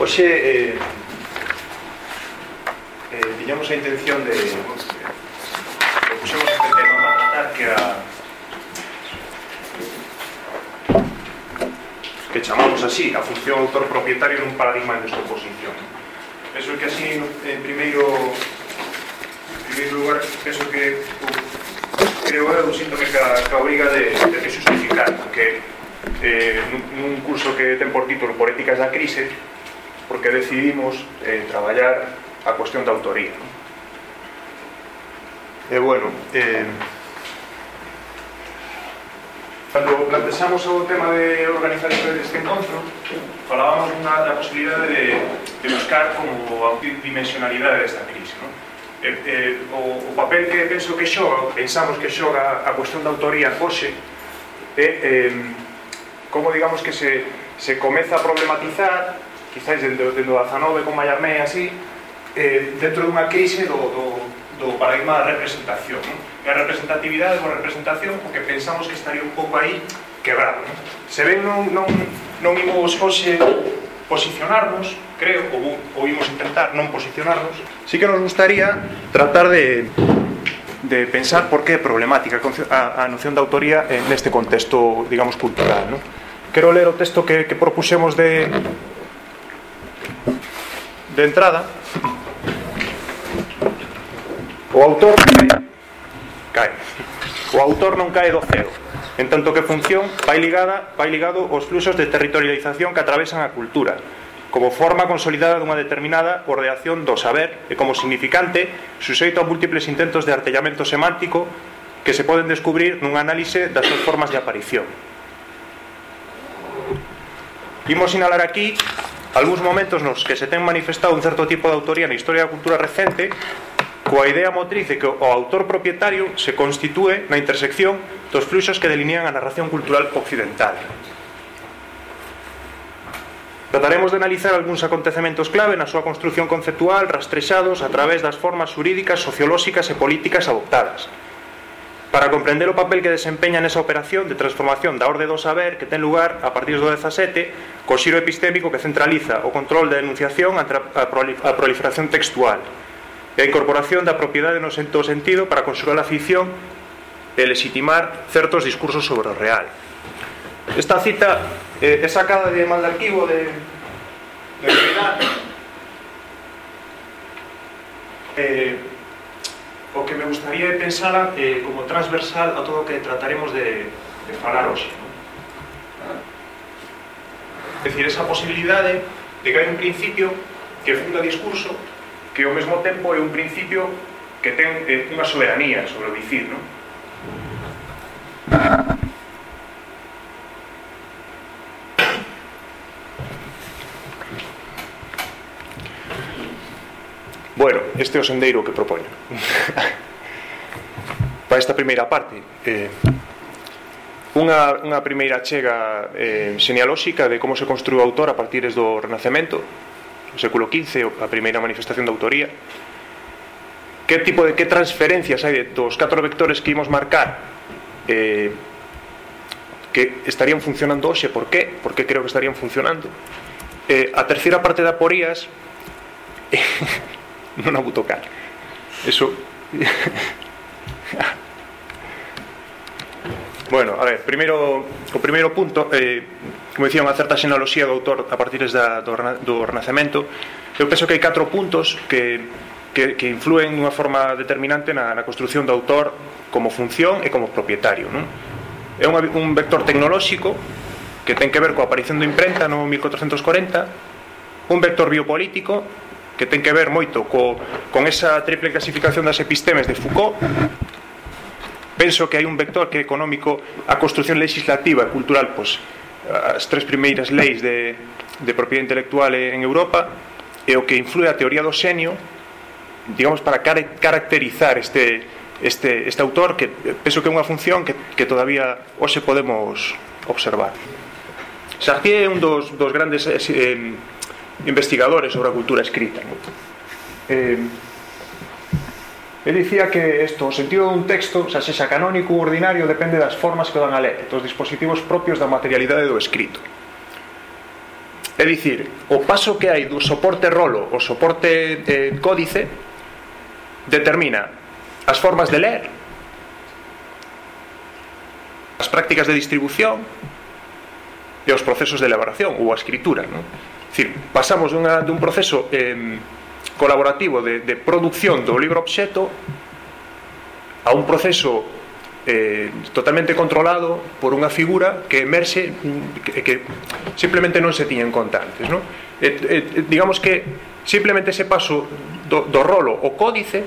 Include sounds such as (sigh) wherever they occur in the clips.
Oxe, eh, eh, tiñamos a intención de propuxemos este tema para tratar que a que chamamos así a función autor-propietario nun paradigma de descomposición. Penso que así, en primeiro en primeiro lugar, penso que uh, creo eu síntome que a, que obriga de, de que justificar, porque eh, nun, nun curso que ten por título Por éticas da crise, porque decidimos eh, traballar a cuestión da autoría. Non? E bueno, eh, cando plantexamos o tema de organizar este encontro, falábamos unha, da posibilidade de, de buscar como a dimensionalidade desta crise. Non? Eh, eh, o, o papel que penso que xoga, pensamos que xoga a cuestión da autoría hoxe, é eh, eh, como digamos que se, se comeza a problematizar quizáis dentro, dentro da Zanove con Mayarmé e así, eh, dentro dunha queixe do, do, do paradigma da representación. Non? E a representatividade ou representación, porque pensamos que estaría un pouco aí quebrado. Non? Se ven non, non, non imos hoxe posicionarnos, creo, ou, ou imos intentar non posicionarnos, sí que nos gustaría tratar de, de pensar por que é problemática a, a noción da autoría eh, neste contexto, digamos, cultural. Non? Quero ler o texto que, que propuxemos de, De entrada, o autor cae. O autor non cae do cero, en tanto que función vai ligada vai ligado aos fluxos de territorialización que atravesan a cultura, como forma consolidada dunha determinada ordeación do saber e como significante suxeito a múltiples intentos de artellamento semántico que se poden descubrir nun análise das súas formas de aparición. Imos sinalar aquí algúns momentos nos que se ten manifestado un certo tipo de autoría na historia da cultura recente coa idea motriz de que o autor propietario se constitúe na intersección dos fluxos que delinean a narración cultural occidental. Trataremos de analizar algúns acontecementos clave na súa construción conceptual rastrexados a través das formas xurídicas, sociolóxicas e políticas adoptadas para comprender o papel que desempeña nesa operación de transformación da orde do saber que ten lugar a partir do 17 co xiro epistémico que centraliza o control da enunciación ante a proliferación textual e a incorporación da propiedade no sento sentido para consolar a ficción e legitimar certos discursos sobre o real. Esta cita eh, é sacada de mal de arquivo de, de Navidad. Eh, o que me gustaría é eh, como transversal a todo o que trataremos de, de falar hoxe. ¿no? É dicir, esa posibilidade de que hai un principio que funda discurso que ao mesmo tempo é un principio que ten eh, unha soberanía sobre o dicir, non? Bueno, este é o sendeiro que propoño. (laughs) Para esta primeira parte, eh, unha, unha primeira chega eh, genealóxica de como se construiu o autor a partir do Renacemento, o século XV, a primeira manifestación da autoría. Que tipo de que transferencias hai de, dos catro vectores que imos marcar eh, que estarían funcionando hoxe, por qué? Por que creo que estarían funcionando? Eh, a terceira parte da porías (laughs) (laughs) non autocar. Eso... (laughs) bueno, a ver, primeiro, o primeiro punto, eh, como dicía, unha certa xenoloxía do autor a partir da, do, do Renacemento. Eu penso que hai catro puntos que que, que influen dunha forma determinante na, na construción do autor como función e como propietario non? é un, un vector tecnolóxico que ten que ver coa aparición do imprenta no 1440 un vector biopolítico que ten que ver moito co, con esa triple clasificación das epistemes de Foucault penso que hai un vector que é económico a construción legislativa e cultural pois, as tres primeiras leis de, de propiedade intelectual en Europa e o que influe a teoría do xenio digamos para caracterizar este, este, este autor que penso que é unha función que, que todavía hoxe podemos observar. Sartier é un dos, dos grandes eh, investigadores sobre a cultura escrita. ¿no? Eh, eu dicía que esto, o sentido dun texto, xa sexa canónico ou ordinario, depende das formas que dan a ler, dos dispositivos propios da materialidade do escrito. É dicir, o paso que hai do soporte rolo o soporte eh, códice determina as formas de ler, as prácticas de distribución e os procesos de elaboración ou a escritura, non? Decir, pasamos dunha, dun proceso eh, colaborativo de, de producción do libro obxeto a un proceso eh, totalmente controlado por unha figura que emerxe que, que simplemente non se tiña en conta antes non? Eh, eh, digamos que simplemente ese paso do, do rolo o códice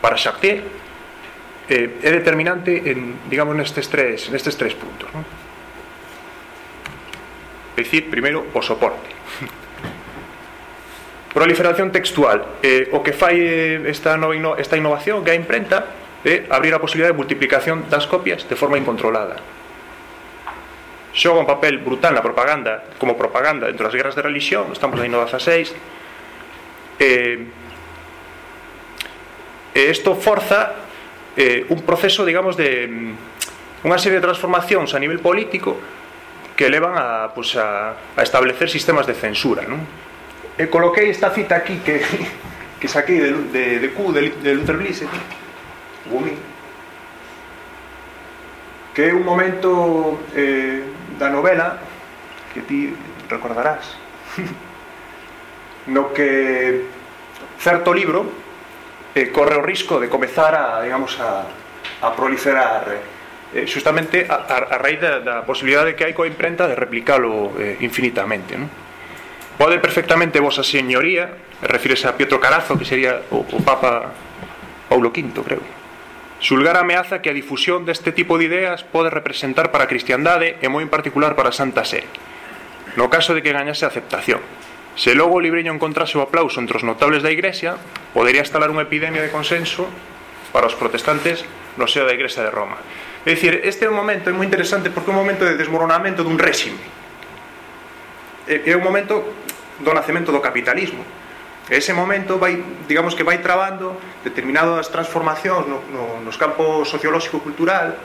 para Chartier eh, é determinante en, digamos nestes tres, nestes tres puntos non? dicir primeiro o soporte. Proliferación textual eh, o que fai eh, esta, nova ino esta innovación que a imprenta é eh, abrir a posibilidad de multiplicación das copias de forma incontrolada. Xoga un papel brutal na propaganda como propaganda dentro das guerras de religión estamos aí no 16 eh, eh e isto forza eh, un proceso digamos de mm, unha serie de transformacións a nivel político que levan a, pues, a, a establecer sistemas de censura non? e coloquei esta cita aquí que, (laughs) que saquei de, de, de Q de, de Luther Blissett eh, que é un momento eh, da novela que ti recordarás (laughs) no que certo libro eh, corre o risco de comezar a, digamos, a, a proliferar eh, eh, xustamente a, a, a raíz da, da posibilidade que hai coa imprenta de replicalo eh, infinitamente non? pode perfectamente vosa señoría refírese a Pietro Carazo que sería o, o Papa Paulo V creo Xulgar ameaza que a difusión deste tipo de ideas pode representar para a cristiandade e moi en particular para a Santa Sé no caso de que gañase aceptación Se logo o libreño encontrase o aplauso entre os notables da Igrexa, podería instalar unha epidemia de consenso para os protestantes no seo da Igrexa de Roma. É dicir, este é un momento, é moi interesante porque é un momento de desmoronamento dun réxime. É, é un momento do nacemento do capitalismo. E ese momento vai, digamos que vai trabando determinadas transformacións no, no, nos campos sociolóxico-cultural.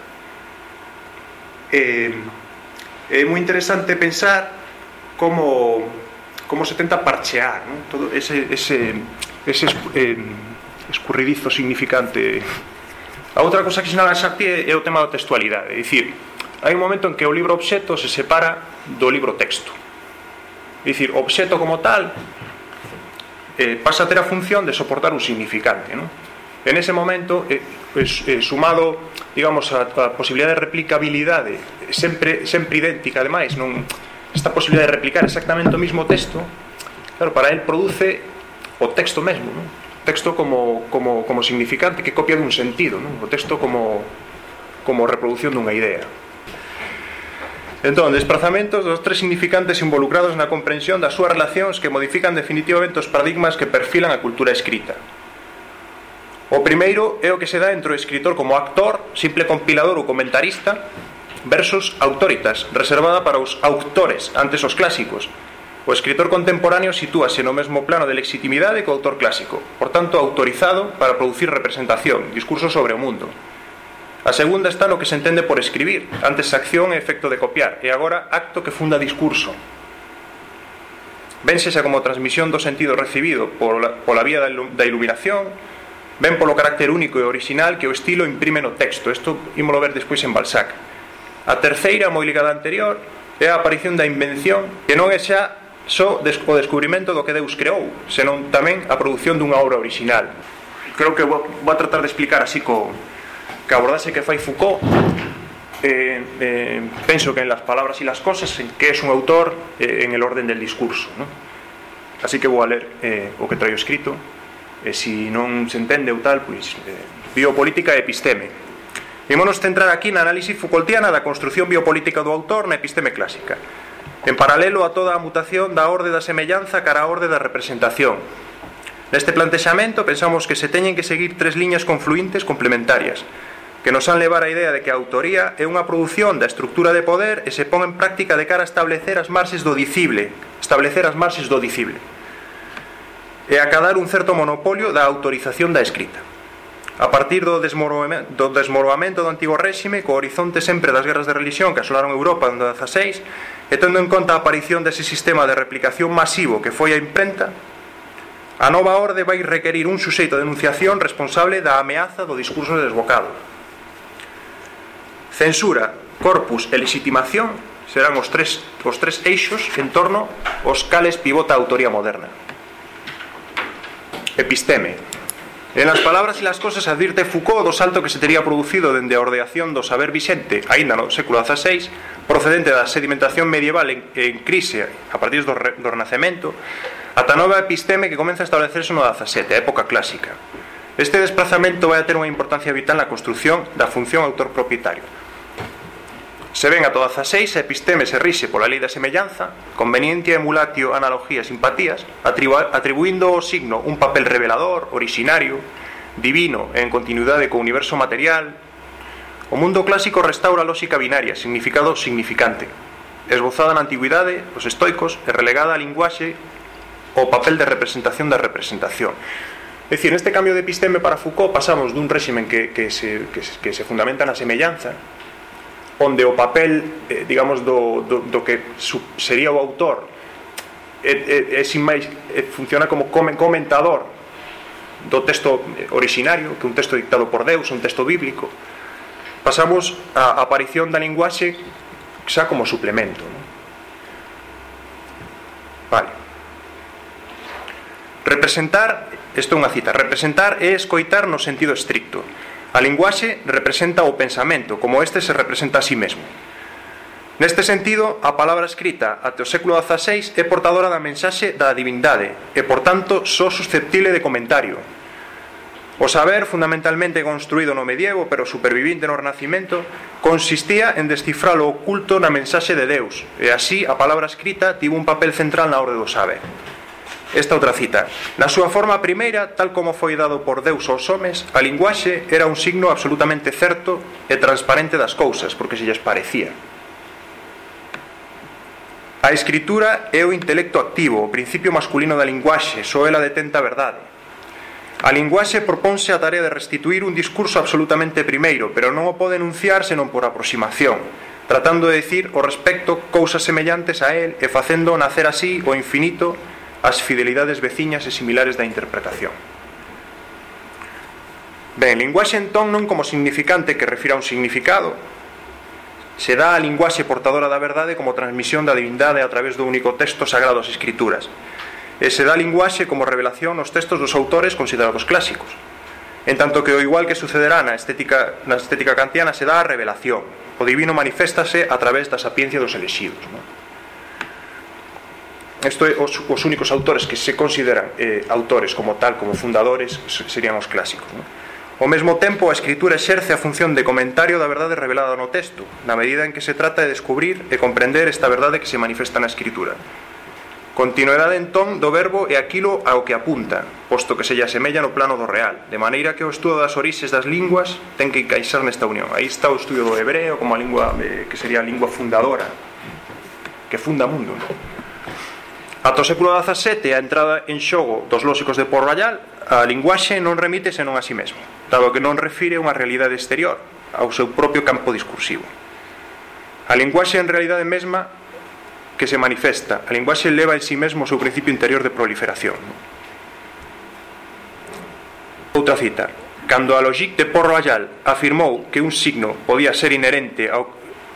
Eh, é moi interesante pensar como como se tenta parchear non? todo ese, ese, ese eh, escurridizo significante A outra cousa que sinala Sartre é o tema da textualidade, é dicir, hai un momento en que o libro obxeto se separa do libro texto. É dicir, o obxeto como tal eh, pasa a ter a función de soportar un significante, non? En ese momento, eh, pues, eh, sumado, digamos, a, a posibilidade de replicabilidade, sempre, sempre idéntica, ademais, non esta posibilidade de replicar exactamente o mismo texto, claro, para él produce o texto mesmo, non? texto como, como, como significante que copia dun sentido, non? o texto como, como reproducción dunha idea. Entón, desplazamentos dos tres significantes involucrados na comprensión das súas relacións que modifican definitivamente os paradigmas que perfilan a cultura escrita. O primeiro é o que se dá entre o escritor como actor, simple compilador ou comentarista, versus autoritas, reservada para os autores antes os clásicos, O escritor contemporáneo sitúase no mesmo plano de legitimidade co autor clásico, por tanto autorizado para producir representación, discurso sobre o mundo. A segunda está no que se entende por escribir, antes acción e efecto de copiar, e agora acto que funda discurso. Vénsese como transmisión do sentido recibido pola, pola vía da iluminación, ven polo carácter único e original que o estilo imprime no texto. Isto ímolo ver despois en Balzac. A terceira, moi ligada anterior, é a aparición da invención, que non é xa só o descubrimento do que Deus creou, senón tamén a produción dunha obra original. Creo que vou, vou tratar de explicar así co, que abordase que fai Foucault eh, eh, penso que en las palabras y las cosas en que es un autor eh, en el orden del discurso ¿no? así que vou a ler eh, o que traio escrito e eh, si non se entende ou tal pois, eh, biopolítica e episteme Vimonos centrar aquí na análise Foucaultiana da construción biopolítica do autor na episteme clásica en paralelo a toda a mutación da orde da semellanza cara a orde da representación. Neste plantexamento pensamos que se teñen que seguir tres liñas confluintes complementarias, que nos han levar a idea de que a autoría é unha produción da estructura de poder e se pon en práctica de cara a establecer as marxes do dicible, establecer as marxes do dicible e acadar un certo monopolio da autorización da escrita. A partir do desmoronamento, do desmoroamento do antigo réxime, co horizonte sempre das guerras de religión que asolaron Europa no 16, e tendo en conta a aparición dese sistema de replicación masivo que foi a imprenta, a nova orde vai requerir un suxeito de denunciación responsable da ameaza do discurso desbocado. Censura, corpus e legitimación serán os tres, os tres eixos en torno aos cales pivota a autoría moderna. Episteme, En las palabras e las cosas advirte Foucault do salto que se tería producido dende a ordeación do saber vixente, aínda no século XVI, procedente da sedimentación medieval en, en crise a partir do, do Renacemento, ata nova episteme que comeza a establecerse no XVII, a época clásica. Este desplazamento vai a ter unha importancia vital na construción da función autor propietario, Se ven a todas as seis, episteme se rixe pola lei da semellanza, convenientia emulatio, analogía, simpatías, atribu atribuindo ao signo un papel revelador, originario, divino en continuidade co universo material. O mundo clásico restaura a lógica binaria, significado significante, esbozada na antigüidade, os estoicos, e relegada a linguaxe o papel de representación da representación. É dicir, neste cambio de episteme para Foucault pasamos dun réximen que, que, se, que, se, que se fundamenta na semellanza, onde o papel, eh, digamos, do, do, do que sería o autor. É, é, é sin máis é, funciona como comentador do texto originario que é un texto dictado por Deus, un texto bíblico. Pasamos a aparición da linguaxe xa como suplemento non? vale. Representar, isto é unha cita representar é escoitar no sentido estricto. A linguaxe representa o pensamento, como este se representa a sí mesmo. Neste sentido, a palabra escrita até o século XVI é portadora da mensaxe da divindade e, por tanto, só susceptible de comentario. O saber, fundamentalmente construído no medievo pero supervivinte no Renacimento, consistía en descifrar o oculto na mensaxe de Deus e así a palabra escrita tivo un papel central na orde do saber. Esta outra cita. Na súa forma primeira, tal como foi dado por Deus aos homes, a linguaxe era un signo absolutamente certo e transparente das cousas, porque se lles parecía. A escritura é o intelecto activo, o principio masculino da linguaxe, só ela detenta a verdade. A linguaxe propónse a tarea de restituir un discurso absolutamente primeiro, pero non o pode enunciar senón por aproximación, tratando de decir o respecto cousas semellantes a él e facendo nacer así o infinito as fidelidades veciñas e similares da interpretación. Ben, linguaxe entón non como significante que refira un significado, se dá a linguaxe portadora da verdade como transmisión da divindade a través do único texto sagrado das escrituras, e se dá a linguaxe como revelación nos textos dos autores considerados clásicos, en tanto que o igual que sucederá na estética, na estética kantiana se dá a revelación, o divino maniféstase a través da sapiencia dos elexidos. Non? Isto é, os, os únicos autores que se consideran eh, autores como tal, como fundadores, serían os clásicos. Non? Ao mesmo tempo, a escritura exerce a función de comentario da verdade revelada no texto, na medida en que se trata de descubrir e comprender esta verdade que se manifesta na escritura. Continuidade entón do verbo é aquilo ao que apunta, posto que se lle asemella no plano do real, de maneira que o estudo das orixes das linguas ten que encaixar nesta unión. Aí está o estudo do hebreo como a lingua eh, que sería a lingua fundadora, que funda mundo, non? Ata o século XVII, a entrada en xogo dos lóxicos de Porvallal, a linguaxe non remite senón a si sí mesmo, dado que non refire unha realidade exterior ao seu propio campo discursivo. A linguaxe en realidade mesma que se manifesta, a linguaxe leva en si sí mesmo o seu principio interior de proliferación. Outra cita. Cando a Logique de Porvallal afirmou que un signo podía ser inherente ao,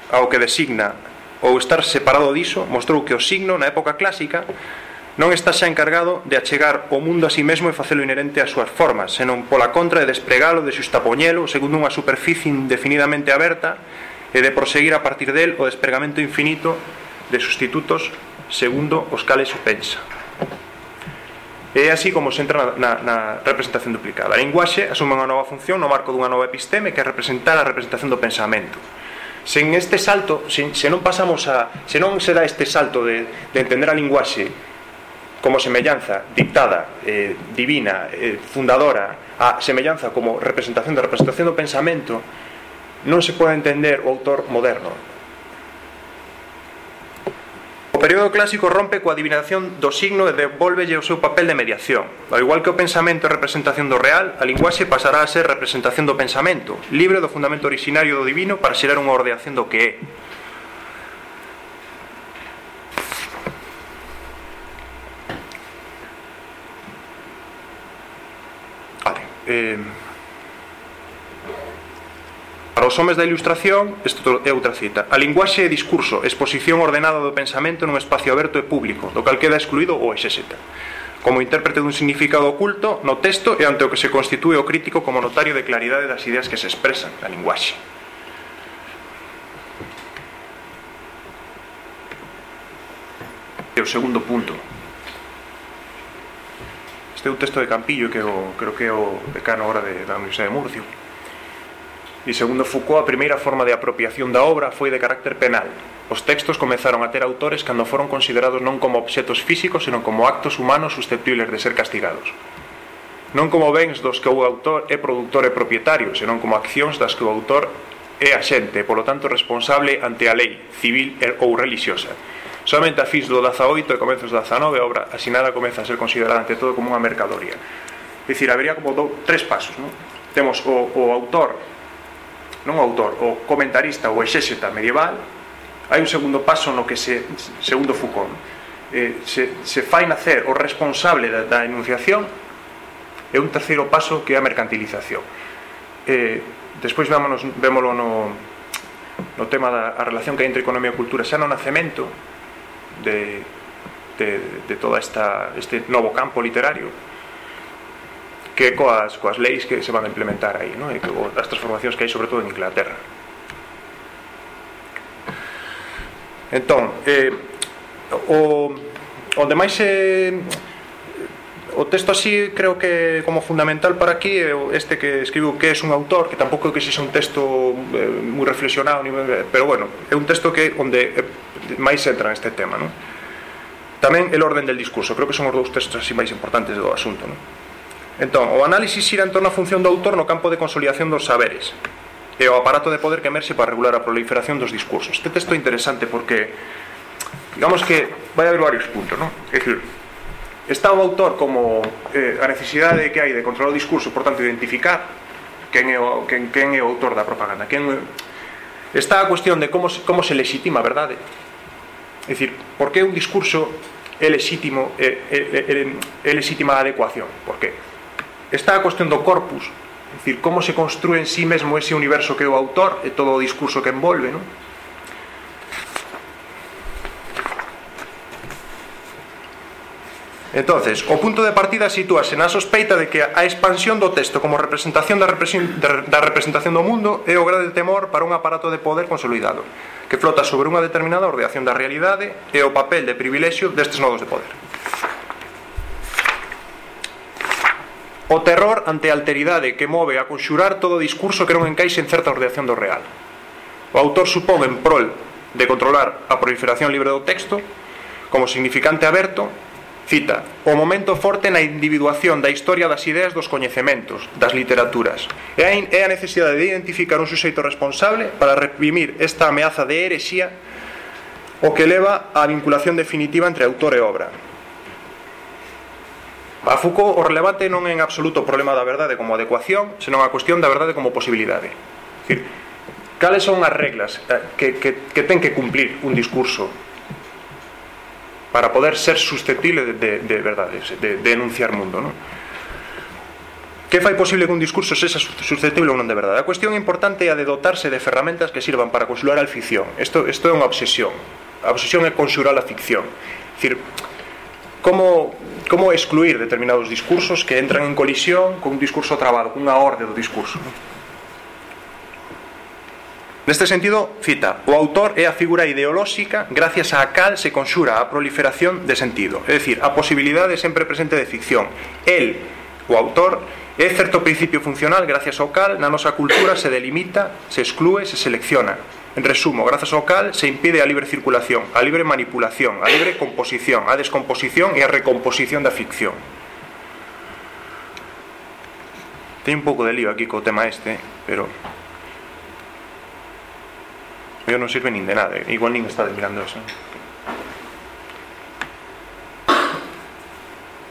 ao que designa ou estar separado diso mostrou que o signo na época clásica non está xa encargado de achegar o mundo a si sí mesmo e facelo inherente ás súas formas, senón pola contra de despregalo, de xustapoñelo, segundo unha superficie indefinidamente aberta e de proseguir a partir del o despregamento infinito de sustitutos segundo os cales o pensa. É así como se entra na, na representación duplicada. A linguaxe asume unha nova función no marco dunha nova episteme que é representar a representación do pensamento sen este salto, sen, se non pasamos a se non se dá este salto de, de entender a linguaxe como semellanza dictada, eh, divina, eh, fundadora, a semellanza como representación da representación do pensamento, non se pode entender o autor moderno, O período clásico rompe coa adivinación do signo e devolvelle o seu papel de mediación. Ao igual que o pensamento é representación do real, a linguaxe pasará a ser representación do pensamento, libre do fundamento originario do divino para xerar unha ordeación do que é. Vale. Eh... Para os homes da ilustración, isto é outra cita, a linguaxe é discurso, exposición ordenada do pensamento nun espacio aberto e público, do cal queda excluído o exégeta como intérprete dun significado oculto no texto e ante o que se constitúe o crítico como notario de claridade das ideas que se expresan na linguaxe. E o segundo punto. Este é o texto de Campillo que o, creo que é o decano ahora de, da Universidade de Murcio. E segundo Foucault, a primeira forma de apropiación da obra foi de carácter penal. Os textos comezaron a ter autores cando foron considerados non como obxetos físicos, senón como actos humanos susceptibles de ser castigados. Non como bens dos que o autor é produtor e propietario, senón como accións das que o autor é axente, e polo tanto responsable ante a lei civil ou religiosa. Somente a fins do 18 e comezos do 19 a obra asinada comeza a ser considerada ante todo como unha mercadoria. É dicir, habería como do, tres pasos. Non? Temos o, o autor non o autor, o comentarista ou exéxeta medieval, hai un segundo paso no que se, segundo Foucault, eh, se, se fai nacer o responsable da, da enunciación e un terceiro paso que é a mercantilización. Eh, despois vámonos, vémolo no, no tema da a relación que hai entre economía e cultura xa no nacemento de, de, de toda esta, este novo campo literario que coas, coas leis que se van a implementar aí non? e que, as transformacións que hai sobre todo en Inglaterra entón eh, o, onde máis se eh, o texto así creo que como fundamental para aquí é este que escribiu que é un autor que tampouco é que sexa un texto eh, moi reflexionado pero bueno, é un texto que onde eh, máis entra neste tema non? tamén el orden del discurso creo que son os dous textos así máis importantes do asunto non? Entón, o análisis xira en torno á función do autor no campo de consolidación dos saberes e o aparato de poder que emerxe para regular a proliferación dos discursos. Este texto é interesante porque digamos que vai haber varios puntos, non? É dicir, está o autor como eh, a necesidade que hai de controlar o discurso, por tanto, identificar quen é o, quen, quen é o autor da propaganda, quen está a cuestión de como se, como se legitima, verdade? É dicir, por que un discurso é legítimo, é, é, é, é legítima a adecuación? Por que? Está a cuestión do corpus, é dicir, como se construe en sí mesmo ese universo que é o autor e todo o discurso que envolve, non? Entonces, o punto de partida sitúase na sospeita de que a expansión do texto como representación da, represión, da representación do mundo é o grande temor para un aparato de poder consolidado, que flota sobre unha determinada ordeación da realidade e o papel de privilexio destes nodos de poder. O terror ante a alteridade que move a conxurar todo o discurso que non encaixe en certa ordeación do real. O autor supón en prol de controlar a proliferación libre do texto, como significante aberto, cita o momento forte na individuación da historia das ideas dos coñecementos, das literaturas. E é a necesidade de identificar un suxeito responsable para reprimir esta ameaza de herexía o que leva á vinculación definitiva entre autor e obra, A Foucault o relevante non é en absoluto o problema da verdade como adecuación, senón a cuestión da verdade como posibilidade. Dicir, cales son as reglas eh, que, que, que ten que cumplir un discurso para poder ser susceptible de, de, de verdades, de, de enunciar mundo, non? Que fai posible que un discurso sexa susceptible ou non de verdade? A cuestión importante é a de dotarse de ferramentas que sirvan para consular a ficción. Isto, isto é unha obsesión. A obsesión é consular a ficción. Dicir, como como excluir determinados discursos que entran en colisión con un discurso trabado, cunha orde do discurso. Neste sentido, cita, o autor é a figura ideolóxica gracias á cal se conxura a proliferación de sentido, é dicir, a posibilidade sempre presente de ficción. El, o autor, é certo principio funcional gracias ao cal na nosa cultura se delimita, se exclúe, se selecciona En resumo, grazas ao cal se impide a libre circulación, a libre manipulación, a libre composición, a descomposición e a recomposición da ficción. Ten un pouco de lío aquí co tema este, pero eu non sirve nin de nada, igual nin está mirando eso.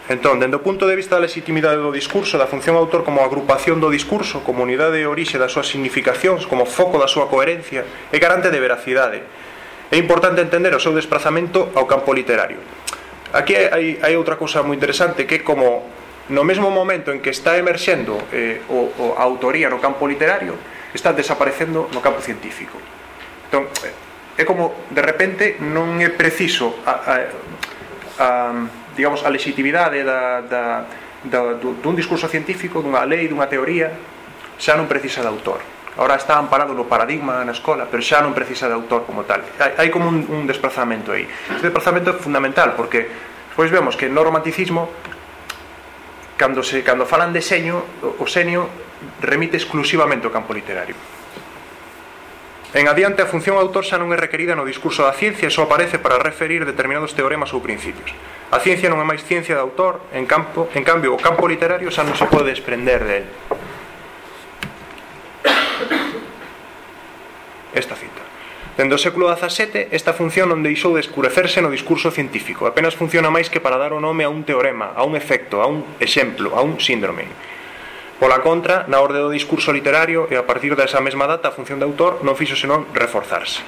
Entón, dende o punto de vista da legitimidade do discurso, da función autor como agrupación do discurso, como unidade e orixe das súas significacións, como foco da súa coherencia, é garante de veracidade. É importante entender o seu desplazamento ao campo literario. Aquí hai, hai outra cousa moi interesante que é como no mesmo momento en que está emerxendo eh, o, o, a autoría no campo literario, está desaparecendo no campo científico. Entón, é como de repente non é preciso a, a, a digamos, a lexitividade da, da, da, dun discurso científico, dunha lei, dunha teoría, xa non precisa de autor. Ahora está amparado no paradigma na escola, pero xa non precisa de autor como tal. Hai, hai como un, un desplazamento aí. Este desplazamento é fundamental, porque pois vemos que no romanticismo cando se cando falan de seño, o, o senio remite exclusivamente ao campo literario. En adiante, a función autor xa non é requerida no discurso da ciencia e só aparece para referir determinados teoremas ou principios. A ciencia non é máis ciencia de autor, en, campo, en cambio, o campo literario xa non se pode desprender del. Esta cita. Dende o século XVII, esta función non deixou de escurecerse no discurso científico. Apenas funciona máis que para dar o nome a un teorema, a un efecto, a un exemplo, a un síndrome. Pola contra, na orde do discurso literario e a partir desa mesma data a función de autor non fixo senón reforzarse.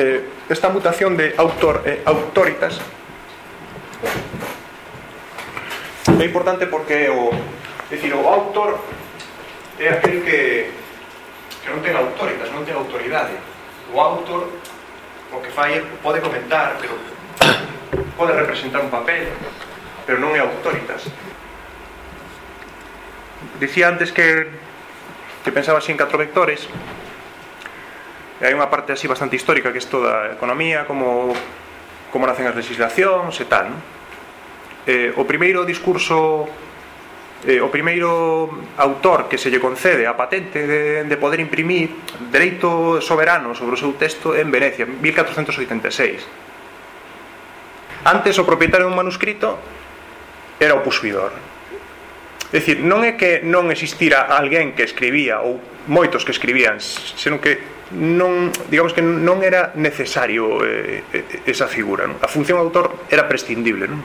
Eh, Esta mutación de autor e autoritas é importante porque o é dicir, o autor é aquel que, que non ten autoritas, non ten autoridade o autor o que fai pode comentar pero pode representar un papel pero non é autóritas dicía antes que que pensaba así en catro vectores e hai unha parte así bastante histórica que é toda a economía como, como nacen as legislacións e tal non? eh, o primeiro discurso eh, o primeiro autor que se lle concede a patente de, de poder imprimir dereito soberano sobre o seu texto en Venecia, 1486 antes o propietario dun manuscrito era o posuidor. É dicir, non é que non existira alguén que escribía ou moitos que escribían, senón que non, digamos que non era necesario eh, eh esa figura, non? A función autor era prescindible, non?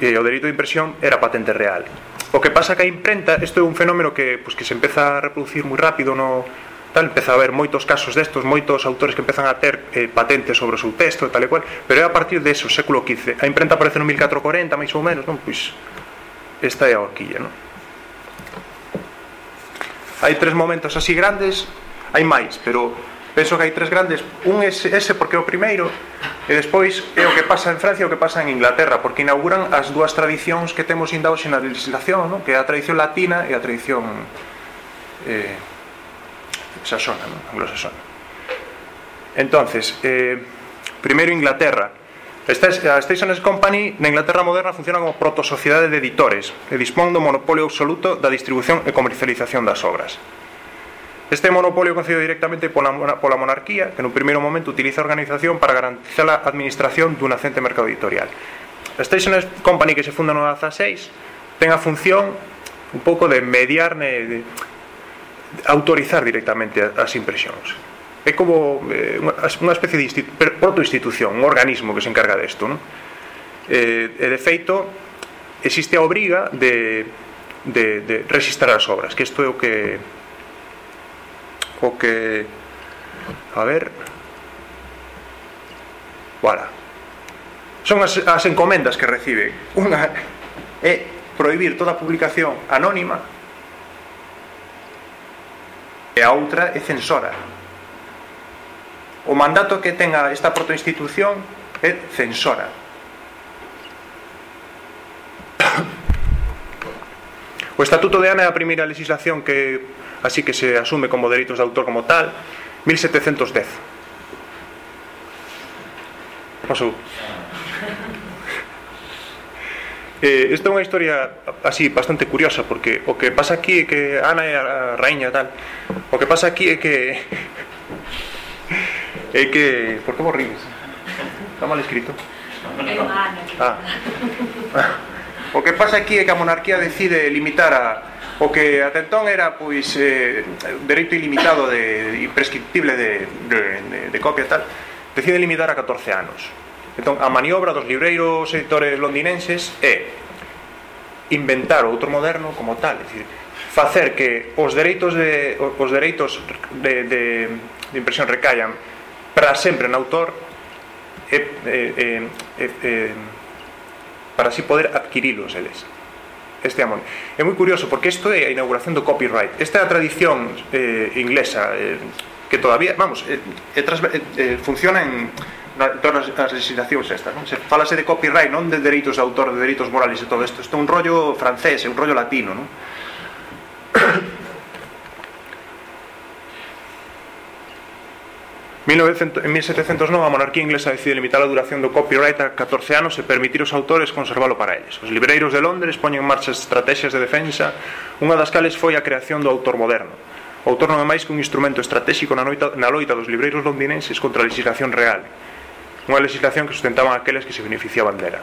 E o delito de impresión era patente real. O que pasa que a imprenta, isto é un fenómeno que, pues, que se empeza a reproducir moi rápido no, tal empeza a haber moitos casos destos, moitos autores que empezan a ter eh, patentes sobre o seu texto e tal e cual, pero é a partir de eso, século XV. A imprenta aparece no 1440, máis ou menos, non? Pois esta é a horquilla, non? Hai tres momentos así grandes, hai máis, pero penso que hai tres grandes. Un é ese porque é o primeiro, e despois é o que pasa en Francia e o que pasa en Inglaterra, porque inauguran as dúas tradicións que temos inda hoxe na legislación, non? que é a tradición latina e a tradición eh, saxona, non? anglosaxona. Entonces, eh, primeiro Inglaterra. Esta, a Stationers Company na Inglaterra moderna funciona como protosociedade de editores e dispón do monopolio absoluto da distribución e comercialización das obras. Este monopolio concedido directamente pola, pola monarquía, que no primeiro momento utiliza a organización para garantizar a administración dun nacente mercado editorial. A Station Company que se funda no 16 ten a función un pouco de mediar ne, de, autorizar directamente as impresións. É como eh, unha especie de institu protoinstitución, un organismo que se encarga desto. Non? Eh, e de feito, existe a obriga de, de, de registrar as obras, que isto é o que o que a ver voilà. son as, as encomendas que recibe unha é prohibir toda publicación anónima e a outra é censora. O mandato que ten esta protoinstitución é censora. O Estatuto de Ana é a primeira legislación que así que se asume como delitos de autor como tal, 1710. Pasou. Eh, esta é unha historia así bastante curiosa porque o que pasa aquí é que Ana é a raíña tal. O que pasa aquí é que (laughs) é que por que vos? Está mal escrito. Ah. (laughs) O que pasa aquí é que a monarquía decide limitar a o que atentón era pois eh, dereito ilimitado de imprescriptible de, de, de, de copia tal decide limitar a 14 anos Entón, a maniobra dos libreiros editores londinenses é inventar outro moderno como tal, é dicir, facer que os dereitos de os dereitos de, de, de impresión recaian para sempre en autor e, e, e, e, para así poder adquirilos eles este amor. É moi curioso porque isto é a inauguración do copyright. Esta é a tradición eh, inglesa eh, que todavía, vamos, eh, eh, eh, eh, funciona en na, todas as legislacións estas non? se falase de copyright non de dereitos de autor de dereitos morales e todo isto isto é un rollo francés é un rollo latino non? (coughs) En 1709 a monarquía inglesa decide limitar a duración do copyright a 14 anos e permitir aos autores conservalo para eles. Os libreiros de Londres poñen en marcha estrategias de defensa, unha das cales foi a creación do autor moderno. O autor non é máis que un instrumento estratégico na, noita, na loita dos libreiros londinenses contra a legislación real unha legislación que sustentaban aqueles que se beneficiaban dela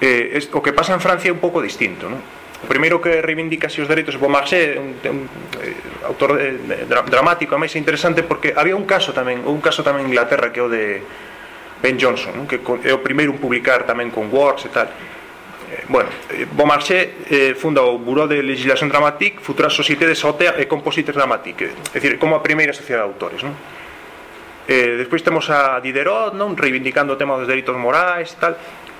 eh, es, o que pasa en Francia é un pouco distinto non? o primeiro que reivindica os dereitos de Beaumarchais un, un, un autor eh, dramático a máis interesante porque había un caso tamén un caso tamén en Inglaterra que é o de Ben Johnson non? que é o primeiro en publicar tamén con Works e tal bueno, eh, Beaumarchais eh, funda o Buró de Legislación Dramatique, Futura Société de Sotea e Compositeurs Dramatique, é dicir, como a primeira sociedade de autores, non? Eh, despois temos a Diderot, non, reivindicando o tema dos delitos morais e tal,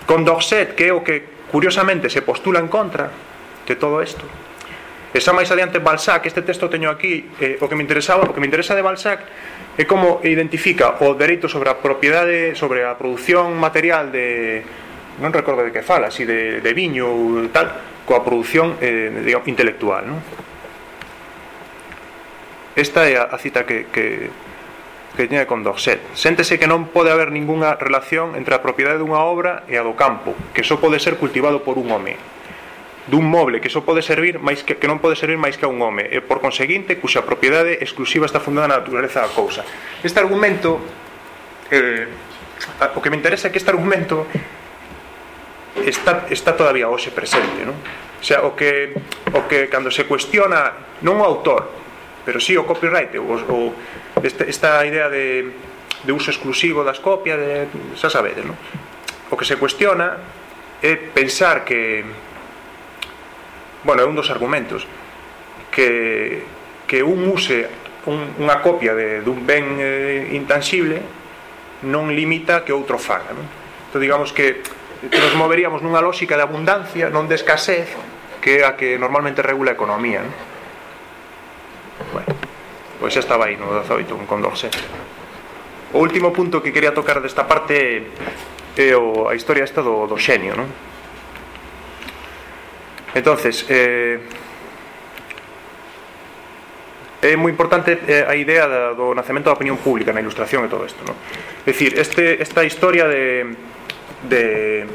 con Dorset, que é o que curiosamente se postula en contra de todo isto. E xa máis adiante Balzac, este texto teño aquí, eh, o que me interesaba, o que me interesa de Balzac é como identifica o dereito sobre a propiedade, sobre a produción material de non recordo de que fala, si de, de viño ou tal, coa produción eh, digamos, intelectual. Non? Esta é a, a cita que, que, que tiña con Dorset. Séntese que non pode haber ningunha relación entre a propiedade dunha obra e a do campo, que só pode ser cultivado por un home dun moble que só pode servir máis que, que non pode servir máis que a un home e por conseguinte cuxa propiedade exclusiva está fundada na naturaleza da cousa este argumento eh, o que me interesa é que este argumento está, está todavía hoxe presente non? o sea, o que, o que cando se cuestiona non o autor pero si sí o copyright o, o este, esta idea de, de uso exclusivo das copias de, xa sabedes non? o que se cuestiona é pensar que bueno, é un dos argumentos que, que un use un, unha copia de, dun ben eh, intangible non limita que outro faga non? entón digamos que que nos moveríamos nunha lógica de abundancia, non de escasez, que é a que normalmente regula a economía. Non? Bueno, pois xa estaba aí no 18 con Dorset. O último punto que quería tocar desta parte é o, a historia esta do, do xenio, non? Entonces, eh, é moi importante eh, a idea da, do nacemento da opinión pública na ilustración e todo isto, non? É dicir, este, esta historia de de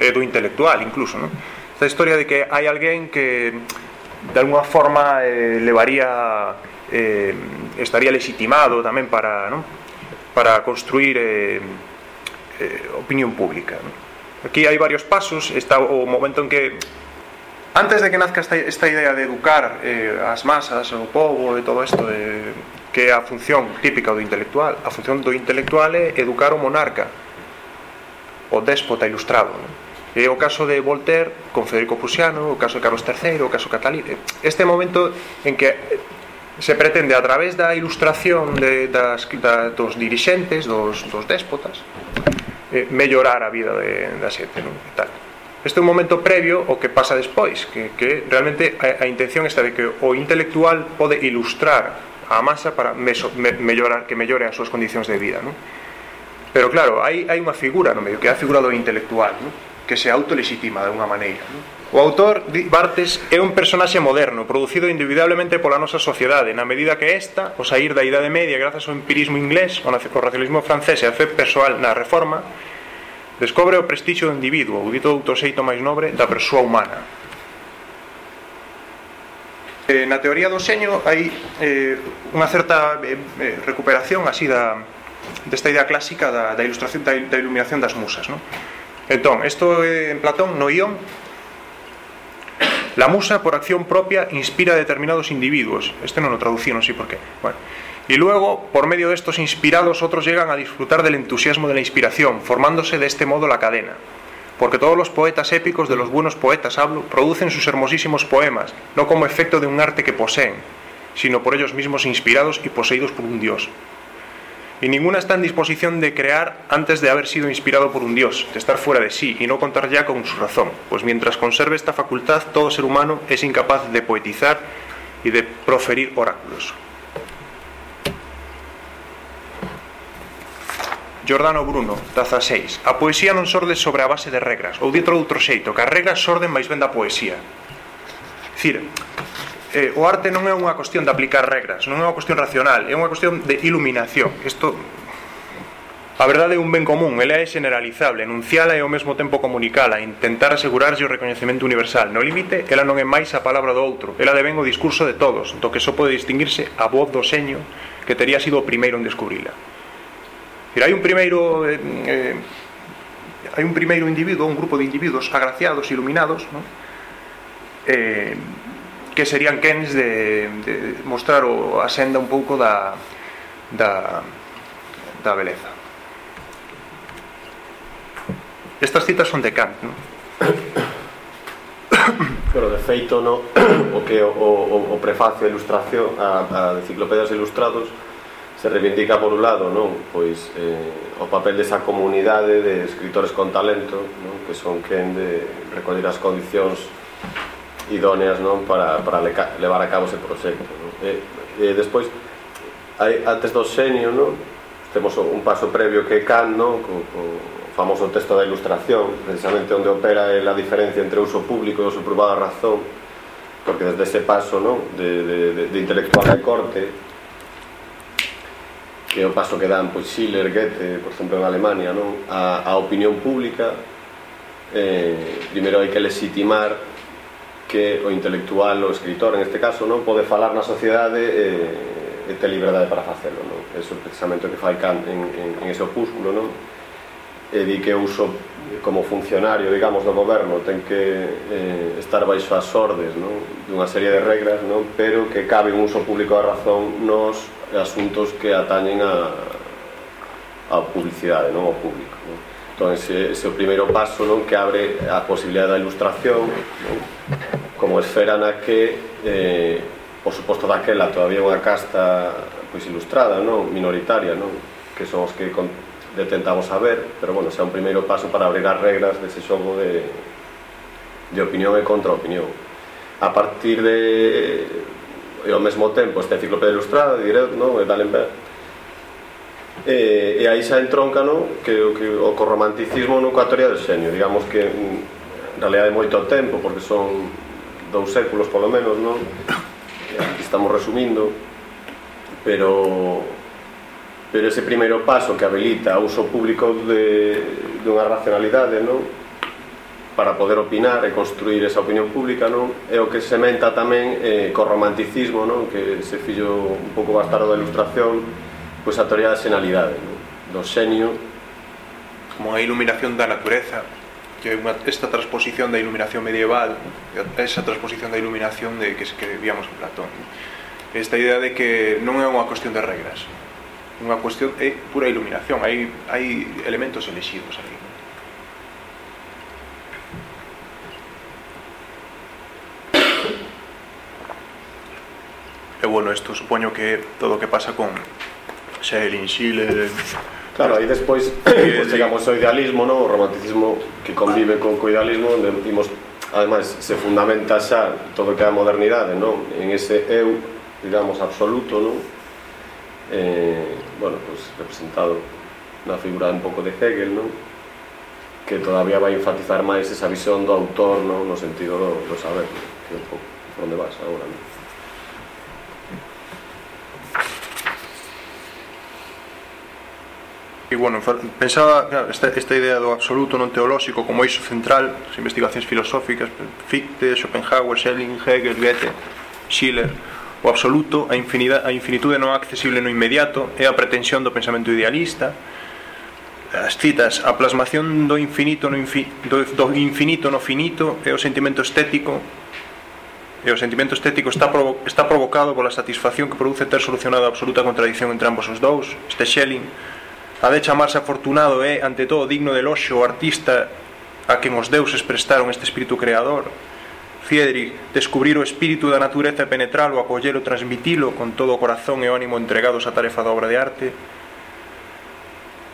e do intelectual incluso, non? Esta historia de que hai alguén que de alguna forma eh, levaría eh, estaría legitimado tamén para, non? Para construir eh, eh, opinión pública. Non? Aquí hai varios pasos, está o momento en que antes de que nazca esta, esta idea de educar eh, as masas, o povo e todo isto eh, que é a función típica do intelectual, a función do intelectual é educar o monarca o déspota ilustrado. Non? E o caso de Voltaire con Federico Prusiano, o caso de Carlos III, o caso Catalí. Eh, este momento en que eh, se pretende a través da ilustración de, das, da, dos dirixentes, dos, dos déspotas, eh, mellorar a vida de, da xente. Non? E tal. Este é un momento previo ao que pasa despois, que, que realmente a, a intención está de que o intelectual pode ilustrar a masa para meso, me, mellorar, que mellore as súas condicións de vida. Non? Pero claro, hai, hai unha figura no medio, que é a figura do intelectual, non? que se autolegitima de unha maneira. Non? O autor, Bartes, é un personaxe moderno, producido individualmente pola nosa sociedade, na medida que esta, o sair da Idade Media grazas ao empirismo inglés, ao racionalismo francés e a fe persoal na reforma, descobre o prestixio do individuo, o dito outro xeito máis nobre da persoa humana. Eh, na teoría do seño hai eh, unha certa eh, eh recuperación así da, desta idea clásica da, da ilustración da, da iluminación das musas non? entón, isto en Platón no Ión la musa por acción propia inspira determinados individuos este non o traducí, non sei por qué bueno, Y luego, por medio de estos inspirados, otros llegan a disfrutar del entusiasmo de la inspiración, formándose de este modo la cadena. Porque todos los poetas épicos, de los buenos poetas hablo, producen sus hermosísimos poemas, no como efecto de un arte que poseen, sino por ellos mismos inspirados y poseídos por un Dios. y ninguna está en disposición de crear antes de haber sido inspirado por un Dios, de estar fuera de sí y no contar ya con su razón, pues mientras conserve esta facultad todo ser humano es incapaz de poetizar y de proferir oráculos. Giordano Bruno, taza 6. A poesía non sorde sobre a base de regras, ou de outro xeito, que as regras sorden mais ben da poesía. Cire, eh, o arte non é unha cuestión de aplicar regras, non é unha cuestión racional, é unha cuestión de iluminación. Isto A verdade é un ben común, ela é generalizable, enunciala e ao mesmo tempo comunicala, intentar asegurarse o recoñecemento universal. No límite, ela non é máis a palabra do outro, ela devén o discurso de todos, do que só pode distinguirse a voz do seño que tería sido o primeiro en descubrila. Pero hai un primeiro eh, eh, hai un primeiro individuo, un grupo de individuos agraciados, iluminados, non? Eh, que serían quens de, de mostrar o, a senda un pouco da, da, da beleza. Estas citas son de Kant, non? (coughs) Pero de feito no, (coughs) o que o, o, o prefacio a ilustración a, a enciclopedias ilustrados se reivindica por un lado, non? Pois eh, o papel desa comunidade de escritores con talento, non? Que son quen de recoller as condicións idóneas non para, para levar a cabo ese proxecto non? e, e despois hai, antes do senio non? temos un paso previo que é Kant non? Co, co, famoso texto da ilustración precisamente onde opera é a diferencia entre o uso público e o uso privado a razón porque desde ese paso non? De, de, de, de intelectual de corte que é o paso que dan pois, Schiller, Goethe, por exemplo, en Alemania non? A, a opinión pública eh, primeiro hai que legitimar que o intelectual o escritor, en este caso, non pode falar na sociedade eh, e ter liberdade para facelo. Non? Eso precisamente o que fai Kant en, en, en ese opúsculo. Non? E di que uso como funcionario, digamos, do goberno ten que eh, estar baixo as ordes non? dunha serie de regras, non? pero que cabe un uso público da razón nos asuntos que atañen a, a publicidade, non ao público. Non? Entón, ese, ese é o primeiro paso non? que abre a posibilidad da ilustración non? como esfera na que eh, o suposto daquela todavía unha casta pois ilustrada, non, minoritaria, non, que son os que con, detentamos saber, pero bueno, xa un primeiro paso para abrir as regras dese xogo de de opinión e contraopinión. A partir de e ao mesmo tempo esta enciclopedia ilustrada, direct, non, e D'Alembert, E, e aí xa entronca non? Que, que o corromanticismo non coa teoría do xenio. Digamos que en realidad é moito tempo porque son dous séculos polo menos, non? Aquí estamos resumindo, pero pero ese primeiro paso que habilita o uso público de, dunha racionalidade, non? para poder opinar e construir esa opinión pública, non? É o que sementa tamén eh, co romanticismo, non? Que se fillo un pouco bastardo da ilustración, pois a teoría da xenalidade, non? do xenio como a iluminación da natureza que unha, esta transposición da iluminación medieval esa transposición da iluminación de que, que víamos en Platón. Esta idea de que non é unha cuestión de regras unha cuestión é pura iluminación hai, hai elementos elexidos aí e bueno, isto supoño que todo o que pasa con Schelling, Schiller Claro, aí despois (coughs) pues, chegamos ao idealismo, non? o romanticismo que convive con co idealismo, onde vimos ademais, se fundamenta xa todo que é a modernidade, non? En ese eu, digamos, absoluto, non? Eh, bueno, pues, representado na figura un pouco de Hegel, non? Que todavía vai enfatizar máis esa visión do autor, non? No sentido do, do saber, que é un pouco onde vas agora, non? E, bueno, pensaba, claro, esta, esta idea do absoluto non teolóxico como iso central das investigacións filosóficas, Fichte, Schopenhauer, Schelling, Hegel, Goethe, Schiller, o absoluto, a, infinidade, a infinitude non accesible no inmediato, é a pretensión do pensamento idealista, as citas, a plasmación do infinito no, infi, do, do infinito no finito é o sentimento estético e o sentimento estético está, provo está provocado pola satisfacción que produce ter solucionado a absoluta contradición entre ambos os dous. Este Schelling A de chamarse afortunado é, ante todo, digno del loxo o artista a quen os deuses prestaron este espírito creador. Friedrich, descubrir o espírito da natureza e penetralo, acollelo, transmitilo con todo o corazón e o ánimo entregados á tarefa da obra de arte.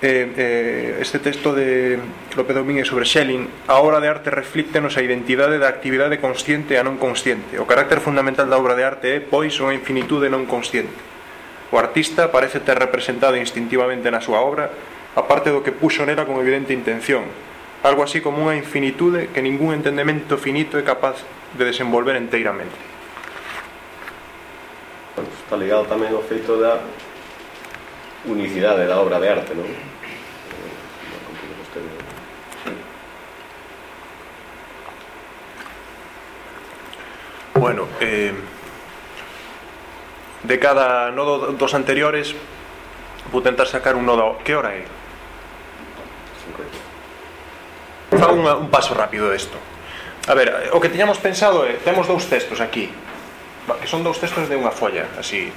Eh, eh, este texto de López Domínguez sobre Schelling a obra de arte reflíctenos a identidade da actividade consciente a non consciente o carácter fundamental da obra de arte é, pois, unha infinitude non consciente o artista parece ter representado instintivamente na súa obra a parte do que puxo nela con evidente intención, algo así como unha infinitude que ningún entendemento finito é capaz de desenvolver inteiramente. Está ligado tamén ao feito da unicidade da obra de arte, non? Bueno, eh, de cada nodo dos anteriores vou tentar sacar un nodo que hora é? Fa un, un paso rápido desto a ver, o que teñamos pensado é temos dous textos aquí que son dous textos de unha folla así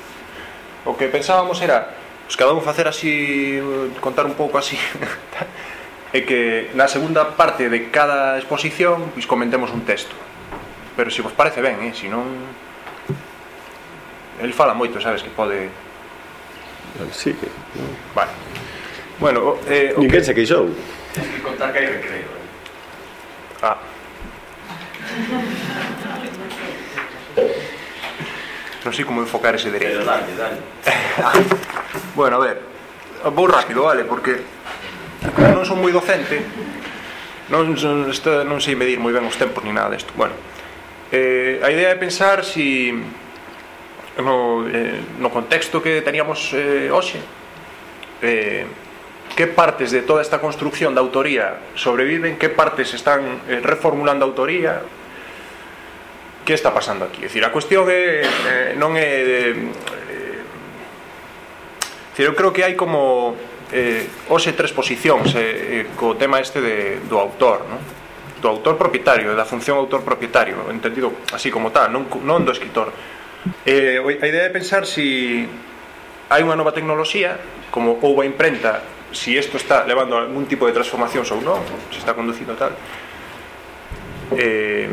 o que pensábamos era pues, cada un facer así contar un pouco así (laughs) e que na segunda parte de cada exposición pois, pues, comentemos un texto pero se si vos parece ben, eh? si non el fala moito, sabes que pode Sí, que... Vale. Bueno, eh, o Ninguén que... se queixou. Tens que contar que hai recreo. Eh? Ah. Non sei como enfocar ese derecho. Pero dale, dale. (laughs) bueno, a ver. Vou rápido, vale, porque non son moi docente, non, son, non sei medir moi ben os tempos ni nada disto. Bueno, eh, a idea é pensar si no, eh, no contexto que teníamos eh, hoxe eh, que partes de toda esta construcción da autoría sobreviven, que partes están eh, reformulando a autoría que está pasando aquí? É dicir, a cuestión é, eh, non é de, eh, dicir, eu creo que hai como eh, hoxe tres posicións eh, eh, co tema este de, do autor non? do autor propietario, da función autor propietario entendido así como tal, non, non do escritor Eh, a idea é pensar se si hai unha nova tecnoloxía, como ou a imprenta, se si isto está levando a algún tipo de transformación ou non, se está conducindo tal. Eh,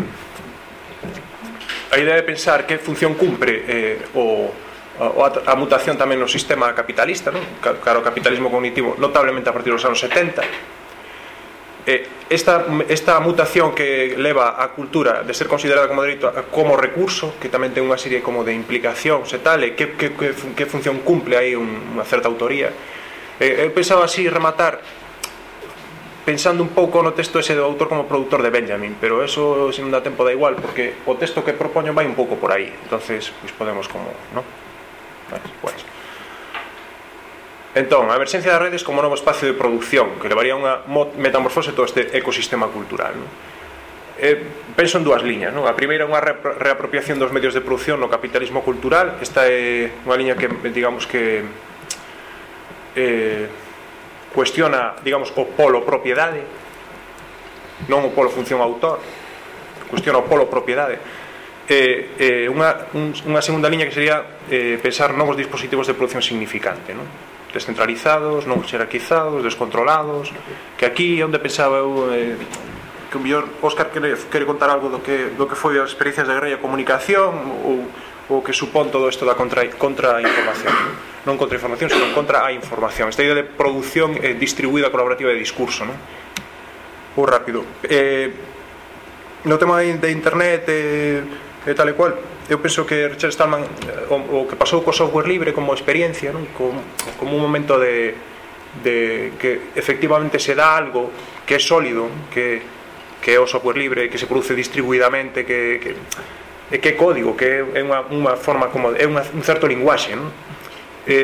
a idea é pensar que función cumpre eh, o, a, a mutación tamén no sistema capitalista, non? Claro, o capitalismo cognitivo, notablemente a partir dos anos 70, eh, esta, esta mutación que leva a cultura de ser considerada como dereito como recurso, que tamén ten unha serie como de implicacións e tal, e que, que, que, que función cumple aí un, unha certa autoría. Eh, eu pensaba así rematar pensando un pouco no texto ese do autor como produtor de Benjamin, pero eso se non dá tempo da igual, porque o texto que propoño vai un pouco por aí, entonces pois pues podemos como, ¿no? Vale, pues. Entón, a emerxencia das redes como novo espacio de producción que levaría unha metamorfose todo este ecosistema cultural. Non? eh, penso en dúas liñas non? a primeira é unha reapropiación dos medios de produción no capitalismo cultural esta é unha liña que digamos que eh, cuestiona digamos o polo propiedade non o polo función autor cuestiona o polo propiedade eh, eh, unha, un, unha segunda liña que sería eh, pensar novos dispositivos de produción significante non? descentralizados, non xerarquizados, descontrolados, que aquí é onde pensaba eu eh, que o mellor Óscar quere, quere contar algo do que, do que foi as experiencias da guerrilla comunicación ou o que supón todo isto da contra, contra información non contra información, senón contra a información. Esta idea de produción eh, distribuída colaborativa de discurso non? ou rápido. Eh, no tema de, de internet eh, e tal e cual eu penso que Richard Stallman eh, o, o que pasou co software libre como experiencia non? Como, como un momento de, de que efectivamente se dá algo que é sólido que, que é o software libre que se produce distribuidamente que, que, e que é código que é unha, unha forma como é unha, un certo linguaxe non? E,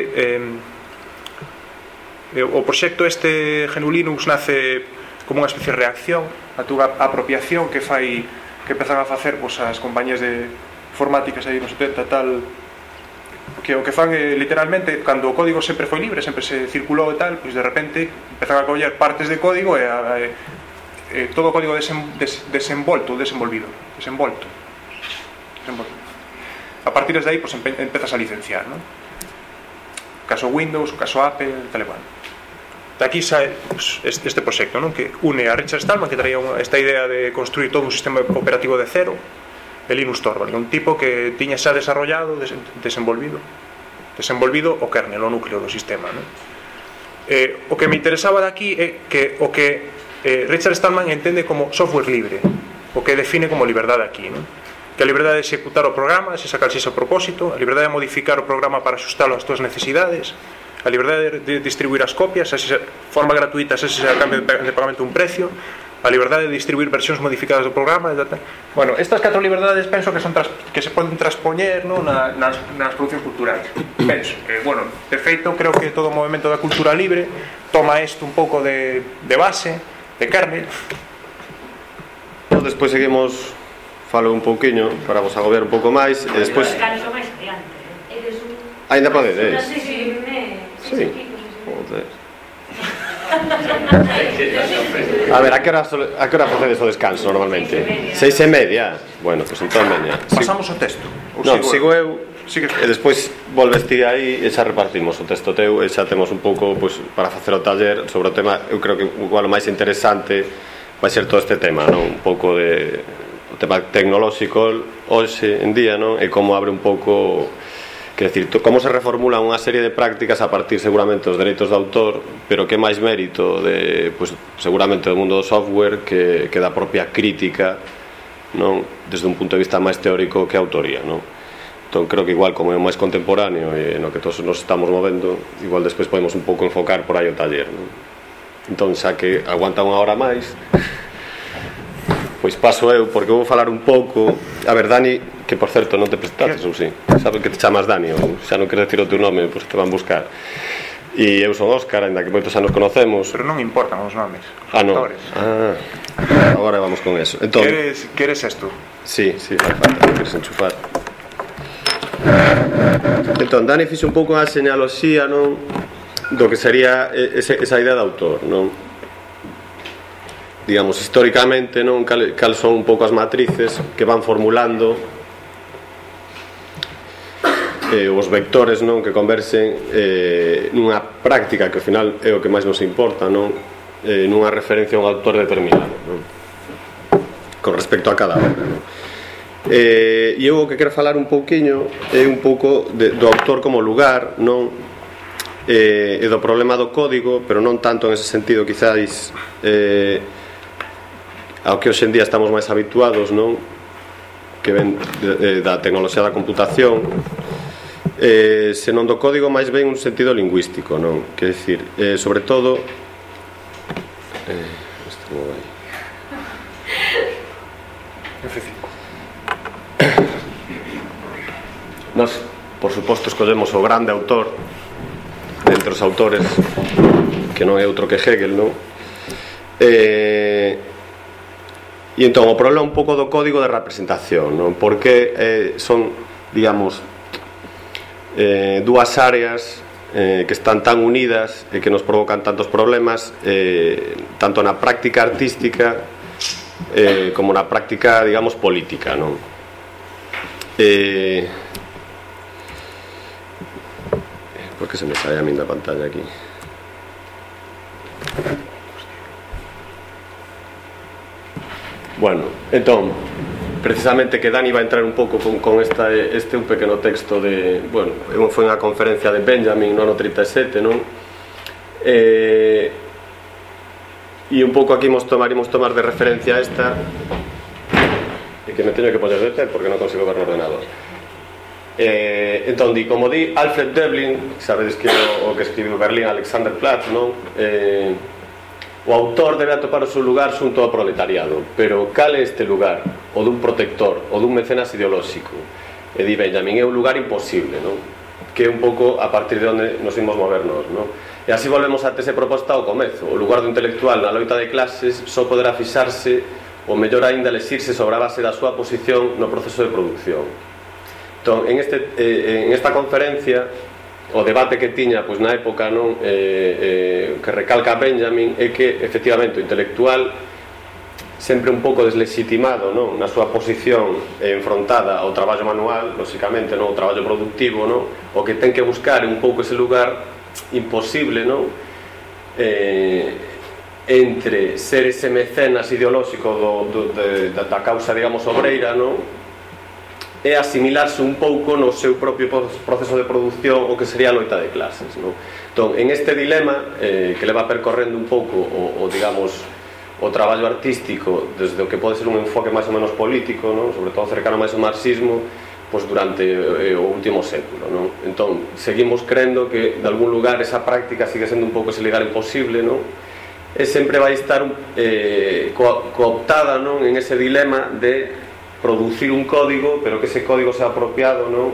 e, o proxecto este GNU Linux nace como unha especie de reacción a túa apropiación que fai que empezan a facer pois, as compañías de informáticas aí nos 70 tal que o que fan é literalmente cando o código sempre foi libre, sempre se circulou e tal, pois de repente empezan a coller partes de código e, a, e, e todo o código desem, des, desenvolto, desenvolvido, desenvolto. Desenvolto. A partir de aí pois empe, empezas a licenciar, non? Caso Windows, o caso Apple, tal e bueno daqui sae este proxecto non que une a Richard Stallman que traía unha, esta idea de construir todo un sistema operativo de cero de Linus Torvald un tipo que tiña xa desarrollado des, desenvolvido desenvolvido o kernel, o núcleo do sistema non? Eh, o que me interesaba daqui é que o que eh, Richard Stallman entende como software libre o que define como liberdade aquí non? que a liberdade de executar o programa, se sacarse ese propósito, a liberdade de modificar o programa para axustalo ás túas necesidades, a liberdade de distribuir as copias, a forma gratuita se a cambio de pagamento un precio, a liberdade de distribuir versións modificadas do programa, etc. Bueno, estas catro liberdades penso que son tras, que se poden traspoñer no, na, nas, nas producións culturais. (coughs) Penso, eh, bueno, de feito creo que todo o movimento da cultura libre toma isto un pouco de, de base, de carne. Nos despois seguimos falo un pouquiño para vos agobiar un pouco máis e despois... Ainda podedes. Sí, sí, Sí, joder. A ver, a que hora, a que hora facedes o descanso normalmente? Seis e media? Bueno, pois pues, entón meña Pasamos o texto? Ou non, sigo eu Sigue. E despois volves ti aí e xa repartimos o texto teu e xa temos un pouco pois, para facer o taller sobre o tema eu creo que igual o máis interesante vai ser todo este tema non? un pouco de o tema tecnolóxico hoxe en día non? e como abre un pouco Que decir, como se reformula unha serie de prácticas a partir seguramente dos dereitos de autor, pero que máis mérito de, pues, seguramente do mundo do software que, que da propia crítica non desde un punto de vista máis teórico que a autoría, non? Entón, creo que igual como é máis contemporáneo e no que todos nos estamos movendo, igual despois podemos un pouco enfocar por aí o taller, non? Entón, xa que aguanta unha hora máis, (laughs) Pois paso eu, porque vou falar un pouco. A ver, Dani, que por certo non te presentates ou si. Sabe que te chamas Dani ou xa non queres decir o teu nome, pois te van buscar. E eu son Óscar, ainda que moitos anos conocemos. Pero non importan os nomes, os ah, non. actores. Ah, Agora vamos con eso. Entón, Queres, queres esto? Si, sí, si, sí, fai falta, queres enchufar. Entón, Dani fixe un pouco a señaloxía non do que sería esa idea de autor, non? digamos, históricamente, non cal, cal son un pouco as matrices que van formulando eh, os vectores non que conversen eh, nunha práctica que ao final é o que máis nos importa non eh, nunha referencia a un autor determinado non? con respecto a cada obra non? Eh, e eu o que quero falar un pouquiño é un pouco de, do autor como lugar non eh, e do problema do código pero non tanto en ese sentido quizáis eh, ao que hoxe en día estamos máis habituados non? Que ven de, de, da tecnoloxía da computación. Eh, senón do código máis ben un sentido lingüístico non? Que decir, eh, sobre todo eh, este como vai Nos, por suposto, escollemos o grande autor dentre os autores que non é outro que Hegel, non? Eh, E entón o problema un pouco do código de representación, non? Porque eh, son, digamos, eh, dúas áreas eh, que están tan unidas e que nos provocan tantos problemas eh, tanto na práctica artística eh, como na práctica, digamos, política, non? Eh, porque se me sale a min da pantalla aquí. Bueno, entón, precisamente que Dani va a entrar un pouco con, con esta, este un pequeno texto de, bueno, foi unha conferencia de Benjamin no ano 37, non? Eh, e un pouco aquí mos tomaríamos tomar de referencia esta e que me teño que poñer deter porque non consigo ver o ordenador Eh, entón di, como di Alfred Devlin, sabedes que o, o que escribiu Berlín Alexander Platz, non? Eh, O autor debe atopar o seu lugar xunto ao proletariado, pero cal é este lugar? O dun protector, o dun mecenas ideolóxico? E di Benjamin, é un lugar imposible, non? Que é un pouco a partir de onde nos imos movernos, non? E así volvemos a tese proposta ao comezo. O lugar do intelectual na loita de clases só poderá fixarse ou mellor aínda lexirse sobre a base da súa posición no proceso de producción. Entón, en, este, eh, en esta conferencia o debate que tiña pois na época non eh, eh, que recalca Benjamin é que efectivamente o intelectual sempre un pouco deslegitimado non? na súa posición enfrontada ao traballo manual, lóxicamente, non? ao traballo productivo, non? o que ten que buscar un pouco ese lugar imposible non? Eh, entre ser ese mecenas ideolóxico do, do, de, da, da causa, digamos, obreira, non? é asimilarse un pouco no seu propio proceso de produción o que sería a loita de clases non? entón, en este dilema eh, que leva percorrendo un pouco o, o digamos o traballo artístico desde o que pode ser un enfoque máis ou menos político, non? sobre todo cercano máis ao marxismo, pois durante eh, o último século. Non? Entón, seguimos crendo que de algún lugar esa práctica sigue sendo un pouco ese legal imposible, non? e sempre vai estar eh, co cooptada non? en ese dilema de producir un código, pero que ese código sea apropiado non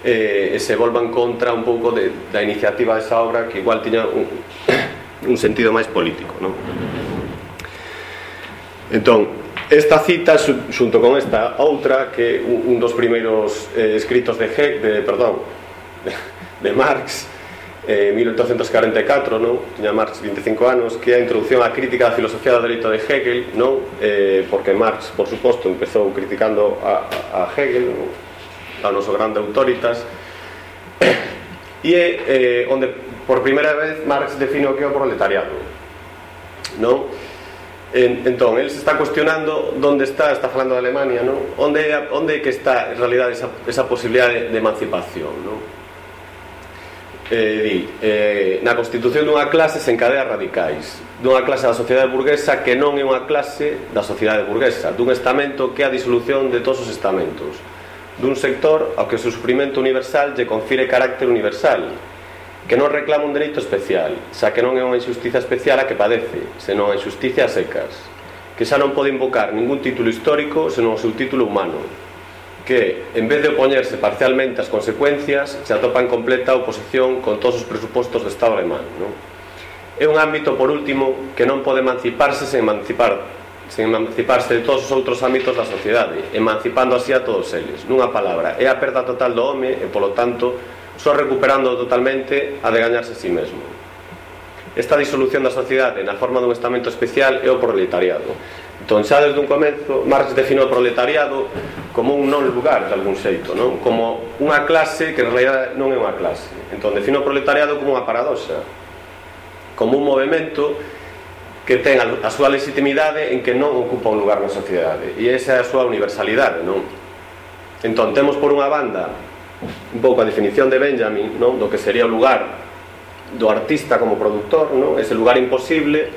eh, e se volvan contra un pouco de, da iniciativa desa obra que igual tiña un, (coughs) un sentido máis político non? entón Esta cita, xunto con esta outra, que un dos primeiros eh, escritos de Hegel, de, perdón, de, (laughs) de Marx, eh, 1844, non? Tiña Marx 25 anos, que é a introducción á crítica da filosofía do dereito de Hegel, non? Eh, porque Marx, por suposto, empezou criticando a, a Hegel, non? a noso grande autoritas, e é eh, onde por primeira vez Marx define o que é o proletariado, non? En, entón, se está cuestionando onde está, está falando de Alemania, non? Onde, onde que está, en realidad, esa, esa posibilidade de, de emancipación, non? eh, di eh, na constitución dunha clase sen cadeas radicais dunha clase da sociedade burguesa que non é unha clase da sociedade burguesa dun estamento que é a disolución de todos os estamentos dun sector ao que o seu suprimento universal lle confire carácter universal que non reclama un dereito especial xa que non é unha injusticia especial a que padece senón a injusticia a secas que xa non pode invocar ningún título histórico senón o seu título humano que, en vez de opoñerse parcialmente ás consecuencias, se atopa en completa oposición con todos os presupostos do Estado alemán. Non? É un ámbito, por último, que non pode emanciparse sen, emancipar, sen emanciparse de todos os outros ámbitos da sociedade, emancipando así a todos eles. Nunha palabra, é a perda total do home e, polo tanto, só recuperando totalmente a de gañarse a sí mesmo. Esta disolución da sociedade na forma dun estamento especial é o proletariado, Entón, xa desde un comenzo, Marx definiu o proletariado como un non lugar, de algún xeito, non? Como unha clase que en realidad non é unha clase. Entón, define o proletariado como unha paradoxa, como un movimento que ten a súa legitimidade en que non ocupa un lugar na sociedade. E esa é a súa universalidade, non? Entón, temos por unha banda un pouco a definición de Benjamin, non? Do que sería o lugar do artista como produtor, non? Ese lugar imposible,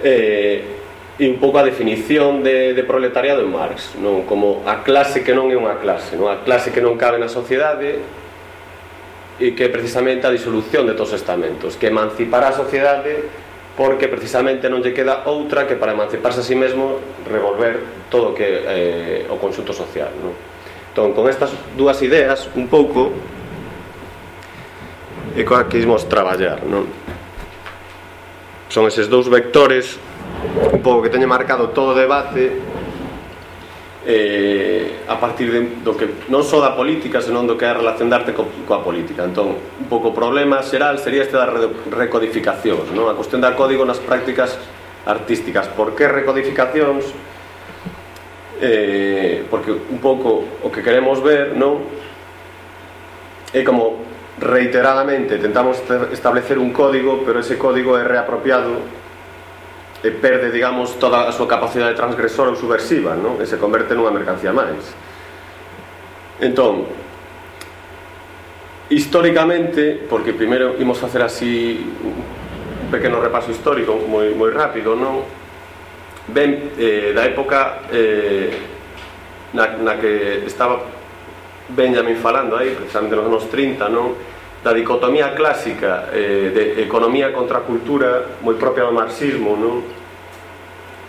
eh, e un pouco a definición de, de proletariado en Marx non como a clase que non é unha clase non a clase que non cabe na sociedade e que precisamente a disolución de todos os estamentos que emancipará a sociedade porque precisamente non lle queda outra que para emanciparse a sí mesmo revolver todo o que eh, o conxunto social non? entón con estas dúas ideas un pouco é coa que ismos traballar non? son eses dous vectores un pouco que teñe marcado todo o debate eh, a partir de, do que non só da política, senón do que é a relación de arte co, coa política. Entón, un pouco o problema xeral sería este da recodificación, non? a cuestión da código nas prácticas artísticas. Por que recodificacións? Eh, porque un pouco o que queremos ver, non? É como reiteradamente tentamos establecer un código, pero ese código é reapropiado e perde, digamos, toda a súa capacidade transgresora ou subversiva, non? E se converte nunha mercancía máis. Entón, históricamente, porque primeiro imos facer así un pequeno repaso histórico moi, moi rápido, non? Ben, eh, da época eh, na, na que estaba Benjamin falando aí, precisamente nos anos 30, non? da dicotomía clásica eh, de economía contra cultura moi propia do marxismo non?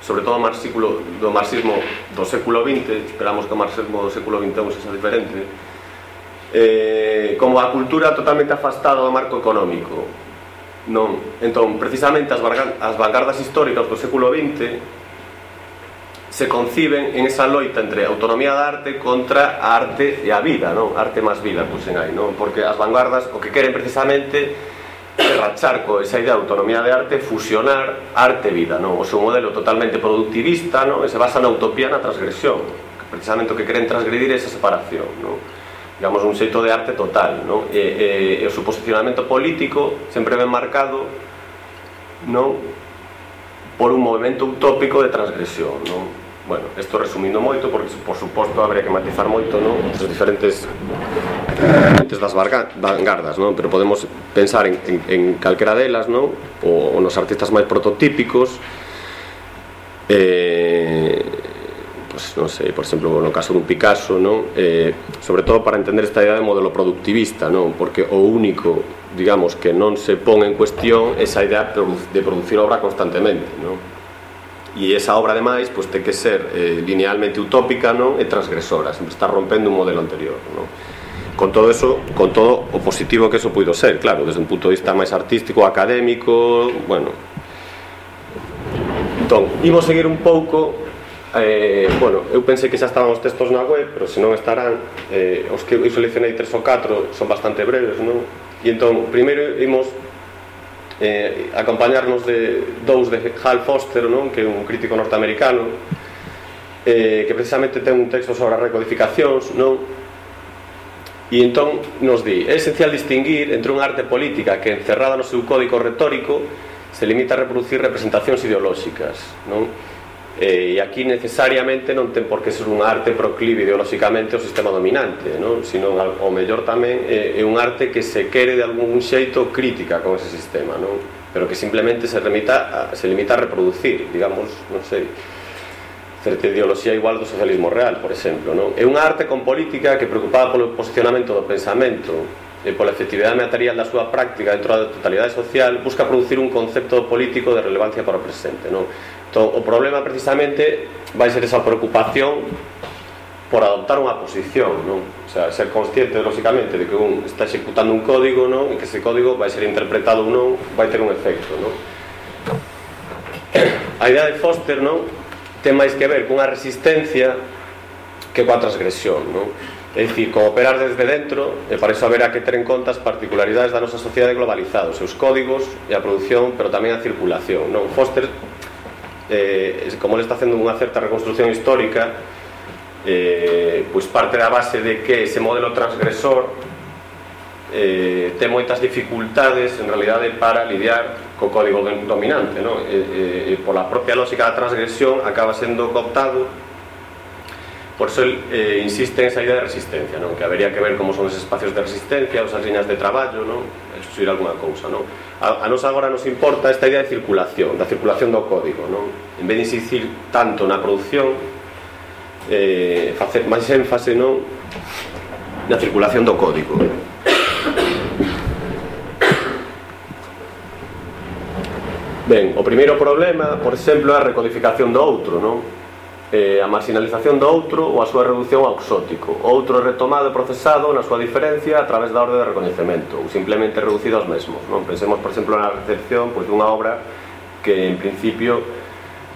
sobre todo marxículo, do marxismo do século XX esperamos que o marxismo do século XXI sexa diferente eh, como a cultura totalmente afastada do marco económico non? entón, precisamente as, as vanguardas históricas do século XX se conciben en esa loita entre a autonomía da arte contra a arte e a vida, non? Arte máis vida, puxen aí, non? Porque as vanguardas o que queren precisamente é rachar co esa idea de autonomía de arte, fusionar arte e vida, non? O seu modelo totalmente productivista, non? E se basa na utopía na transgresión, que precisamente o que queren transgredir é esa separación, non? digamos, un xeito de arte total, non? E, e, e o seu posicionamento político sempre ben marcado non por un movimento utópico de transgresión, non? Bueno, isto resumindo moito, porque por suposto habría que matizar moito non? os diferentes diferentes das vanguardas, non? pero podemos pensar en, en, en calquera delas non? O, o nos artistas máis prototípicos eh, pues, non sei, por exemplo, no caso dun Picasso non? Eh, sobre todo para entender esta idea de modelo productivista non? porque o único, digamos, que non se pon en cuestión esa idea de producir obra constantemente non? e esa obra ademais pois, ten que ser eh, linealmente utópica non e transgresora, sempre está rompendo un modelo anterior non? con todo eso, con todo o positivo que eso puido ser, claro, desde un punto de vista máis artístico, académico, bueno. Entón, imos seguir un pouco eh, bueno, eu pensei que xa estaban os textos na web, pero se non estarán, eh, os que eu seleccionei tres ou catro son bastante breves, non? E entón, primeiro imos eh, acompañarnos de dous de Hal Foster, non? que é un crítico norteamericano, eh, que precisamente ten un texto sobre as recodificacións, non? E entón nos di, é esencial distinguir entre unha arte política que encerrada no seu código retórico se limita a reproducir representacións ideolóxicas, non? Eh, e aquí necesariamente non ten por que ser unha arte proclive ideolóxicamente ao sistema dominante non? sino o mellor tamén é, eh, é un arte que se quere de algún xeito crítica con ese sistema non? pero que simplemente se, remita a, se limita a reproducir digamos, non sei certa ideoloxía igual do socialismo real, por exemplo non? é unha arte con política que preocupada polo posicionamento do pensamento e pola efectividade material da súa práctica dentro da totalidade social busca producir un concepto político de relevancia para o presente non? Entón, o problema precisamente vai ser esa preocupación por adoptar unha posición, non? O sea, ser consciente, lóxicamente, de que un está executando un código, non? E que ese código vai ser interpretado ou non, vai ter un efecto, non? A idea de Foster, non? Ten máis que ver cunha resistencia que coa transgresión, non? É dicir, cooperar desde dentro e para iso haberá que ter en conta as particularidades da nosa sociedade globalizada, os seus códigos e a produción, pero tamén a circulación, non? Foster eh, como ele está facendo unha certa reconstrucción histórica eh, pois parte da base de que ese modelo transgresor eh, ten moitas dificultades en realidade para lidiar co código dominante no? eh, eh, pola propia lógica da transgresión acaba sendo cooptado por eso eh, insiste en esa idea de resistencia non? que habería que ver como son os espacios de resistencia, os as liñas de traballo non? e alguna cousa non? a, a nos agora nos importa esta idea de circulación da circulación do código non? en vez de insistir tanto na produción eh, facer máis énfase non na circulación do código Ben, o primeiro problema, por exemplo, é a recodificación do outro, non? eh, a marginalización do outro ou a súa reducción ao exótico. Outro retomado e procesado na súa diferencia a través da orde de recoñecemento ou simplemente reducido aos mesmos. Non? Pensemos, por exemplo, na recepción pois, dunha obra que, en principio,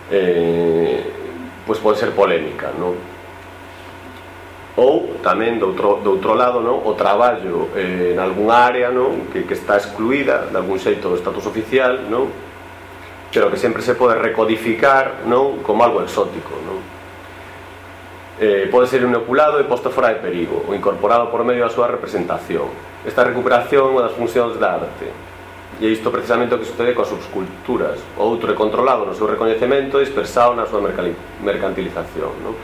eh, pois pode ser polémica. Non? ou tamén do outro, do outro lado non? o traballo eh, en algunha área non? Que, que está excluída de algún xeito do estatus oficial non? pero que sempre se pode recodificar non como algo exótico non? Eh, pode ser inoculado e posto fora de perigo ou incorporado por medio da súa representación esta recuperación das funcións da arte e isto precisamente o que sucede coas subculturas outro é controlado no seu recoñecemento e dispersado na súa mercantilización non?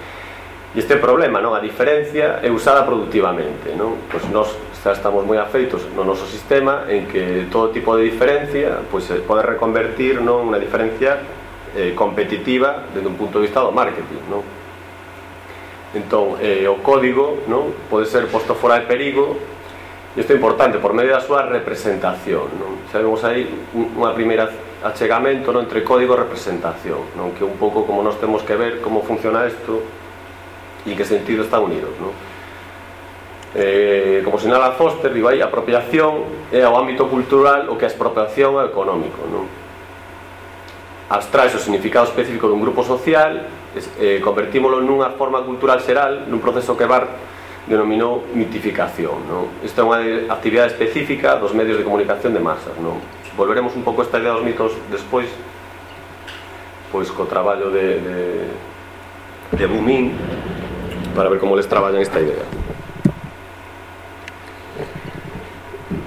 E este problema, non? A diferencia é usada productivamente, non? Pois nós xa estamos moi afeitos no noso sistema en que todo tipo de diferencia pois se pode reconvertir non unha diferencia eh, competitiva desde un punto de vista do marketing non? entón eh, o código non pode ser posto fora de perigo e isto é importante por medio da súa representación non? xa vemos aí unha primeira achegamento non? entre código e representación non? que un pouco como nós temos que ver como funciona isto e en que sentido está unido non? eh, como sinala Foster, digo aí, a apropiación é ao ámbito cultural o que a expropiación é económico, non? Abstraes o significado específico dun grupo social, eh, convertímolo nunha forma cultural xeral, nun proceso que Barth denominou mitificación, non? Esta é unha actividade específica dos medios de comunicación de masas, non? Volveremos un pouco a esta idea dos mitos despois, pois co traballo de, de, de Bumin, para ver como les traballan esta idea.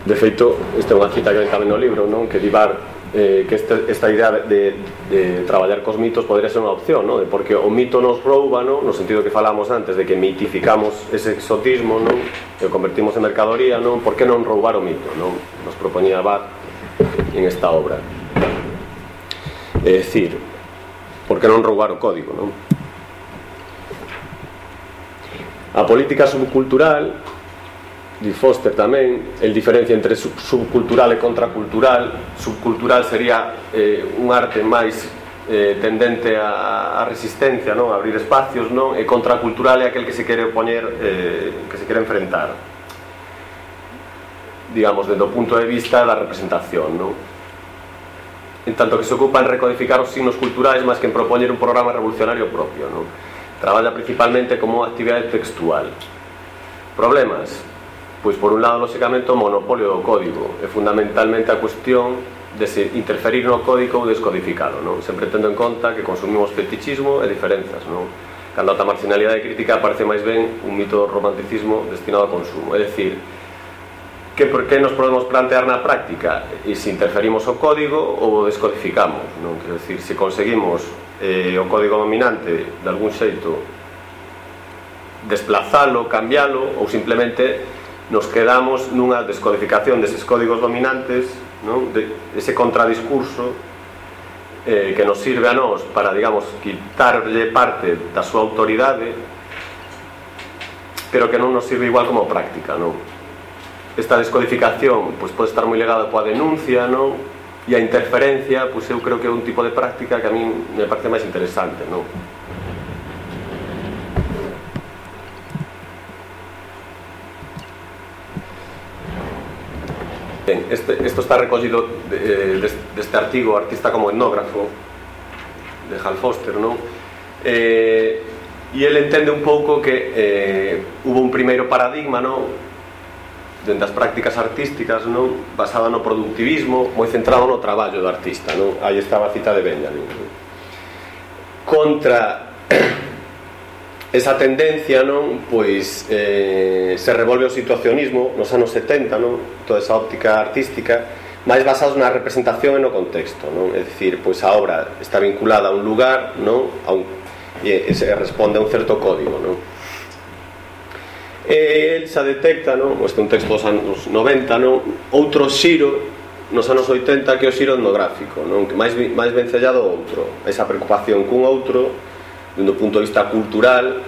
De feito, esta é unha cita que cabe no libro, non? Que divar eh, que esta, esta idea de, de traballar cos mitos podría ser unha opción, non? Porque o mito nos rouba, non? No sentido que falamos antes de que mitificamos ese exotismo, non? Que o convertimos en mercadoría, non? Por que non roubar o mito, non? Nos propoñía Bach en esta obra. É dicir, por que non roubar o código, non? A política subcultural di Foster tamén, el diferencia entre subcultural e contracultural. Subcultural sería eh, un arte máis eh, tendente á resistencia, non, a abrir espacios, non, e contracultural é aquel que se quere opoñer, eh, que se quere enfrentar. Digamos, desde o punto de vista da representación, non? En tanto que se ocupa en recodificar os signos culturais máis que en propoñer un programa revolucionario propio, non? Traballa principalmente como actividade textual. Problemas, Pois por un lado, lóxicamente, o monopolio do código e fundamentalmente a cuestión de se interferir no código ou descodificalo, non? Sempre tendo en conta que consumimos fetichismo e diferenzas, non? Cando a marginalidade crítica aparece máis ben un mito do romanticismo destinado ao consumo, é dicir, que por que nos podemos plantear na práctica e se interferimos o código ou o descodificamos non quero decir, se conseguimos eh, o código dominante de algún xeito desplazalo, cambialo ou simplemente nos quedamos nunha descodificación deses códigos dominantes non? De ese contradiscurso eh, que nos sirve a nós para, digamos, quitarlle parte da súa autoridade pero que non nos sirve igual como práctica, non? Esta descodificación pois, pode estar moi legada coa denuncia, non? E a interferencia, pois eu creo que é un tipo de práctica que a mí me parece máis interesante, non? Ben, este, esto está recollido eh, de, de, deste artigo Artista como etnógrafo de Hal Foster, non? Eh, e ele entende un pouco que eh, hubo un primeiro paradigma, non? dende as prácticas artísticas non basada no productivismo moi centrado no traballo do artista non? aí estaba a cita de Benjamin non? contra esa tendencia non pois eh, se revolve o situacionismo nos anos 70 non? toda esa óptica artística máis basados na representación e no contexto non? é dicir, pois a obra está vinculada a un lugar non? A un, e, e se responde a un certo código non? e el xa detecta non? este un texto dos anos 90 non? outro xiro nos anos 80 que o xiro etnográfico non? que máis, máis vencellado outro esa preocupación cun outro dun punto de vista cultural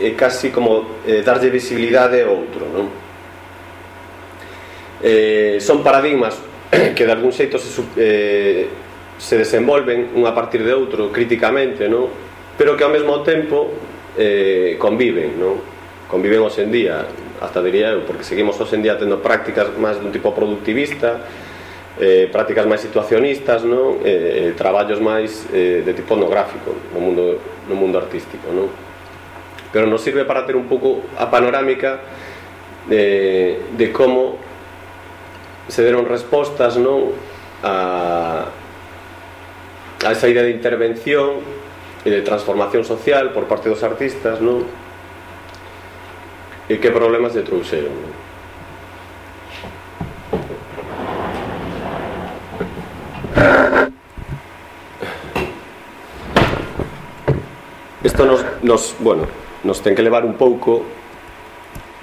é casi como eh, darlle visibilidade a outro non? Eh, son paradigmas (clears throat) que de algún xeito se, eh, se desenvolven un a partir de outro críticamente non? pero que ao mesmo tempo eh, conviven non? conviven hoxe en día hasta diría eu, porque seguimos hoxe en día tendo prácticas máis dun tipo productivista eh, prácticas máis situacionistas non? Eh, traballos máis eh, de tipo etnográfico no mundo no mundo artístico non? pero nos sirve para ter un pouco a panorámica de, de como se deron respostas non a, esa idea de intervención e de transformación social por parte dos artistas non? e que problemas se trouxeron? Isto nos, nos, bueno, nos ten que levar un pouco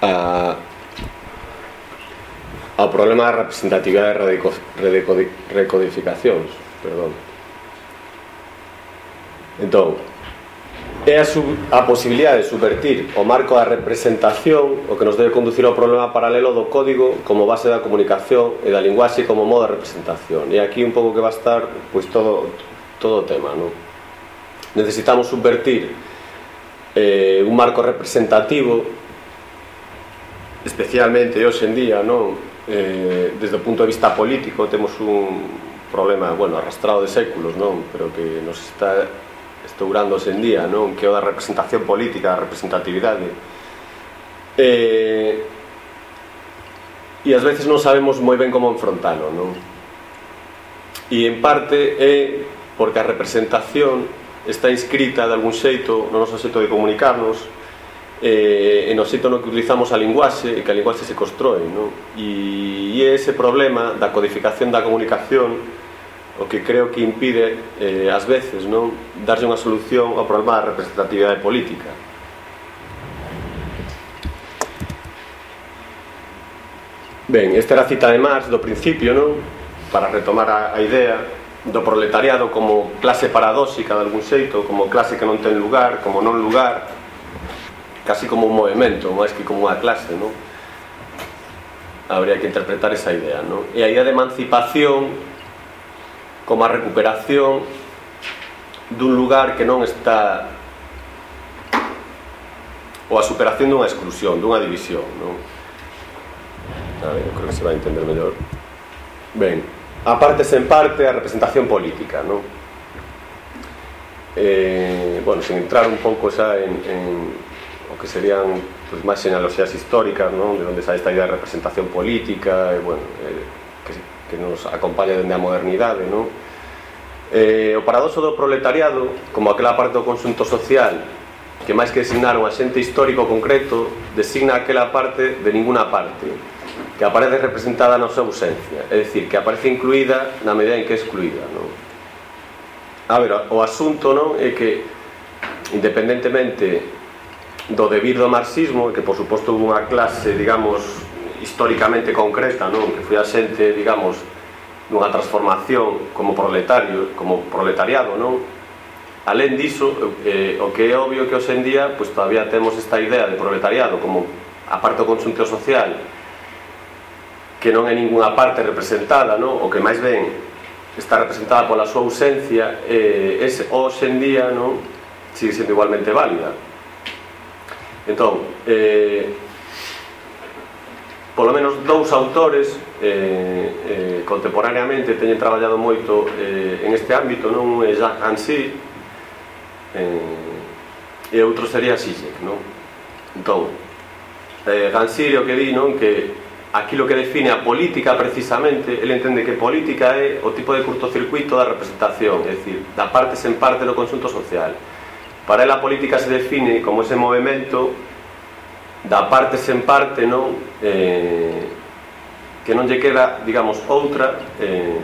a, ao problema da representatividade de recodificacións perdón entón é a, sub, a posibilidade de subvertir o marco da representación o que nos debe conducir ao problema paralelo do código como base da comunicación e da linguaxe como modo de representación e aquí un pouco que va a estar pois todo, todo o tema non? necesitamos subvertir eh, un marco representativo especialmente hoxe en día non? Eh, desde o punto de vista político temos un problema bueno, arrastrado de séculos non? pero que nos está estourando hoxe en día non? que o da representación política da representatividade eh, e ás veces non sabemos moi ben como enfrontalo non? e en parte é porque a representación está inscrita de algún xeito no noso xeito de comunicarnos eh, e no xeito no que utilizamos a linguaxe e que a linguaxe se constrói non? E, e ese problema da codificación da comunicación o que creo que impide eh, ás veces non darlle unha solución ao problema da representatividade política Ben, esta era a cita de Marx do principio, non? Para retomar a, a idea do proletariado como clase paradóxica de algún xeito, como clase que non ten lugar, como non lugar, casi como un movimento, máis que como unha clase, non? Habría que interpretar esa idea, non? E a idea de emancipación como a recuperación dun lugar que non está ou a superación dunha exclusión, dunha división, non? A ver, creo que se vai entender mellor. Ben, a partes en parte a representación política non? Eh, bueno, sen entrar un pouco xa en, en o que serían pues, máis xenealoxías históricas non? de onde xa esta idea de representación política e, bueno, eh, que, que nos acompaña dende a modernidade non? Eh, o paradoxo do proletariado como aquela parte do consunto social que máis que designar un axente histórico concreto designa aquela parte de ninguna parte que aparece representada na súa ausencia, é dicir, que aparece incluída na medida en que é excluída, non? A ver, o asunto non é que independentemente do debir do marxismo, que por suposto hubo unha clase, digamos, históricamente concreta, non? Que foi a xente, digamos, dunha transformación como proletario, como proletariado, non? Alén diso, eh, o que é obvio que hoxe en día, pois pues, todavía temos esta idea de proletariado como a parte do consunto social que non é ningunha parte representada, non? o que máis ben está representada pola súa ausencia, eh, ese, hoxe en día non? sigue sendo igualmente válida. Entón, eh, polo menos dous autores eh, eh, contemporaneamente teñen traballado moito eh, en este ámbito, non? É Jacques Ansi, eh, e outro sería Zizek, non? Entón, eh, Gansir o que di, non? Que aquilo que define a política precisamente, ele entende que política é o tipo de curtocircuito da representación, é dicir, da parte sen parte do consunto social. Para ela a política se define como ese movimento da parte sen parte, non? Eh, que non lle queda, digamos, outra eh,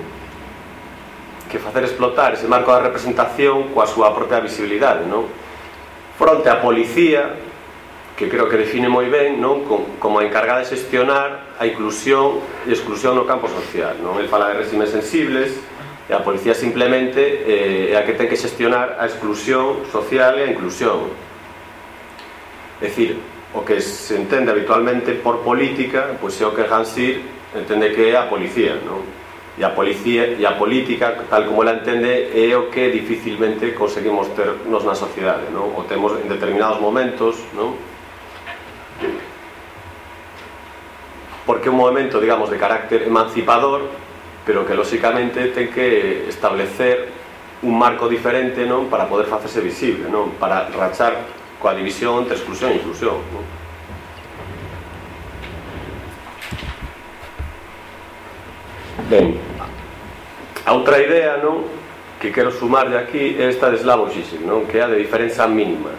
que facer explotar ese marco da representación coa súa propia visibilidade, non? Fronte á policía, que creo que define moi ben non como a encargada de xestionar a inclusión e exclusión no campo social non el fala de réximes sensibles e a policía simplemente eh, é a que ten que xestionar a exclusión social e a inclusión é dicir, o que se entende habitualmente por política pois é o que Hansir entende que é a policía non? e a policía e a política tal como la entende é o que dificilmente conseguimos ter nos na sociedade non? o temos en determinados momentos non? porque é un movimento, digamos, de carácter emancipador, pero que lóxicamente ten que establecer un marco diferente non para poder facerse visible, non para rachar coa división entre exclusión e inclusión. Non? Ben, a outra idea non que quero sumarlle aquí é esta de Slavoj Žižek, non? que é a de diferenza mínima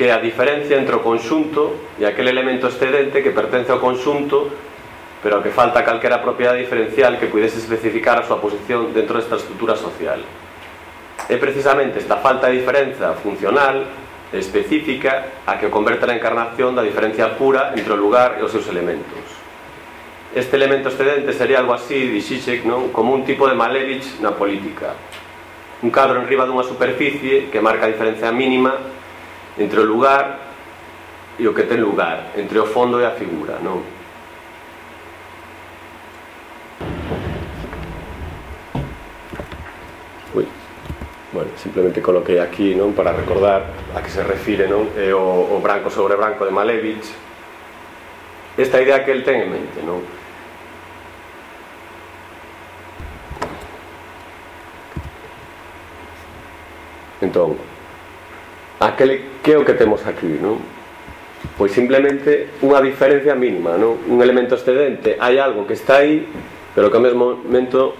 que a diferencia entre o conxunto e aquel elemento excedente que pertence ao conxunto pero que falta calquera propiedade diferencial que pudese especificar a súa posición dentro desta estrutura social. É precisamente esta falta de diferenza funcional específica a que o converte na encarnación da diferencia pura entre o lugar e os seus elementos. Este elemento excedente sería algo así, dixixec, non? como un tipo de Malevich na política. Un cadro enriba dunha superficie que marca a diferencia mínima entre o lugar e o que ten lugar, entre o fondo e a figura, non? Ui. Bueno, simplemente coloquei aquí, non, para recordar a que se refire, non, é o, o branco sobre branco de Malevich. Esta idea que el ten en mente, non? Entón, aquele que é o que temos aquí, non? Pois simplemente unha diferencia mínima, non? Un elemento excedente, hai algo que está aí, pero que ao mesmo momento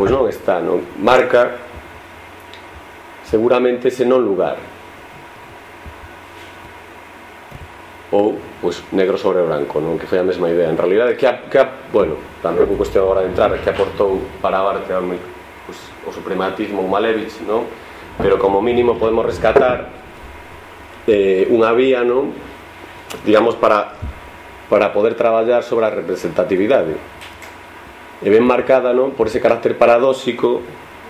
pois non está, non? Marca seguramente ese non lugar. Ou, pois, negro sobre branco, non? Que foi a mesma idea. En realidad, que, a, que a, bueno, tampouco cuestión agora de entrar, que aportou para Barthe pois, o suprematismo o Malevich, non? Pero como mínimo podemos rescatar eh, unha vía, non? Digamos, para, para poder traballar sobre a representatividade. E ben marcada, non? Por ese carácter paradóxico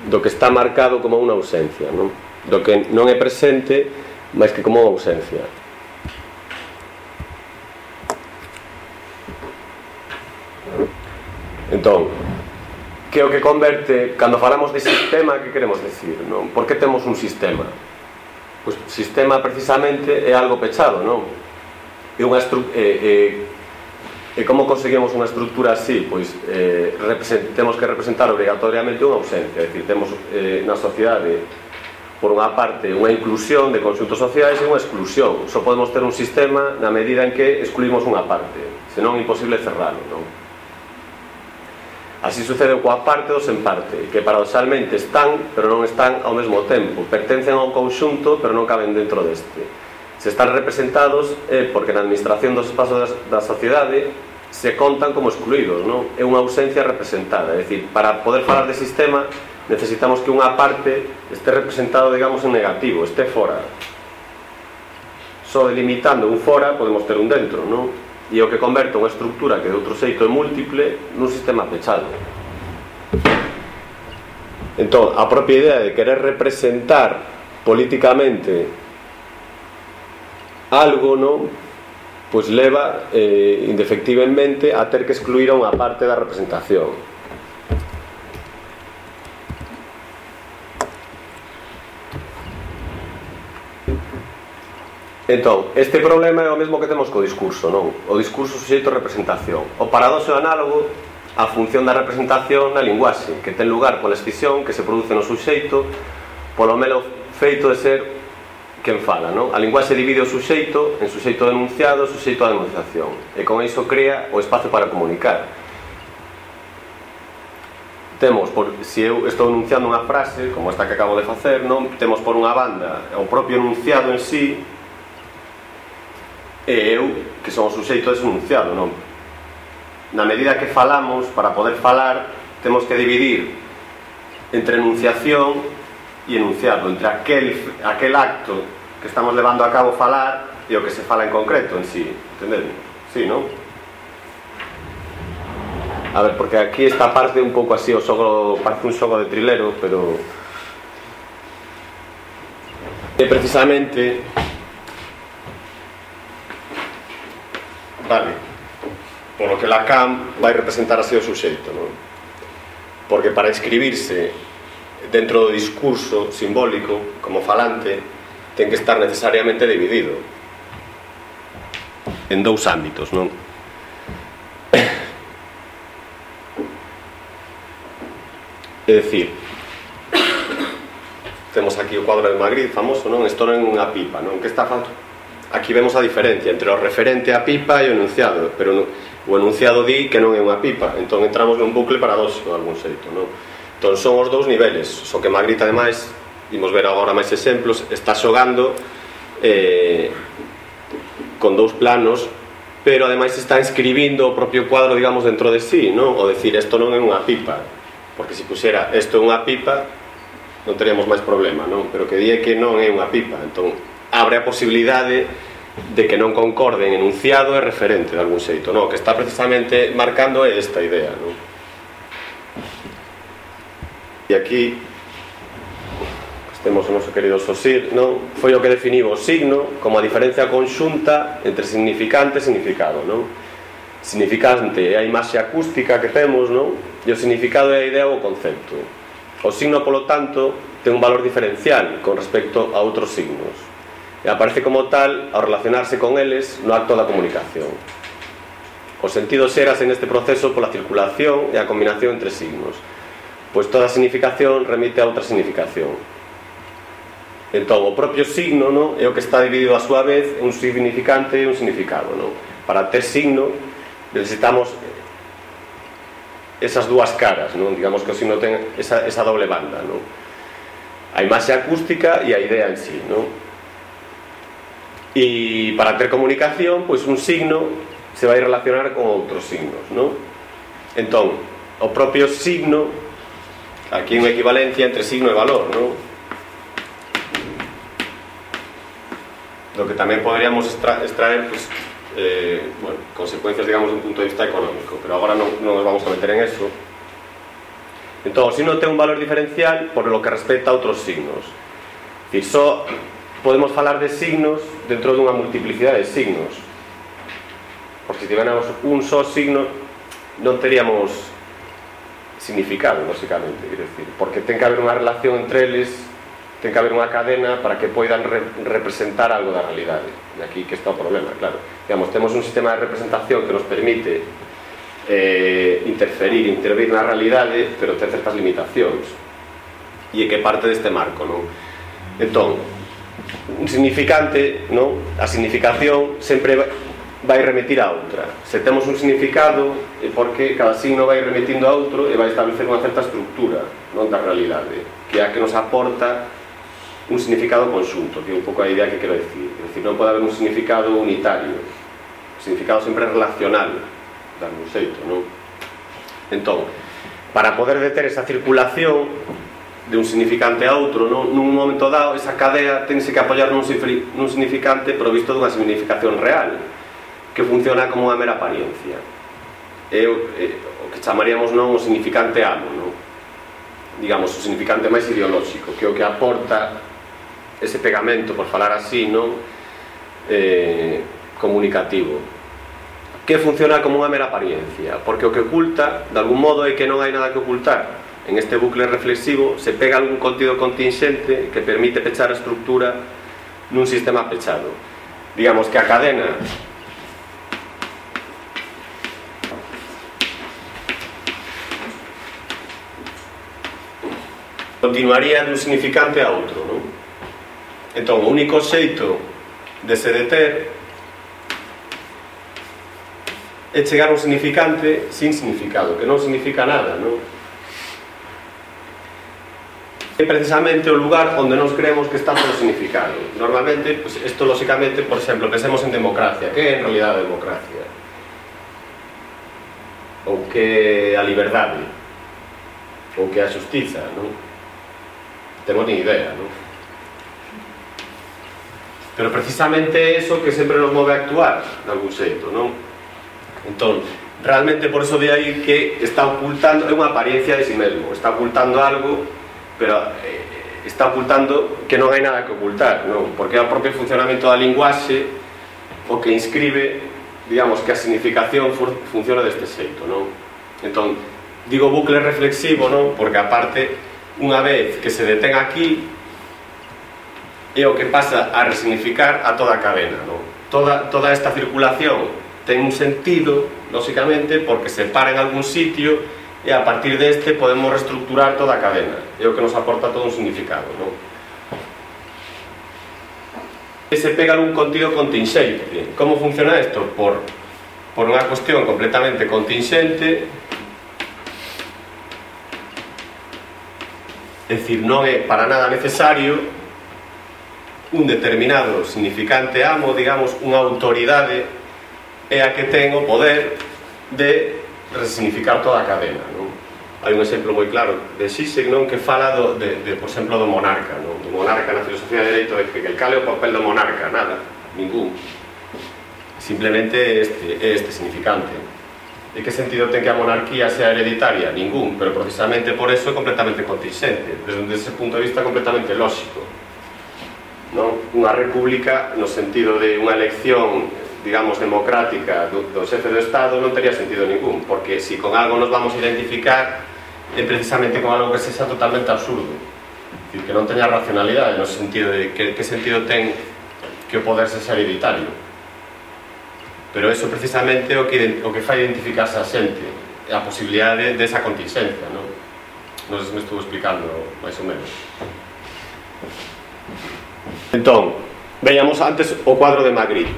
do que está marcado como unha ausencia, non? Do que non é presente, máis que como ausencia. Entón, que é o que converte, cando falamos de sistema, que queremos decir, non? Por que temos un sistema? Pois, sistema precisamente é algo pechado, non? É unha eh, eh, e como conseguimos unha estructura así? Pois eh, temos que representar obrigatoriamente unha ausencia, é dicir, temos eh, na sociedade por unha parte unha inclusión de conxuntos sociais e unha exclusión. Só podemos ter un sistema na medida en que excluímos unha parte, senón imposible cerralo, non? Así sucede coa parte dos en parte, que paradoxalmente están, pero non están ao mesmo tempo, pertencen ao conxunto, pero non caben dentro deste. Se están representados é porque na administración dos espazos da sociedade se contan como excluídos, non? É unha ausencia representada, é dicir, para poder falar de sistema necesitamos que unha parte este representado, digamos, en negativo, este fora. Só delimitando un fora podemos ter un dentro, non? e o que converte unha estructura que de outro xeito é múltiple nun sistema pechado. Entón, a propia idea de querer representar políticamente algo, non? Pois leva, eh, indefectivamente, a ter que excluir a unha parte da representación Entón, este problema é o mesmo que temos co discurso, non? O discurso suxeito representación. O paradoxo análogo a función da representación na linguaxe, que ten lugar pola escisión que se produce no suxeito, polo melo feito de ser quen fala, non? A linguaxe divide o suxeito en suxeito denunciado, suxeito a denunciación, e con iso crea o espacio para comunicar. Temos, por, se eu estou enunciando unha frase, como esta que acabo de facer, non? Temos por unha banda o propio enunciado en sí, e eu, que son o suxeito, desenunciado, non? Na medida que falamos, para poder falar, temos que dividir entre enunciación e enunciado, entre aquel, aquel acto que estamos levando a cabo falar e o que se fala en concreto en sí, entendemos? Sí, non? A ver, porque aquí esta parte un pouco así, o xogo, parece un xogo de trilero, pero... E precisamente vale? Polo que Lacan vai representar así o suxeito, non? Porque para escribirse dentro do discurso simbólico como falante ten que estar necesariamente dividido en dous ámbitos, non? (coughs) É dicir, (coughs) temos aquí o cuadro de Magritte famoso, non? Estou en unha pipa, non? Que está, aquí vemos a diferencia entre o referente a pipa e o enunciado, pero o enunciado di que non é unha pipa, entón entramos nun bucle paradóxico de algún xeito, non? Entón son os dous niveles, só que Magritte ademais, imos ver agora máis exemplos, está xogando eh, con dous planos pero ademais está inscribindo o propio cuadro, digamos, dentro de sí, non? O decir, isto non é unha pipa, porque se puxera isto é unha pipa, non teríamos máis problema, non? Pero que di que non é unha pipa, entón abre a posibilidade de que non concorden enunciado e referente de algún xeito, non, que está precisamente marcando é esta idea, non? E aquí temos o noso querido Sosir, non? Foi o que definiu o signo como a diferencia conxunta entre significante e significado, non? Significante é a imaxe acústica que temos, non? E o significado é a idea ou o concepto. O signo, polo tanto, ten un valor diferencial con respecto a outros signos e aparece como tal ao relacionarse con eles no acto da comunicación. O sentido xerase neste proceso pola circulación e a combinación entre signos, pois toda significación remite a outra significación. Entón, o propio signo non, é o que está dividido a súa vez en un significante e un significado. Non? Para ter signo necesitamos esas dúas caras, non? digamos que o signo ten esa, esa doble banda. Non? A imaxe acústica e a idea en sí. Non? E para ter comunicación, pois un signo se vai relacionar con outros signos. Non? Entón, o propio signo, aquí unha equivalencia entre signo e valor, non? do que tamén poderíamos extra, extraer pues, eh, bueno, consecuencias, digamos, de un punto de vista económico pero agora non, nos vamos a meter en eso entón, o signo ten un valor diferencial por lo que respecta a outros signos e só podemos falar de signos dentro dunha multiplicidade de signos. Porque se tiveramos un só signo non teríamos significado, basicamente. Decir, porque ten que haber unha relación entre eles ten que haber unha cadena para que poidan re representar algo da realidade. E aquí que está o problema, claro. Digamos, temos un sistema de representación que nos permite eh, interferir, intervir na realidade pero ten certas limitacións. E que parte deste marco non? entón, significante, non? A significación sempre vai remitir a outra. Se temos un significado, é porque cada signo vai remitindo a outro e vai establecer unha certa estructura non da realidade, que é a que nos aporta un significado conxunto, que é un pouco a idea que quero decir. É dicir, non pode haber un significado unitario, O significado sempre relacional, dar un xeito, non? Entón, para poder deter esa circulación, de un significante a outro non? nun momento dado esa cadea tense que apoiar nun, nun significante provisto dunha significación real que funciona como unha mera apariencia é o, é, o que chamaríamos non o significante amo non? digamos, o significante máis ideolóxico que é o que aporta ese pegamento, por falar así non? Eh, comunicativo que funciona como unha mera apariencia porque o que oculta, de algún modo, é que non hai nada que ocultar En este bucle reflexivo se pega algún contido contingente que permite pechar a estructura nun sistema pechado. Digamos que a cadena continuaría dun significante a outro, non? Entón, o único xeito de se deter é chegar a un significante sin significado, que non significa nada, non? é precisamente o lugar onde nos creemos que está todo significado. Normalmente, pues, isto lóxicamente, por exemplo, pensemos en democracia. Que é en realidad a democracia? Ou que a liberdade? Ou que a justiza? Non? Temos ni idea, non? Pero precisamente eso que sempre nos move a actuar, de algún xeito, non? Entón, realmente por eso de aí que está ocultando, é unha apariencia de si sí mesmo, está ocultando algo pero eh, está ocultando que non hai nada que ocultar, non? porque é o propio funcionamento da linguaxe o que inscribe, digamos, que a significación funciona deste xeito, non? Entón, digo bucle reflexivo, non? Porque aparte, unha vez que se detén aquí, é o que pasa a resignificar a toda a cadena, non? Toda, toda esta circulación ten un sentido, lógicamente, porque se para en algún sitio e a partir deste podemos reestructurar toda a cadena é o que nos aporta todo un significado non? e se pega un contido contingente como funciona isto? por, por unha cuestión completamente contingente é dicir, non é para nada necesario un determinado significante amo, digamos, unha autoridade é a que ten o poder de resignificar toda a cadena non? hai un exemplo moi claro de Sisek non que fala do, de, de, por exemplo do monarca non? do monarca na filosofía de dereito é que, que cale o papel do monarca nada, ningún simplemente este, é este significante e que sentido ten que a monarquía sea hereditaria? ningún, pero precisamente por eso é completamente contingente desde ese punto de vista completamente lógico non? unha república no sentido de unha elección digamos, democrática do, do xefe do Estado non tería sentido ningún, porque se si con algo nos vamos a identificar é precisamente con algo que se xa totalmente absurdo, dicir, que non teña racionalidade, no sentido de que, que sentido ten que o poder se xa hereditario. Pero eso precisamente o que, o que fai identificarse a xente, a posibilidade desa de, de contingencia, non? Non sei se me estuvo explicando, máis ou menos. Entón, veíamos antes o cuadro de Magritte.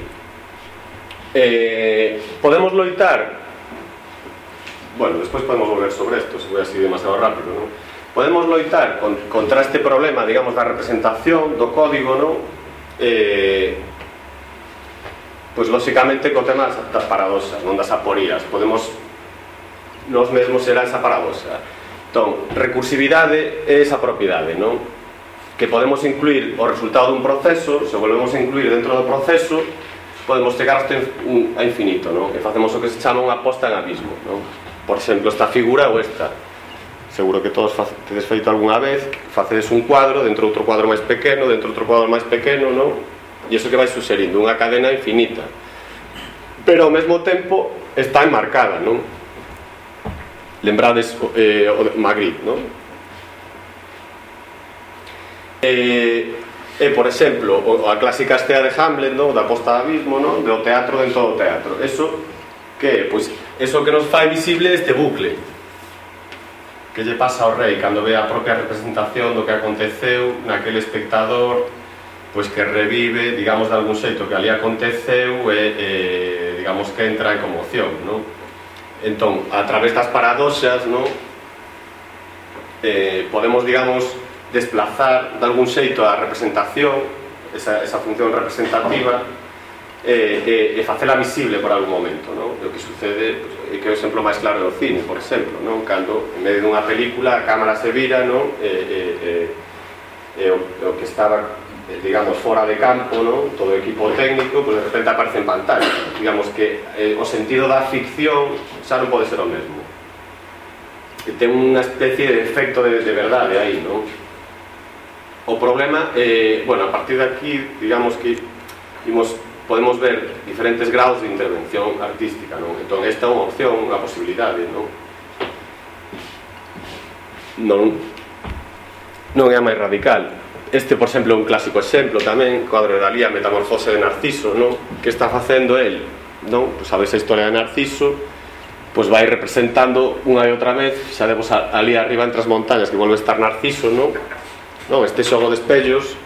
Eh, podemos loitar bueno, despois podemos volver sobre esto, se foi así demasiado rápido, non? Podemos loitar con, contra este problema, digamos, da representación, do código, non? Eh, pois, lóxicamente, co tema das, das paradoxas, non das aporías. Podemos, nos mesmos será esa paradoxa. Entón, recursividade é esa propiedade, non? Que podemos incluir o resultado dun proceso, se volvemos a incluir dentro do proceso, podemos chegar hasta a infinito, non? E facemos o que se chama unha posta en abismo, non? Por exemplo, esta figura ou esta. Seguro que todos tedes feito algunha vez, facedes un cuadro, dentro outro cuadro máis pequeno, dentro outro cuadro máis pequeno, non? E iso que vai suxerindo, unha cadena infinita. Pero ao mesmo tempo está enmarcada, non? Lembrades eh, o Magritte, non? Eh, é, por exemplo, a clásica estea de Hamlet, no? da posta de abismo, no? do teatro dentro do teatro. Eso que é? Pois, eso que nos fai visible este bucle. Que lle pasa ao rei cando ve a propia representación do que aconteceu naquele espectador, pois que revive, digamos, de algún xeito que ali aconteceu e, e digamos que entra en conmoción, non? Entón, a través das paradoxas, non? Eh, podemos, digamos, desplazar de algún xeito a representación esa, esa función representativa e, e, e facela visible por algún momento non? o que sucede pues, que é o exemplo máis claro do cine, por exemplo non? cando en medio dunha película a cámara se vira non? E, e, e, e o, o que estaba digamos, fora de campo, ¿no? todo o equipo técnico, pues de repente aparece en pantalla. Digamos que eh, o sentido da ficción xa non pode ser o mesmo. Que ten unha especie de efecto de, de verdade aí, non? O problema, eh, bueno, a partir de aquí, digamos que imos, podemos ver diferentes graus de intervención artística, non? Entón, esta é unha opción, unha posibilidade, non? Non, non é a máis radical. Este, por exemplo, é un clásico exemplo tamén, cuadro de Dalí, a metamorfose de Narciso, non? Que está facendo el? Non? Pois sabes a historia de Narciso, pois vai representando unha e outra vez, xa debos ali arriba entre as montañas que volve a estar Narciso, non? non? este xogo de espellos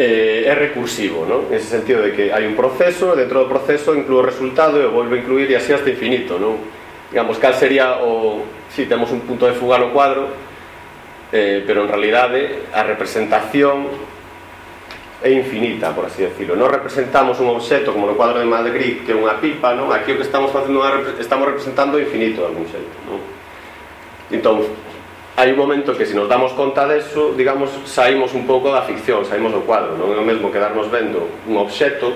eh, é recursivo non? ese sentido de que hai un proceso dentro do proceso incluo o resultado e o volvo a incluir e así hasta infinito non? digamos, cal sería o si sí, temos un punto de fuga no cuadro eh, pero en realidade a representación é infinita, por así decirlo. Non representamos un objeto como no cuadro de Madrid que é unha pipa, non? Aquí o que estamos facendo estamos representando o infinito de algún xeito, non? Entón, hai un momento que se nos damos conta deso, digamos, saímos un pouco da ficción, saímos do cuadro, non é o mesmo quedarnos vendo un obxecto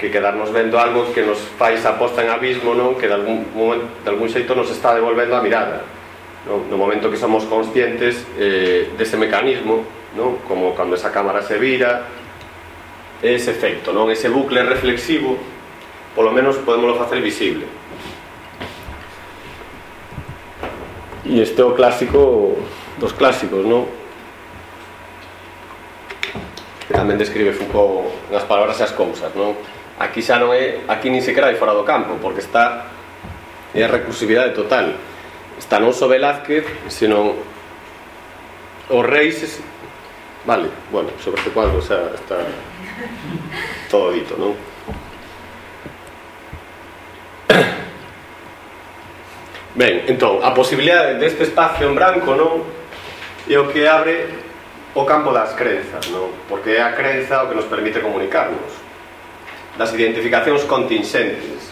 que quedarnos vendo algo que nos faz aposta en abismo, non? Que de algún, momento, de algún xeito nos está devolvendo a mirada. Non? No momento que somos conscientes eh, dese mecanismo, non? Como cando esa cámara se vira, ese efecto, non? Ese bucle reflexivo, polo menos podemoslo facer visible. e este é o clásico dos clásicos, non? Que tamén describe Foucault nas palabras e as cousas, non? Aquí xa non é, aquí nin sequera hai fora do campo, porque está é a recursividade total. Está non só Velázquez, senón os reis Vale, bueno, sobre este cuadro xa está todo dito, non? (coughs) Ben, entón, a posibilidade deste espacio en branco, non? É o que abre o campo das crenzas, non? Porque é a crenza o que nos permite comunicarnos. Das identificacións contingentes.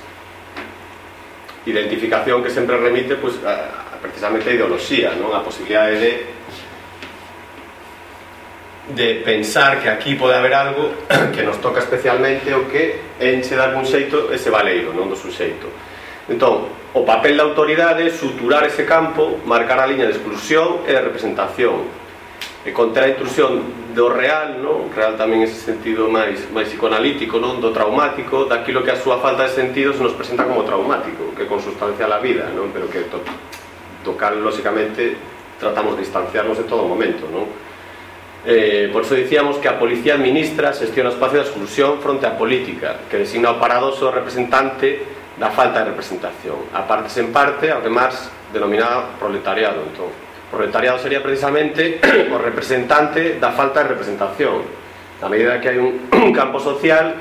Identificación que sempre remite pois, a, a, precisamente a ideoloxía, non? A posibilidade de de pensar que aquí pode haber algo (clears throat) que nos toca especialmente o que enche de algún xeito ese valeiro, non do suxeito. xeito Entón, o papel da autoridade é suturar ese campo, marcar a liña de exclusión e de representación e conter a intrusión do real, non? real tamén ese sentido máis máis psicoanalítico, non? do traumático, daquilo que a súa falta de sentidos nos presenta como traumático, que consustancia a vida, non? pero que to, tocar, lóxicamente, tratamos de distanciarnos en todo momento. Non? Eh, por iso dicíamos que a policía administra, xestiona o espacio da exclusión fronte á política, que designa o paradoxo representante da falta de representación. A partes en parte ao que Marx proletariado. Entón, proletariado sería precisamente (clears throat) o representante da falta de representación. Na medida que hai un, (clears throat) un campo social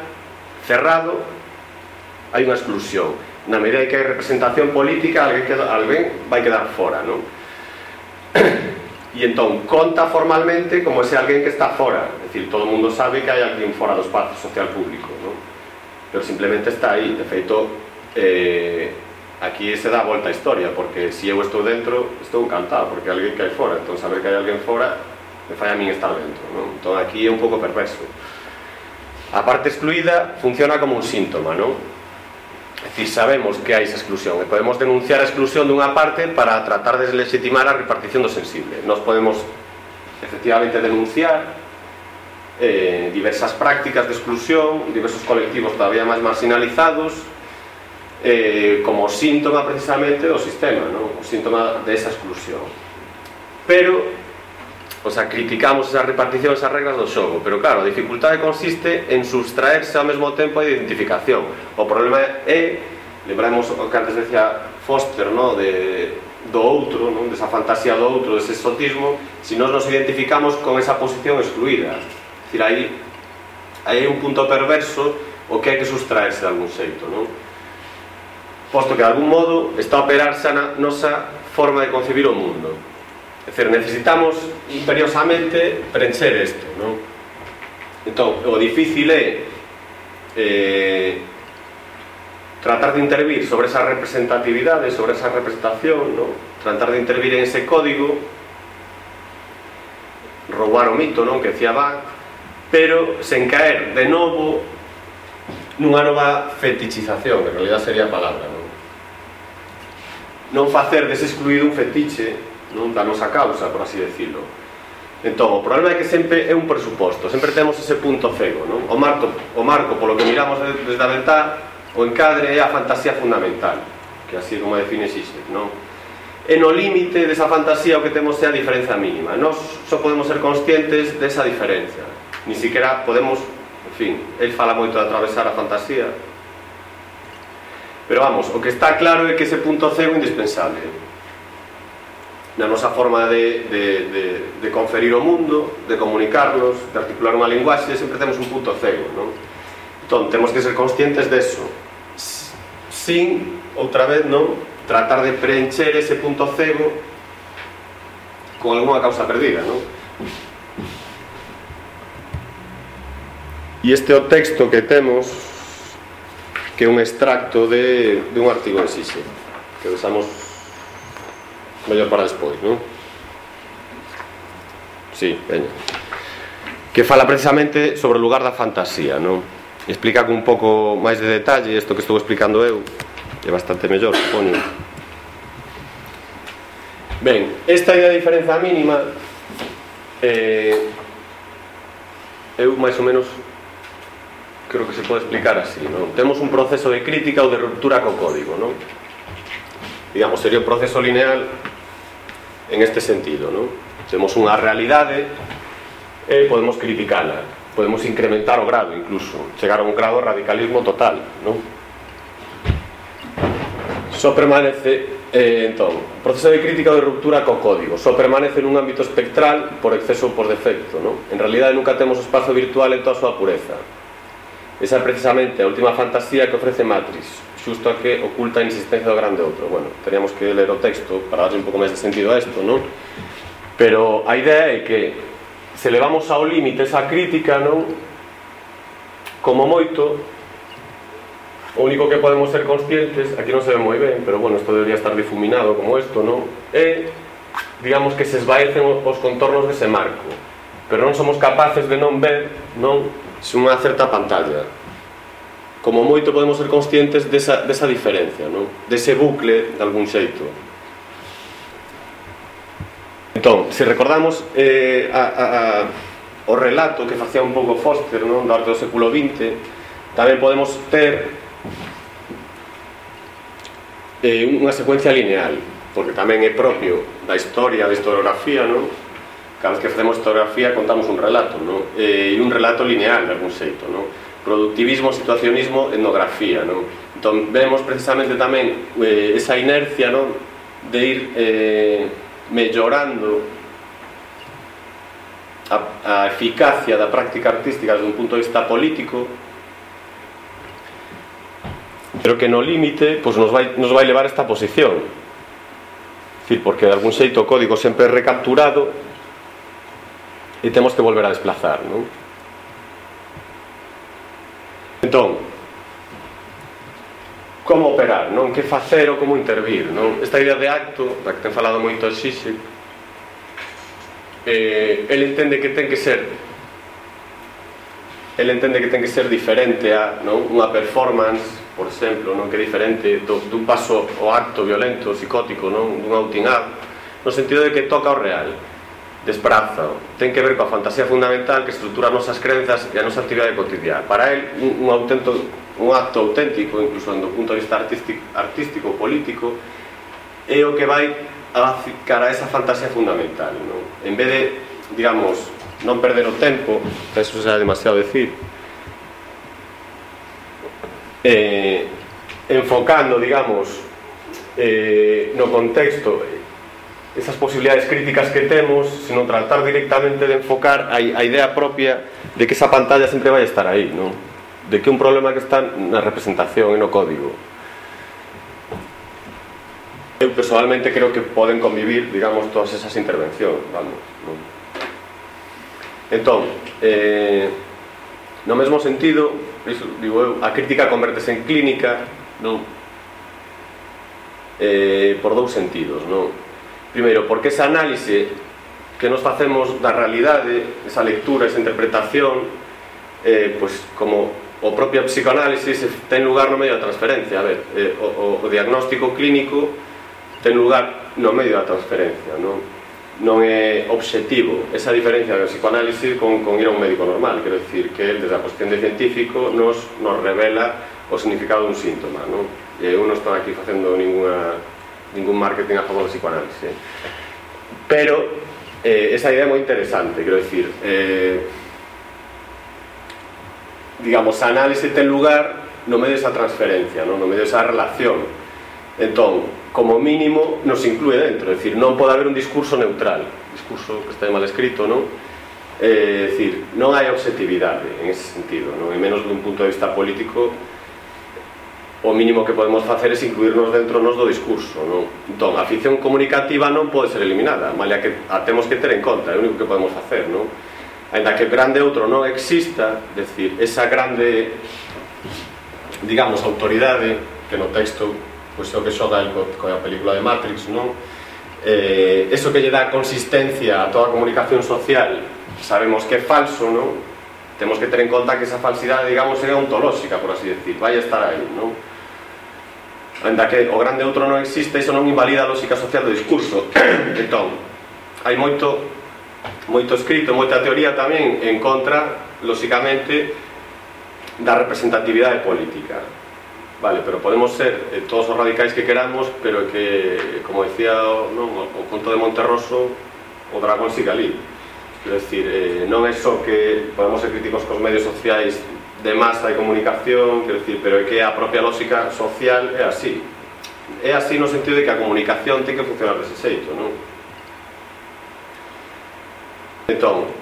cerrado hai unha exclusión. Na medida que hai representación política alguén, queda, alguén vai quedar fora non? (clears throat) e entón conta formalmente como ese alguén que está fora. É dicir, todo mundo sabe que hai alguén fora do espazo social público non? pero simplemente está aí de feito eh, aquí se dá a volta a historia, porque se si eu estou dentro, estou encantado, porque alguén que hai fora, entón saber que hai alguén fora, me fai a min estar dentro, non? Entón aquí é un pouco perverso. A parte excluída funciona como un síntoma, non? É dicir, sabemos que hai esa exclusión e podemos denunciar a exclusión dunha parte para tratar de legitimar a repartición do sensible. Nos podemos efectivamente denunciar eh, diversas prácticas de exclusión, diversos colectivos todavía máis marginalizados, eh, como síntoma precisamente do sistema, non? o síntoma desa exclusión. Pero, o sea, criticamos esa repartición, esas reglas do xogo, pero claro, a dificultade consiste en sustraerse ao mesmo tempo a identificación. O problema é, lembramos o que antes decía Foster, no? de, do outro, non? desa fantasía do outro, dese exotismo, se si nós nos identificamos con esa posición excluída. Dicir, aí, aí hai un punto perverso o que hai que sustraerse de algún xeito, non? posto que de algún modo está a operar xa na nosa forma de concebir o mundo. É dicir, necesitamos imperiosamente preencher isto, non? Entón, o difícil é eh, tratar de intervir sobre esa representatividade, sobre esa representación, non? tratar de intervir en ese código, roubar o mito, non? que decía Bach, pero sen caer de novo nunha nova fetichización, en realidad sería a palabra, non? Non facer desexcluído un fetiche, non da nosa causa, por así decirlo. Entón, o problema é que sempre é un presuposto, sempre temos ese punto cego, non? O marco, o marco polo que miramos desde a ventá, o encadre é a fantasía fundamental, que así como define Zizek, non? E no límite desa fantasía o que temos é a diferenza mínima. Nós só podemos ser conscientes desa diferenza. Ni siquiera podemos fin, el fala moito de atravesar a fantasía. Pero vamos, o que está claro é que ese punto cego é indispensable. Na nosa forma de, de, de, de conferir o mundo, de comunicarnos, de articular unha linguaxe, sempre temos un punto cego, non? Entón, temos que ser conscientes deso. Sin, outra vez, non? Tratar de preencher ese punto cego con algunha causa perdida, non? E este é o texto que temos que é un extracto de, de un artigo de Sise que usamos mellor para despois, non? Sí, veña que fala precisamente sobre o lugar da fantasía, non? Explica con un pouco máis de detalle isto que estou explicando eu, é bastante mellor, supoño. Ben, esta idea de diferenza mínima eh, eu máis ou menos creo que se pode explicar así non? temos un proceso de crítica ou de ruptura co código non? digamos, sería un proceso lineal en este sentido non? temos unha realidade e podemos criticala podemos incrementar o grado incluso chegar a un grado de radicalismo total non? só permanece Eh, entón, proceso de crítica ou de ruptura co código só permanece nun ámbito espectral por exceso ou por defecto non? en realidade nunca temos o espazo virtual en toda a súa pureza Esa é precisamente a última fantasía que ofrece Matrix, xusto a que oculta a insistencia do grande outro. Bueno, teríamos que ler o texto para darle un pouco máis de sentido a isto, non? Pero a idea é que se levamos ao límite esa crítica, non? Como moito, o único que podemos ser conscientes, aquí non se ve moi ben, pero bueno, isto debería estar difuminado como isto, non? É, digamos, que se esvaecen os contornos dese marco, pero non somos capaces de non ver, non? unha certa pantalla. Como moito podemos ser conscientes desa, desa diferencia, non? dese bucle de algún xeito. Entón, se recordamos eh, a, a, a, o relato que facía un pouco Foster non? da arte do século XX, tamén podemos ter eh, unha secuencia lineal, porque tamén é propio da historia, da historiografía, non? Cada vez que facemos historiografía contamos un relato, non? Eh, e un relato lineal, de algún xeito, non? Productivismo, situacionismo, etnografía, non? Entón, vemos precisamente tamén eh, esa inercia, non? De ir eh, mellorando a, a eficacia da práctica artística desde un punto de vista político pero que no límite pois nos vai, nos vai levar a esta posición dicir, porque de algún xeito o código sempre é recapturado e temos que volver a desplazar non? entón como operar, non? que facer ou como intervir non? esta idea de acto da que ten falado moito Xixi eh, ele entende que ten que ser ele entende que ten que ser diferente a non? unha performance, por exemplo, non que é diferente do, dun paso ao acto violento, psicótico, non? dun outing up, no sentido de que toca o real despraza, ten que ver coa fantasía fundamental que estrutura as nosas crenzas e a nosa actividade cotidiana. Para él, un, un, autento, un acto auténtico, incluso do punto de vista artístico, artístico político, é o que vai a cara a esa fantasía fundamental. Non? En vez de, digamos, non perder o tempo, eso será demasiado decir, eh, enfocando, digamos, eh, no contexto esas posibilidades críticas que temos, senón tratar directamente de enfocar a, a idea propia de que esa pantalla sempre vai estar aí, non? De que un problema que está na representación e no código. Eu personalmente creo que poden convivir, digamos, todas esas intervencións, vamos, non? Entón, eh, no mesmo sentido, iso, digo eu, a crítica convertese en clínica, non? Eh, por dous sentidos, non? Primeiro, porque esa análise que nos facemos da realidade, esa lectura, esa interpretación, eh, pois como o propio psicoanálisis eh, ten lugar no medio da transferencia, a ver, eh, o, o diagnóstico clínico ten lugar no medio da transferencia, non, non é obxectivo. Esa diferencia do psicoanálisis con, con ir a un médico normal, quero dicir que desde a cuestión de científico nos, nos revela o significado dun síntoma, non? E eu non estou aquí facendo ninguna ningún marketing a favor do psicoanálisis pero eh, esa idea é moi interesante quero decir eh, digamos, a análise ten lugar no medio desa transferencia no, no medio desa relación entón, como mínimo nos inclúe dentro, é dicir, non pode haber un discurso neutral discurso que está mal escrito non? Eh, é dicir, non hai objetividade en ese sentido, non? e menos dun punto de vista político o mínimo que podemos facer é incluirnos dentro nos do discurso non? entón, a ficción comunicativa non pode ser eliminada malia que a temos que ter en conta é o único que podemos facer non? ainda que grande outro non exista decir, esa grande digamos, autoridade que no texto pois o que xoga el co, a película de Matrix non? Eh, eso que lle dá consistencia a toda a comunicación social sabemos que é falso non? temos que ter en conta que esa falsidade digamos é ontolóxica, por así decir vai estar aí, non? Ainda que o grande outro non existe, iso non invalida a lógica social do discurso. (clears throat) entón, hai moito moito escrito, moita teoría tamén en contra, lóxicamente, da representatividade política. Vale, pero podemos ser eh, todos os radicais que queramos, pero que, como decía non, o conto de Monterroso, o dragón siga ali. Quero decir, eh, non é só que podemos ser críticos cos medios sociais de masa e comunicación, quero dicir, pero é que a propia lógica social é así. É así no sentido de que a comunicación ten que funcionar dese xeito, non? Entón,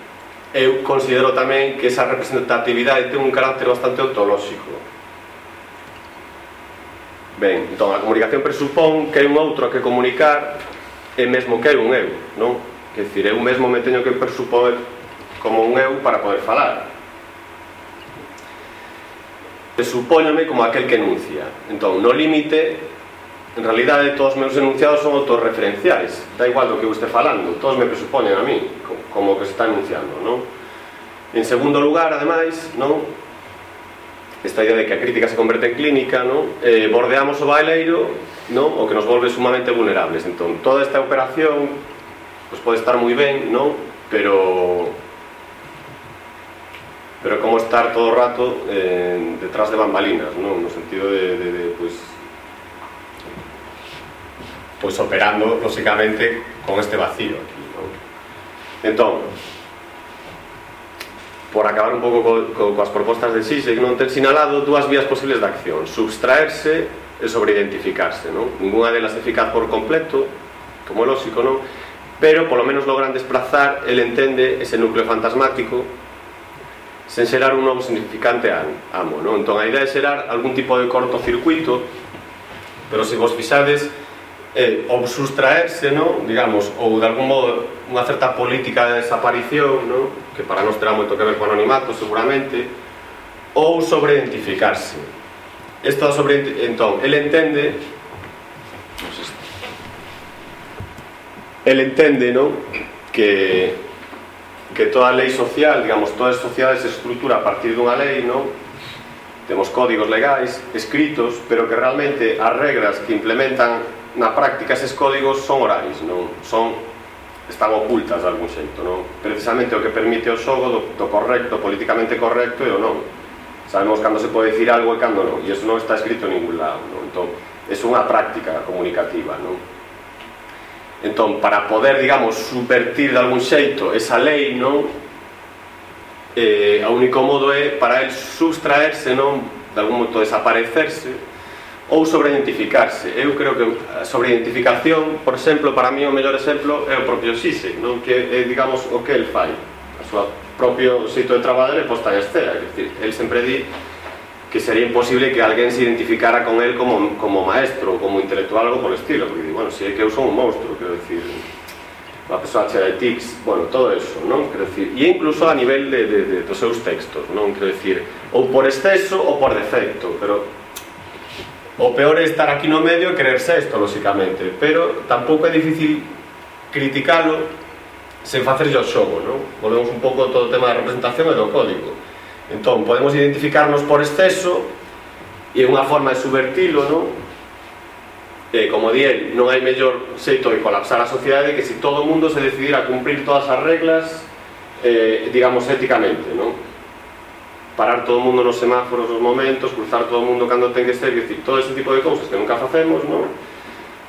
eu considero tamén que esa representatividade ten un carácter bastante ontolóxico. Ben, entón, a comunicación presupón que hai un outro a que comunicar e mesmo que hai un eu, non? Quer dicir, eu mesmo me teño que presupor como un eu para poder falar presupóñome como aquel que enuncia. Entón, no límite, en realidade todos os meus enunciados son autorreferenciais. Da igual do que eu este falando, todos me presupoñen a mí como que se está enunciando, non? En segundo lugar, ademais, non? Esta idea de que a crítica se converte en clínica, non? Eh, bordeamos o baileiro, non? O que nos volve sumamente vulnerables. Entón, toda esta operación pues, pode estar moi ben, non? Pero pero como estar todo o rato eh, detrás de bambalinas, non? no sentido de, de, de pois, pois operando, lógicamente, con este vacío aquí. Non? Entón, por acabar un pouco co, co, coas propostas de Sisek, non ten sinalado dúas vías posibles de acción, substraerse e sobreidentificarse. Non? Ninguna delas eficaz por completo, como é lógico, non? pero polo menos logran desplazar, el entende ese núcleo fantasmático sen xerar un novo significante amo non? entón a idea é xerar algún tipo de cortocircuito pero se vos fixades eh, ou sustraerse, non? digamos, ou de algún modo unha certa política de desaparición, non? que para nós terá moito que ver co anonimato, seguramente, ou sobreidentificarse. Esta sobre entón, el entende el entende, non? que que toda lei social, digamos, toda a sociedade se estrutura a partir dunha lei, non? Temos códigos legais, escritos, pero que realmente as regras que implementan na práctica eses códigos son orais, non? Son están ocultas de algún xeito, non? Precisamente o que permite o xogo do, do correcto, políticamente correcto e o non. Sabemos cando se pode dicir algo e cando non, e iso non está escrito en ningún lado, non? Entón, é unha práctica comunicativa, non? Entón, para poder, digamos, subvertir de algún xeito esa lei, non? Eh, o único modo é para el sustraerse, non? De algún modo desaparecerse ou sobreidentificarse. Eu creo que a sobreidentificación, por exemplo, para mí o mellor exemplo é o propio Xise, non? Que é, digamos, o que el fai. A súa propio xeito de traballar é posta en escena, é dicir, el sempre di que sería imposible que alguén se identificara con él como, como maestro ou como intelectual algo por estilo, porque bueno, si é que eu son un monstro, quero decir, a persoa che de tics, bueno, todo eso, non? Quero decir, e incluso a nivel de, de, de, dos seus textos, non? Quero decir, ou por exceso ou por defecto, pero O peor é estar aquí no medio e creerse isto, lóxicamente Pero tampouco é difícil criticalo sen facerlle o xogo, non? Volvemos un pouco todo o tema da representación e do código Entón, podemos identificarnos por exceso e unha forma de subvertilo, non? E, como di el, non hai mellor xeito que colapsar a sociedade que se si todo o mundo se decidira a cumprir todas as reglas eh, digamos éticamente, non? Parar todo o mundo nos semáforos nos momentos, cruzar todo o mundo cando ten que ser, dicir, todo ese tipo de cousas que nunca facemos, non?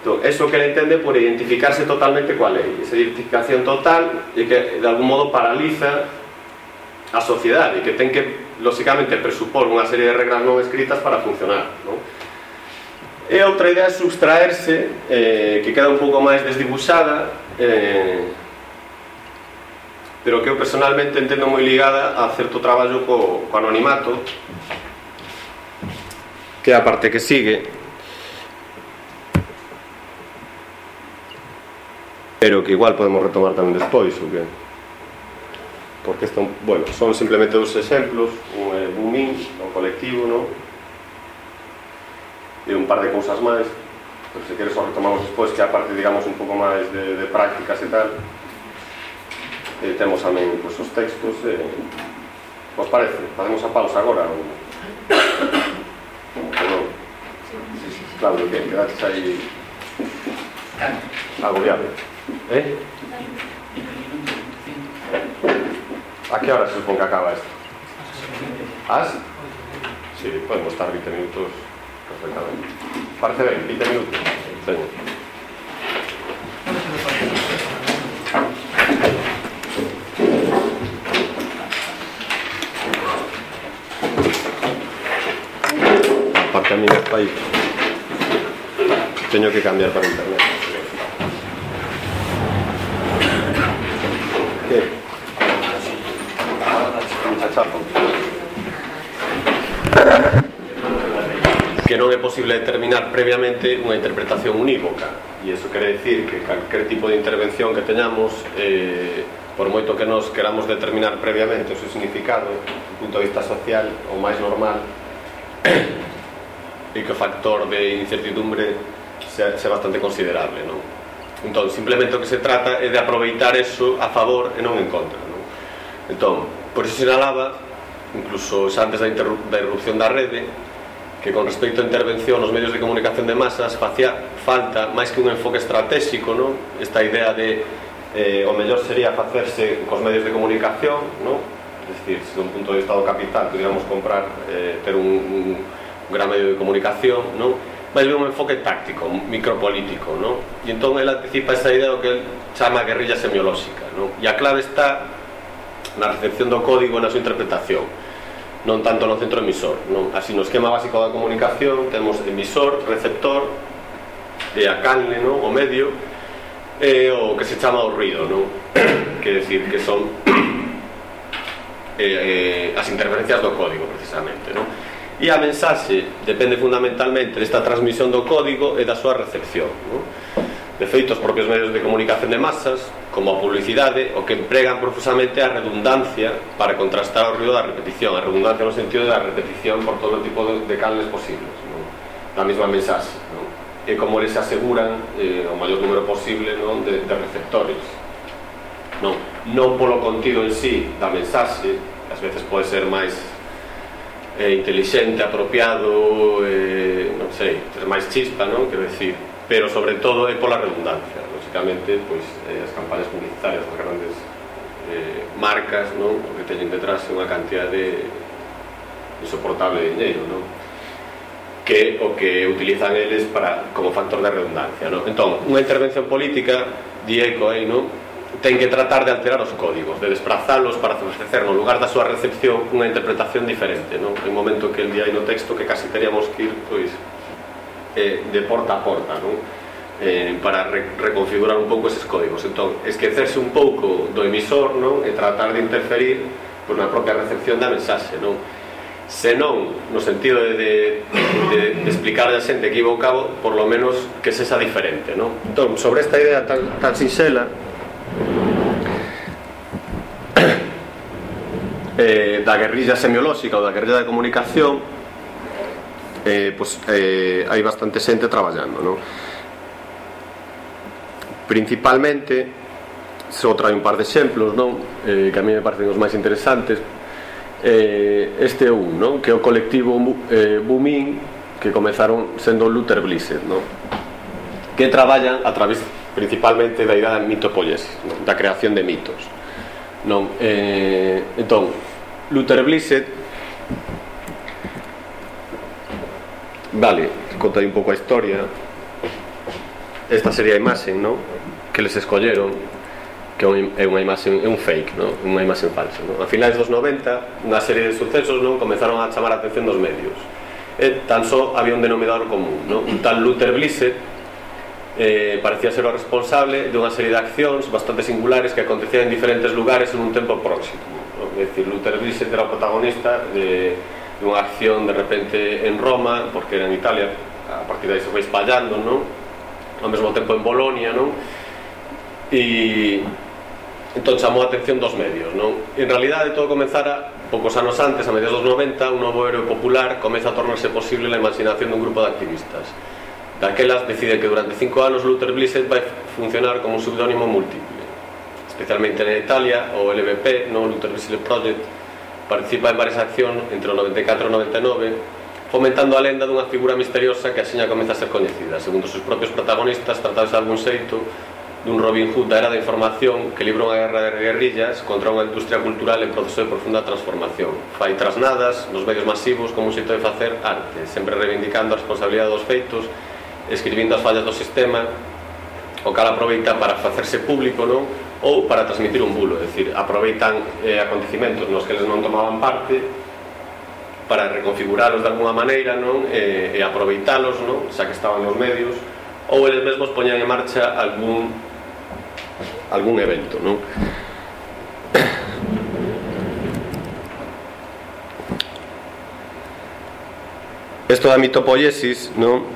Entón, eso que ele entende por identificarse totalmente coa lei. Esa identificación total e que de algún modo paraliza a sociedade que ten que, lóxicamente, presupor unha serie de regras non escritas para funcionar non? e outra idea é subtraerse eh, que queda un pouco máis desdibuxada eh, pero que eu personalmente entendo moi ligada a certo traballo co, co anonimato que é a parte que sigue pero que igual podemos retomar tamén despois o que porque están, bueno, son simplemente dos exemplos un é un min, un colectivo no? e un par de cousas máis pero se queres o retomamos despois que a parte digamos un pouco máis de, de prácticas e tal eh, temos tamén pues, os textos eh, vos parece? Facemos a pausa agora ou non? Claro, que quedaches aí agobiado eh? ¿A qué hora se supone que acaba esto? ¿Ah, ¿As? Sí, podemos estar 20 minutos perfectamente. Parece bien, 20 minutos. Señor. Aparte a mí me está ahí. Tengo que cambiar para internet. ¿Qué? que non é posible determinar previamente unha interpretación unívoca e iso quere decir que calquer tipo de intervención que teñamos eh, por moito que nos queramos determinar previamente o seu significado do punto de vista social ou máis normal (coughs) e que o factor de incertidumbre sea, sea bastante considerable non? entón, simplemente o que se trata é de aproveitar eso a favor e non en contra non? entón, por iso sinalaba incluso xa antes da, da irrupción da rede que con respecto á intervención nos medios de comunicación de masas facía falta máis que un enfoque estratégico non? esta idea de eh, o mellor sería facerse cos medios de comunicación non? es decir, se dun punto de estado capital pudiéramos comprar eh, ter un, un, un gran medio de comunicación non? máis un enfoque táctico, micropolítico non? e entón ele anticipa esa idea do que chama guerrilla semiolóxica non? e a clave está na recepción do código e na súa interpretación non tanto no centro emisor non? así no esquema básico da comunicación temos emisor, receptor e a canle, non? o medio e o que se chama o ruido non? (coughs) que decir que son (coughs) eh, eh, as interferencias do código precisamente non? e a mensaxe depende fundamentalmente desta transmisión do código e da súa recepción non? De feito, os propios medios de comunicación de masas, como a publicidade, o que empregan profusamente a redundancia para contrastar o ruido da repetición, a redundancia no sentido da repetición por todo o tipo de, de canles posibles, non? da mesma mensaxe. Non? E como eles aseguran eh, o maior número posible non? De, de receptores. Non, non polo contido en sí da mensaxe, ás veces pode ser máis eh, inteligente, apropiado, eh, non sei, ter máis chispa, non? Quero decir, pero sobre todo é pola redundancia lógicamente pois, eh, as campañas publicitarias das grandes eh, marcas non? o que teñen detrás unha cantidad de insoportable de dinheiro non? que o que utilizan eles para como factor de redundancia non? entón, unha intervención política dieco aí, non? ten que tratar de alterar os códigos de desprazalos para ofrecer no lugar da súa recepción unha interpretación diferente non? en momento que el día hai no texto que casi teríamos que ir pois, eh, de porta a porta non? Eh, para re reconfigurar un pouco eses códigos entón, esquecerse un pouco do emisor non? e tratar de interferir pois, na propia recepción da mensaxe non? senón no sentido de, de, de, de explicar a xente que iba ao cabo por lo menos que se xa diferente non? entón, sobre esta idea tan, tan sinxela (coughs) eh, da guerrilla semiolóxica ou da guerrilla de comunicación eh, pois, eh, hai bastante xente traballando non? principalmente só trai un par de exemplos non? Eh, que a mí me parecen os máis interesantes eh, este é un non? que é o colectivo eh, Bumin que comezaron sendo Luther Blissett non? que traballan a través principalmente da idea da non? da creación de mitos non? Eh, entón Luther Blissett Vale, contei un pouco a historia Esta sería a imaxe, non? Que les escolleron Que é unha imaxe, é un fake, non? Unha imaxe falsa, non? A finais dos 90, na serie de sucesos, non? Comezaron a chamar a atención dos medios E tan só había un denominador común, non? Un tal Luther Blissett eh, parecía ser o responsable de unha serie de accións bastante singulares que acontecían en diferentes lugares en un tempo próximo. non? É dicir, Luther Blissett era o protagonista de dunha acción de repente en Roma, porque era en Italia, a partir de aí se foi espallando, non? Ao mesmo tempo en Bolonia, non? E entón chamou a atención dos medios, non? En realidade todo comenzara poucos anos antes, a mediados dos 90, un novo héroe popular comeza a tornarse posible na imaginación dun grupo de activistas. Daquelas decide que durante cinco anos Luther Blissett vai funcionar como un pseudónimo múltiple especialmente en Italia, o LVP, no Luther Blissett Project, participa en varias accións entre o 94 e o 99 fomentando a lenda dunha figura misteriosa que axiña comeza a ser coñecida. Segundo os seus propios protagonistas tratados de algún xeito dun Robin Hood da era da información que libra unha guerra de guerrillas contra unha industria cultural en proceso de profunda transformación. Fai trasnadas nos medios masivos como un xeito de facer arte sempre reivindicando a responsabilidade dos feitos escribindo as fallas do sistema o cal aproveita para facerse público non? ou para transmitir un bulo, é dicir, aproveitan eh, acontecimentos nos que eles non tomaban parte para reconfiguralos de alguna maneira, non? Eh, e aproveitalos, non? Xa que estaban nos medios, ou eles mesmos poñan en marcha algún algún evento, non? (coughs) Isto da mitopoiesis, non?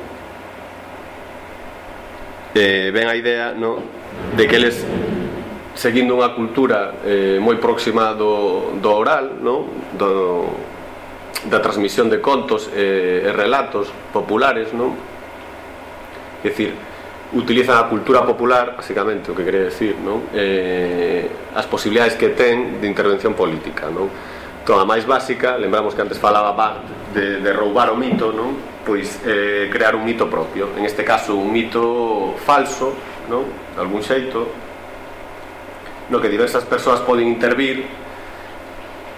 Eh, ven a idea, non? De que eles seguindo unha cultura eh, moi próxima do, do oral, non? Do, da transmisión de contos eh, e relatos populares, non? É dicir, utilizan a cultura popular, basicamente, o que quería decir, non? Eh, as posibilidades que ten de intervención política, non? Entón, a máis básica, lembramos que antes falaba de, de roubar o mito, non? Pois eh, crear un mito propio, en este caso un mito falso, non? De algún xeito, no que diversas persoas poden intervir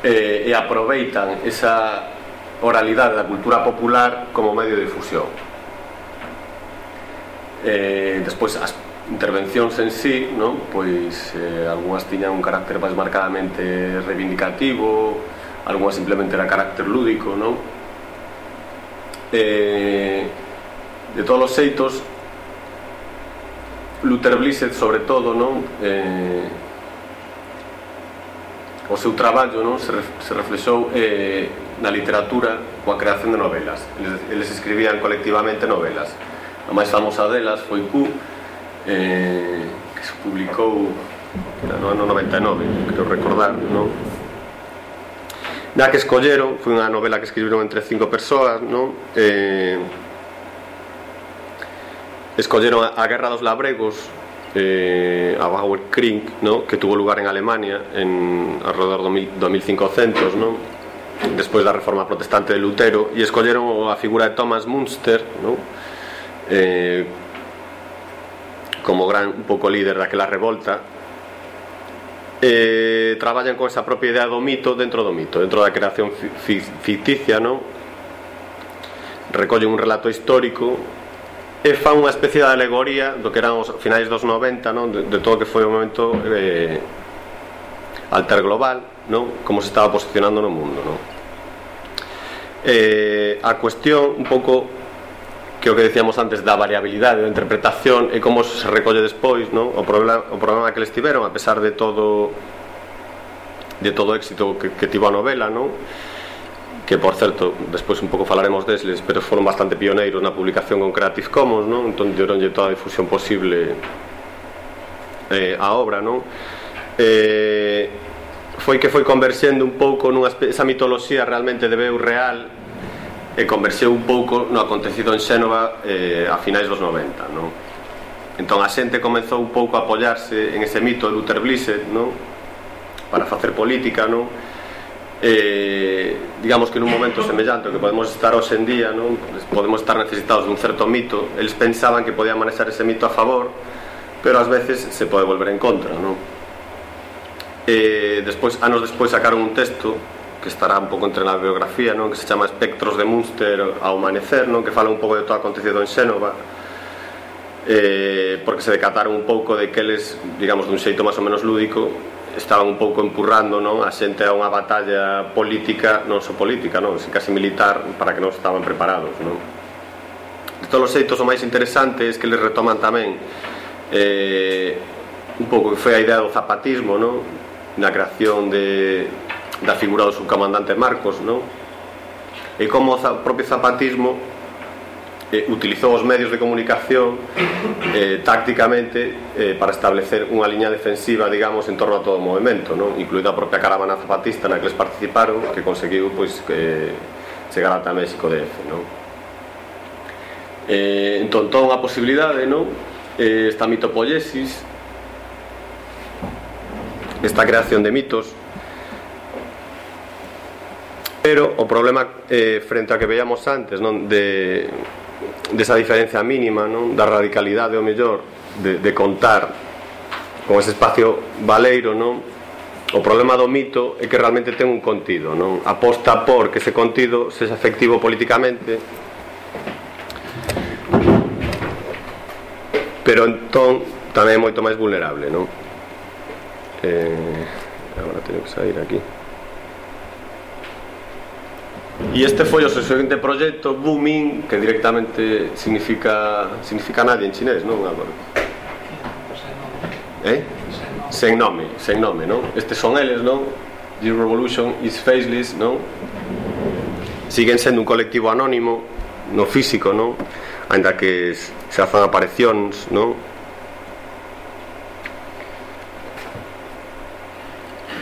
eh, e aproveitan esa oralidade da cultura popular como medio de difusión eh, despois as intervencións en sí non? pois eh, algunhas tiñan un carácter máis marcadamente reivindicativo algunhas simplemente era carácter lúdico non? Eh, de todos os xeitos Luther Blissett sobre todo non? Eh, O seu traballo non se, se reflexou eh, na literatura coa creación de novelas. Eles, eles escribían colectivamente novelas. A máis famosa delas foi Q, eh, que se publicou no ano 99, creo recordar, non? Na que escolleron, foi unha novela que escribiron entre cinco persoas, non? Eh, escolleron a, a Guerra dos Labregos eh, a Bauer ¿no? que tuvo lugar en Alemania en alrededor do 1500 ¿no? despois da reforma protestante de Lutero e escolleron a figura de Thomas Munster ¿no? eh, como gran un pouco líder daquela revolta eh, traballan con esa propia idea do mito dentro do mito dentro da creación ficticia ¿no? recollen un relato histórico e fan unha especie de alegoría do que eran os finais dos 90 non? De, de todo que foi o momento eh, alter global non? como se estaba posicionando no mundo non? Eh, a cuestión un pouco que o que decíamos antes da variabilidade da interpretación e como se recolle despois non? O, problema, o problema que les tiveron a pesar de todo de todo o éxito que, que tivo a novela non? que por certo, despois un pouco falaremos desles, pero foron bastante pioneiros na publicación con Creative Commons, non? Entón deronlle toda a difusión posible eh, a obra, non? Eh, foi que foi converxendo un pouco nunha esa mitoloxía realmente de Beu real e converxeu un pouco no acontecido en Xénova eh, a finais dos 90, non? Entón a xente comezou un pouco a apoiarse en ese mito de Luther Blissett, non? Para facer política, non? Eh, digamos que nun momento semellante que podemos estar hoxe en día non? podemos estar necesitados dun certo mito eles pensaban que podían manexar ese mito a favor pero ás veces se pode volver en contra non? Eh, despois, anos despois sacaron un texto que estará un pouco entre na biografía non? que se chama Espectros de Munster ao amanecer non? que fala un pouco de todo acontecido en Xénova eh, porque se decataron un pouco de que eles, digamos, dun xeito máis ou menos lúdico estaban un pouco empurrando non a xente a unha batalla política, non só política, non, se case militar para que non estaban preparados, non. De todos os xeitos o máis interesante é que les retoman tamén eh, un pouco que foi a idea do zapatismo, non? Na creación de, da figura do subcomandante Marcos, non? E como o propio zapatismo eh, utilizou os medios de comunicación eh, tácticamente eh, para establecer unha liña defensiva digamos en torno a todo o movimento non? incluída a propia caravana zapatista na que les participaron que conseguiu pois, que, chegar ata México DF non? Eh, entón toda unha posibilidade non? Eh, esta mitopoiesis, esta creación de mitos pero o problema eh, frente a que veíamos antes non de desa diferencia mínima, non? Da radicalidade o mellor de, de contar con ese espacio valeiro, non? O problema do mito é que realmente ten un contido, non? Aposta por que ese contido sexa efectivo políticamente, pero entón tamén é moito máis vulnerable, non? Eh, agora teño que sair aquí. E este foi o seu seguinte proxecto, Booming, que directamente significa significa nadie en chinés, non? Eh? Sen nome, sen nome, non? Estes son eles, non? This Revolution is Faceless, non? Siguen sendo un colectivo anónimo, no físico, non? Ainda que se hacen aparicións, non?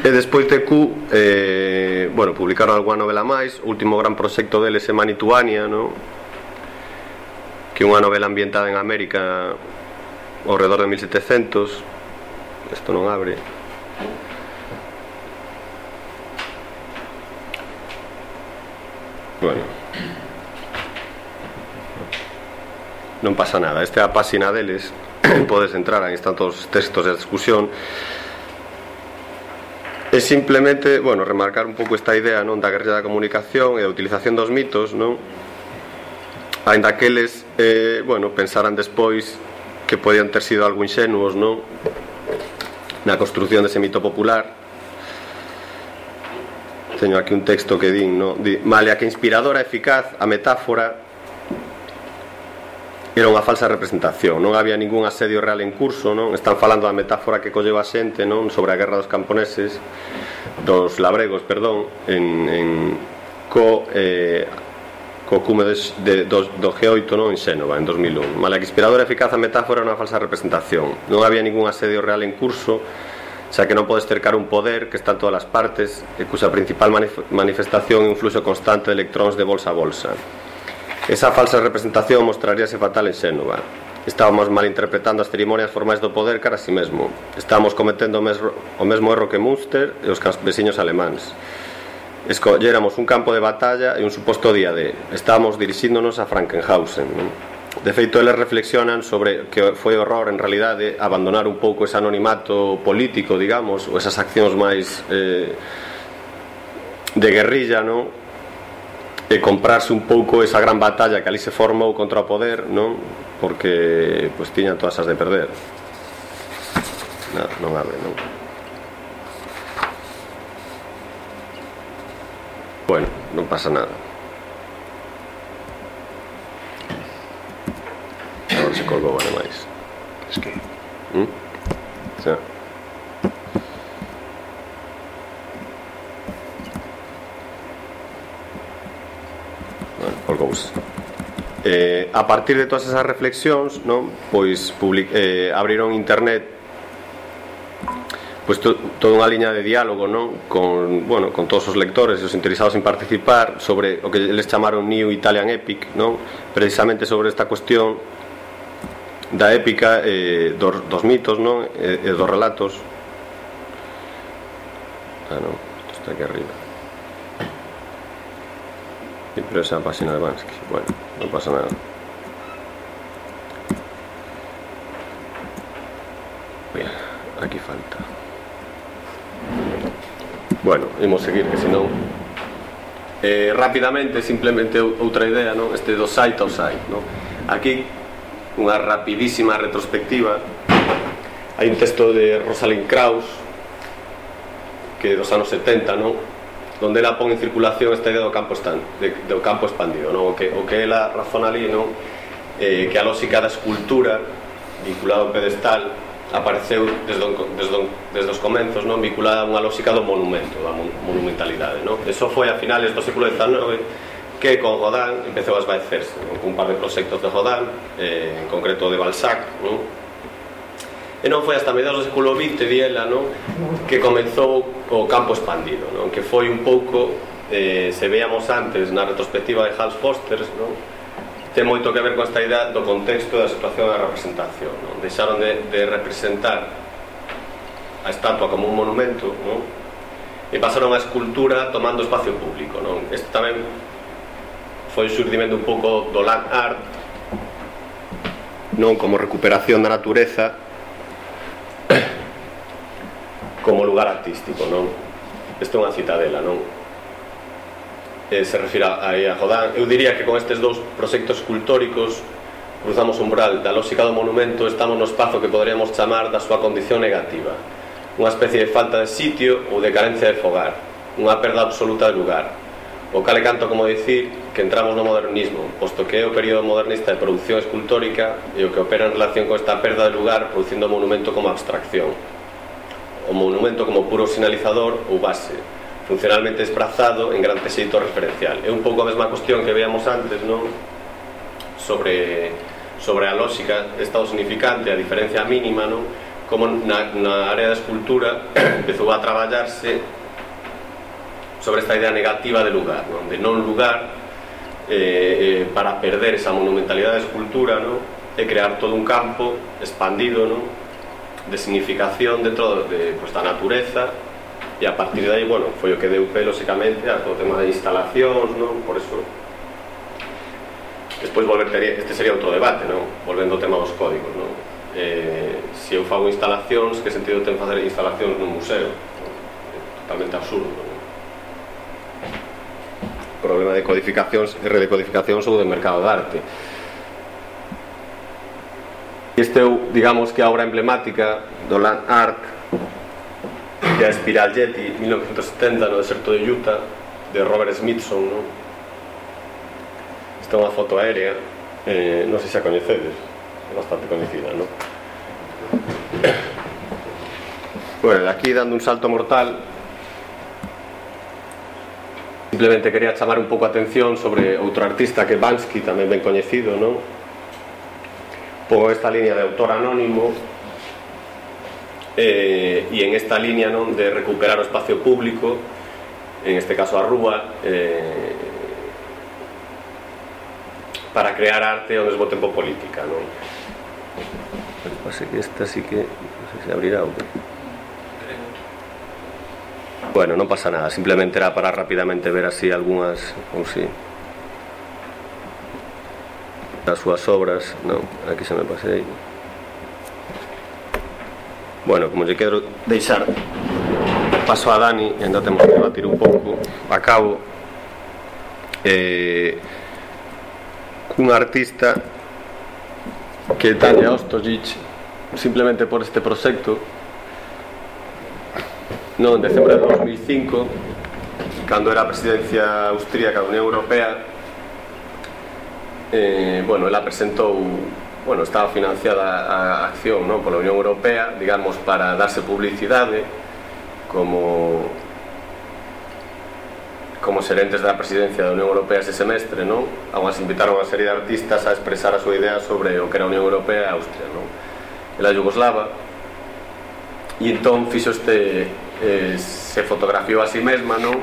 E despois de Q, eh, bueno, publicaron algunha novela máis, o último gran proxecto deles é Manituania, no? que é unha novela ambientada en América ao redor de 1700. Isto non abre. Bueno. Non pasa nada, esta é a páxina deles, (coughs) podes entrar, aí están todos os textos de discusión É simplemente, bueno, remarcar un pouco esta idea non da guerrilla da comunicación e da utilización dos mitos, non? Ainda que eles, eh, bueno, pensaran despois que podían ter sido algo inxenuos, non? Na construción dese mito popular. Teño aquí un texto que din, non? Di, Male a que inspiradora e eficaz a metáfora era unha falsa representación, non había ningún asedio real en curso, non? Están falando da metáfora que colleu a xente, non? Sobre a guerra dos camponeses, dos labregos, perdón, en, en co eh, co cume de, de, do, do G8 non en Xénova en 2001. Mala que inspiradora eficaz a metáfora era unha falsa representación. Non había ningún asedio real en curso, xa que non podes cercar un poder que está en todas as partes e cuxa principal manif manifestación é un fluxo constante de electróns de bolsa a bolsa. Esa falsa representación mostraríase fatal en Xénova. Estábamos malinterpretando as cerimonias formais do poder cara a si mesmo. Estábamos cometendo o mesmo, o mesmo erro que Münster e os veciños alemáns. Escolléramos un campo de batalla e un suposto día de. Estábamos dirixíndonos a Frankenhausen. Non? De feito, eles reflexionan sobre que foi horror, en realidade, abandonar un pouco ese anonimato político, digamos, ou esas accións máis eh, de guerrilla, non? e comprarse un pouco esa gran batalla que ali se formou contra o poder, non? Porque pues, tiñan todas as de perder. Non, non abre, non. Bueno, non pasa nada. Agora se colgou ademais. Es que... Mm? Sí. colgouse. Eh, a partir de todas esas reflexións, non? Pois public, eh, abriron internet pois to, toda unha liña de diálogo, non? Con, bueno, con todos os lectores e os interesados en participar sobre o que les chamaron New Italian Epic, non? Precisamente sobre esta cuestión da épica eh, dos, dos mitos, non? E, eh, e eh, dos relatos. Ah, non, está aquí arriba. Pero esa página de Bansky bueno, no pasa nada Bien, aquí falta bueno, imos seguir que senón eh, rapidamente simplemente outra idea non? este do site ao site non? aquí unha rapidísima retrospectiva hai un texto de Rosalind Krauss que dos anos 70 non? donde la pon en circulación este do campo stand, de, do campo expandido non? o que, o que é la razón ali non? Eh, que a lógica da escultura vinculada ao pedestal apareceu desde, desde, desde os comenzos non? vinculada a unha lógica do monumento da monumentalidade non? eso foi a finales do século XIX que con Rodin empezou a esvaecerse non? cun par de proxectos de Rodin eh, en concreto de Balzac non? E non foi hasta mediados do século XX, diela, non? Que comenzou o campo expandido, non? Que foi un pouco, eh, se veamos antes, na retrospectiva de Hans Foster, non? Ten moito que ver con esta idea do contexto da situación da representación, non? Deixaron de, de representar a estatua como un monumento, non? E pasaron a escultura tomando espacio público, non? Este tamén foi un un pouco do land art, non como recuperación da natureza (coughs) como lugar artístico, non? Isto é unha citadela, non? Eh, se refira aí a Rodán. Eu diría que con estes dous proxectos escultóricos cruzamos umbral da lógica do monumento estamos no espazo que poderíamos chamar da súa condición negativa unha especie de falta de sitio ou de carencia de fogar unha perda absoluta de lugar o cale canto como dicir que entramos no modernismo, posto que é o período modernista de produción escultórica e o que opera en relación con esta perda de lugar producindo o monumento como abstracción. O monumento como puro sinalizador ou base, funcionalmente esprazado en gran teixeito referencial. É un pouco a mesma cuestión que veíamos antes, non? Sobre, sobre a lógica estado significante, a diferencia mínima, non? Como na, na área da escultura (clears throat) empezou a traballarse sobre esta idea negativa de lugar, non? de non lugar eh, eh, para perder esa monumentalidade da escultura ¿no? e crear todo un campo expandido ¿no? de significación dentro de, pues, da natureza e a partir de aí, bueno, foi o que deu pé lóxicamente a todo o tema de instalacións, non? Por eso despois volvería, este sería outro debate, non? Volvendo ao tema dos códigos, non? Eh, se eu fago instalacións, que sentido ten facer instalacións nun museo? Totalmente absurdo, non? problema de codificacións e redecodificacións ou de mercado de arte este é, digamos que a obra emblemática do Land Art que é a Espiral Yeti 1970 no deserto de Utah de Robert Smithson non? esta é unha foto aérea eh, non sei se a coñecedes é bastante coñecida non? (coughs) bueno, aquí dando un salto mortal Simplemente quería chamar un pouco a atención sobre outro artista que Bansky, tamén ben coñecido, non? Pon esta línea de autor anónimo eh, e en esta línea non de recuperar o espacio público, en este caso a rúa, eh, para crear arte ao mesmo tempo política, non? Pase que esta sí que non sei se abrirá ou que... Bueno, non pasa nada, simplemente era para rapidamente ver así algunhas, ou si das súas obras, non, aquí se me pasei. Bueno, como lle quero deixar paso a Dani, ainda temos que debatir un pouco, acabo eh, cun artista que Tania Ostojic simplemente por este proxecto no, en decembro de 2005 cando era a presidencia austríaca da Unión Europea eh, bueno, ela presentou bueno, estaba financiada a acción non? pola Unión Europea digamos para darse publicidade como como serentes da presidencia da Unión Europea ese semestre non? aún invitaron a serie de artistas a expresar a súa idea sobre o que era a Unión Europea e Austria non? e la Yugoslava e entón fixo este eh, se fotografiou a si sí mesma, non?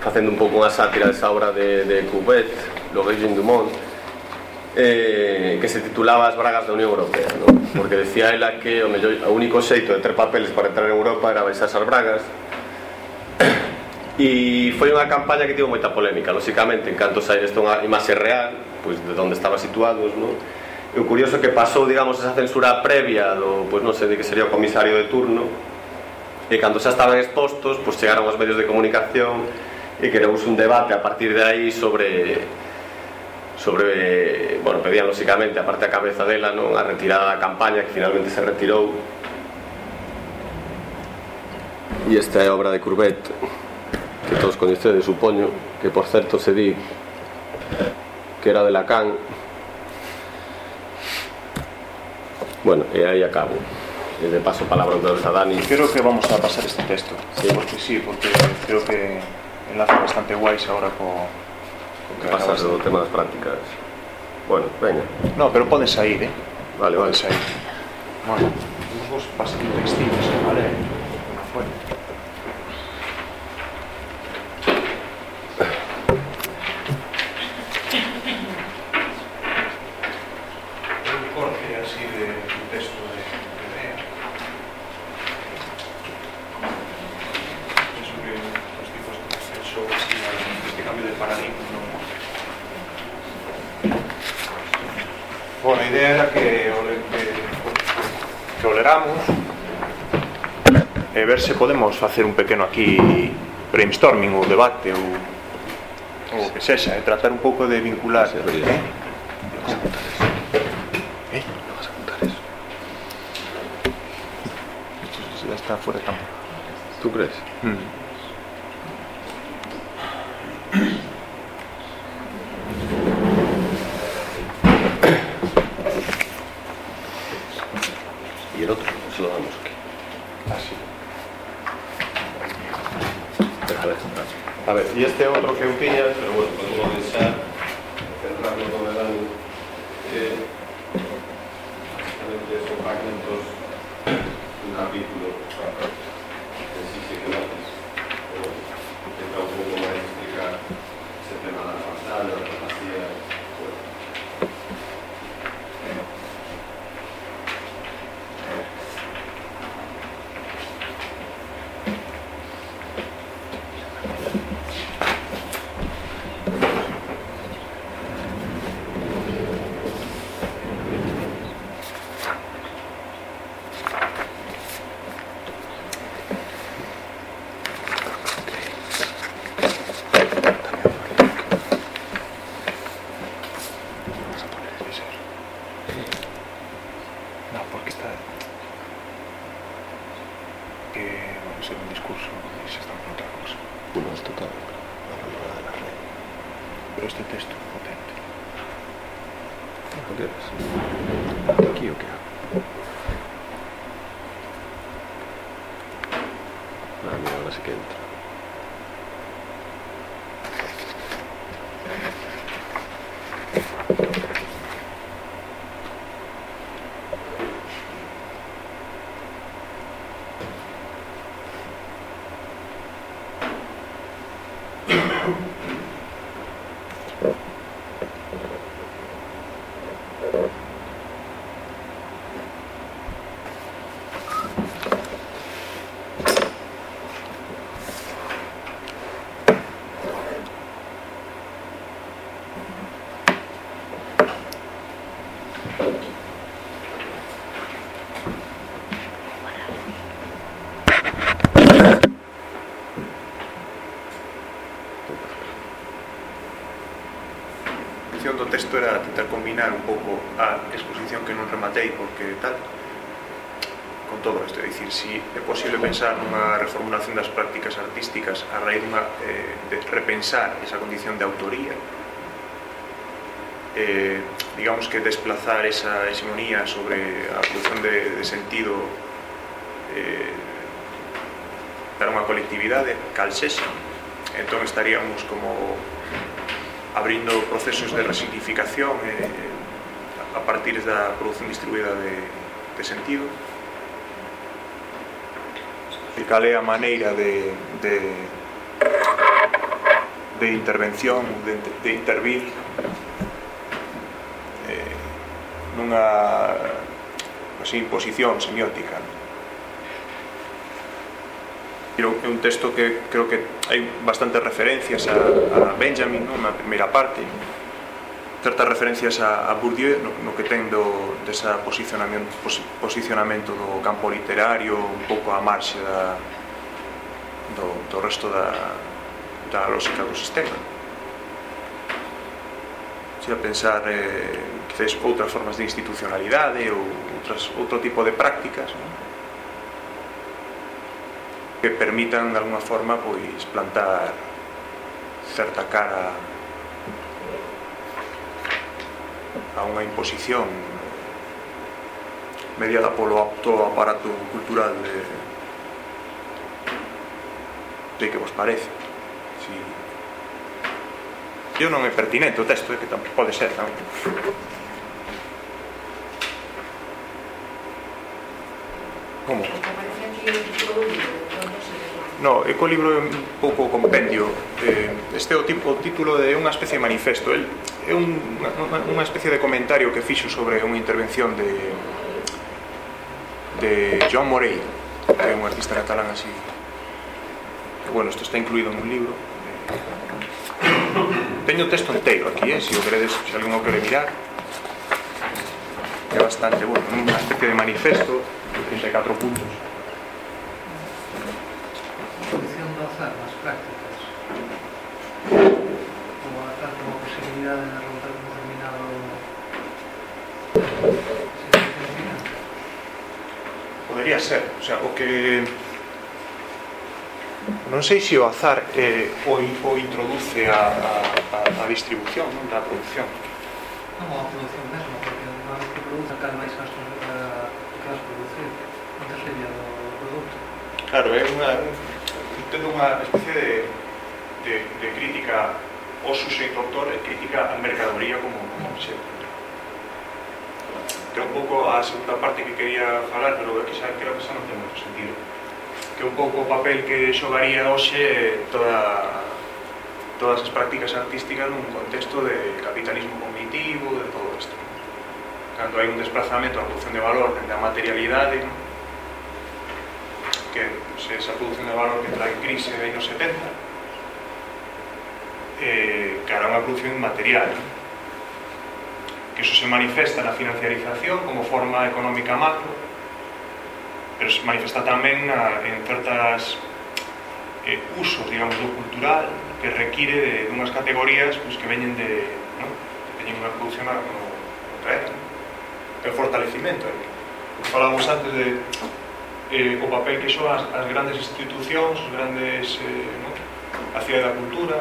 Facendo un pouco unha sátira desa obra de, de Courbet, L'Origine du Monde, eh, que se titulaba As Bragas da Unión Europea, non? Porque decía ela que o, mellor, o único xeito de ter papeles para entrar en Europa era baixar as bragas, E foi unha campaña que tivo moita polémica, lóxicamente, en canto saír isto unha imaxe real, pois de onde estaba situados, non? E o curioso que pasou, digamos, esa censura previa do, pois non sei, de que sería o comisario de turno, E cando xa estaban expostos, pois chegaron os medios de comunicación e creouse un debate a partir de aí sobre sobre, bueno, pedían lóxicamente a parte a cabeza dela, non, a retirada da campaña que finalmente se retirou. E esta é a obra de Courbet que todos coñecedes, supoño, que por certo se di que era de Lacan. Bueno, e aí acabo. E de paso palabra outra a Dani. Creo que vamos a pasar este texto. Sí. Porque sí, porque creo que enlaza bastante guais ahora co... co que pasas do tema das prácticas. Bueno, venga. No, pero podes sair, eh? Vale, podes vale. Podes sair. Bueno, os vos pasaquintes, vale? Ver se podemos facer un pequeno aquí brainstorming ou debate ou, ou o que sexa, e tratar un pouco de vincular Sí, eh? Eh? Non vas a contar eso. Esto ya está fuera de campo Tú crees? Mm. Y el otro, A ver, y este otro que pillas, pero bueno, podemos pensar, cerrarlo con el año. Eh, intención do texto era tentar combinar un pouco a exposición que non rematei porque tal. Con todo isto, é dicir, si é posible pensar nunha reformulación das prácticas artísticas a raíz dunha, eh, de repensar esa condición de autoría eh, digamos que desplazar esa hegemonía sobre a produción de, de sentido eh, para unha colectividade cal sexa entón estaríamos como abrindo procesos de resignificación eh, a partir da produción distribuída de, de sentido e cal é a maneira de, de, de intervención, de, de intervir eh, nunha así, imposición semiótica. É un texto que creo que hai bastantes referencias a, a Benjamin non? na primeira parte certas referencias a, a Bourdieu no, no que ten do, desa posicionamento, pos, posicionamento do campo literario un pouco a marxe da, do, do resto da, da lógica do sistema se a pensar eh, quizás outras formas de institucionalidade ou outras, outro tipo de prácticas non? que permitan de alguna forma pois plantar certa cara a unha imposición mediada polo apto aparato cultural de, de que vos parece si... eu non é pertinente o texto é que tampouco pode ser tamén como? como? No, é co libro é un pouco compendio. Eh, este é o, tipo, o título de unha especie de manifesto. El, é un, unha especie de comentario que fixo sobre unha intervención de de Joan Morey, que é un artista catalán así. Bueno, isto está incluído en un libro. Teño o texto inteiro aquí, eh, se si o queredes, se si alguén o quere mirar. É bastante, bueno, unha especie de manifesto, 34 puntos. reforzar nas prácticas ou atar como posibilidade de romper un determinado Podería ser, o sea, o que non sei se o azar eh, o, o introduce a, a, a distribución, non? da produción. Non, a produción mesmo, porque unha vez que produce, cal máis gastos que eh, vas producir, non te sería do produto. Claro, é unha, tendo unha especie de, de, de crítica ao suxeito autor e crítica á mercadoría como, como obxecto. Que é un pouco a segunda parte que quería falar, pero que xa creo que xa non ten moito sentido. Que é un pouco o papel que xogaría hoxe eh, toda todas as prácticas artísticas nun contexto de capitalismo cognitivo, de todo isto. Cando hai un desplazamento a produción de valor dende a materialidade, non? que se esa eh, producción de valor que trae crise de nos 70 eh, cara unha producción material que eso se manifesta na financiarización como forma económica macro pero se manifesta tamén na, en certas eh, usos, digamos, do cultural que require de, unhas categorías pues, que veñen de no? que teñen unha producción como, como traer, ¿no? el fortalecimento eh? falamos antes de eh, o papel que son as, as grandes institucións, as grandes, eh, no? a cidade da cultura,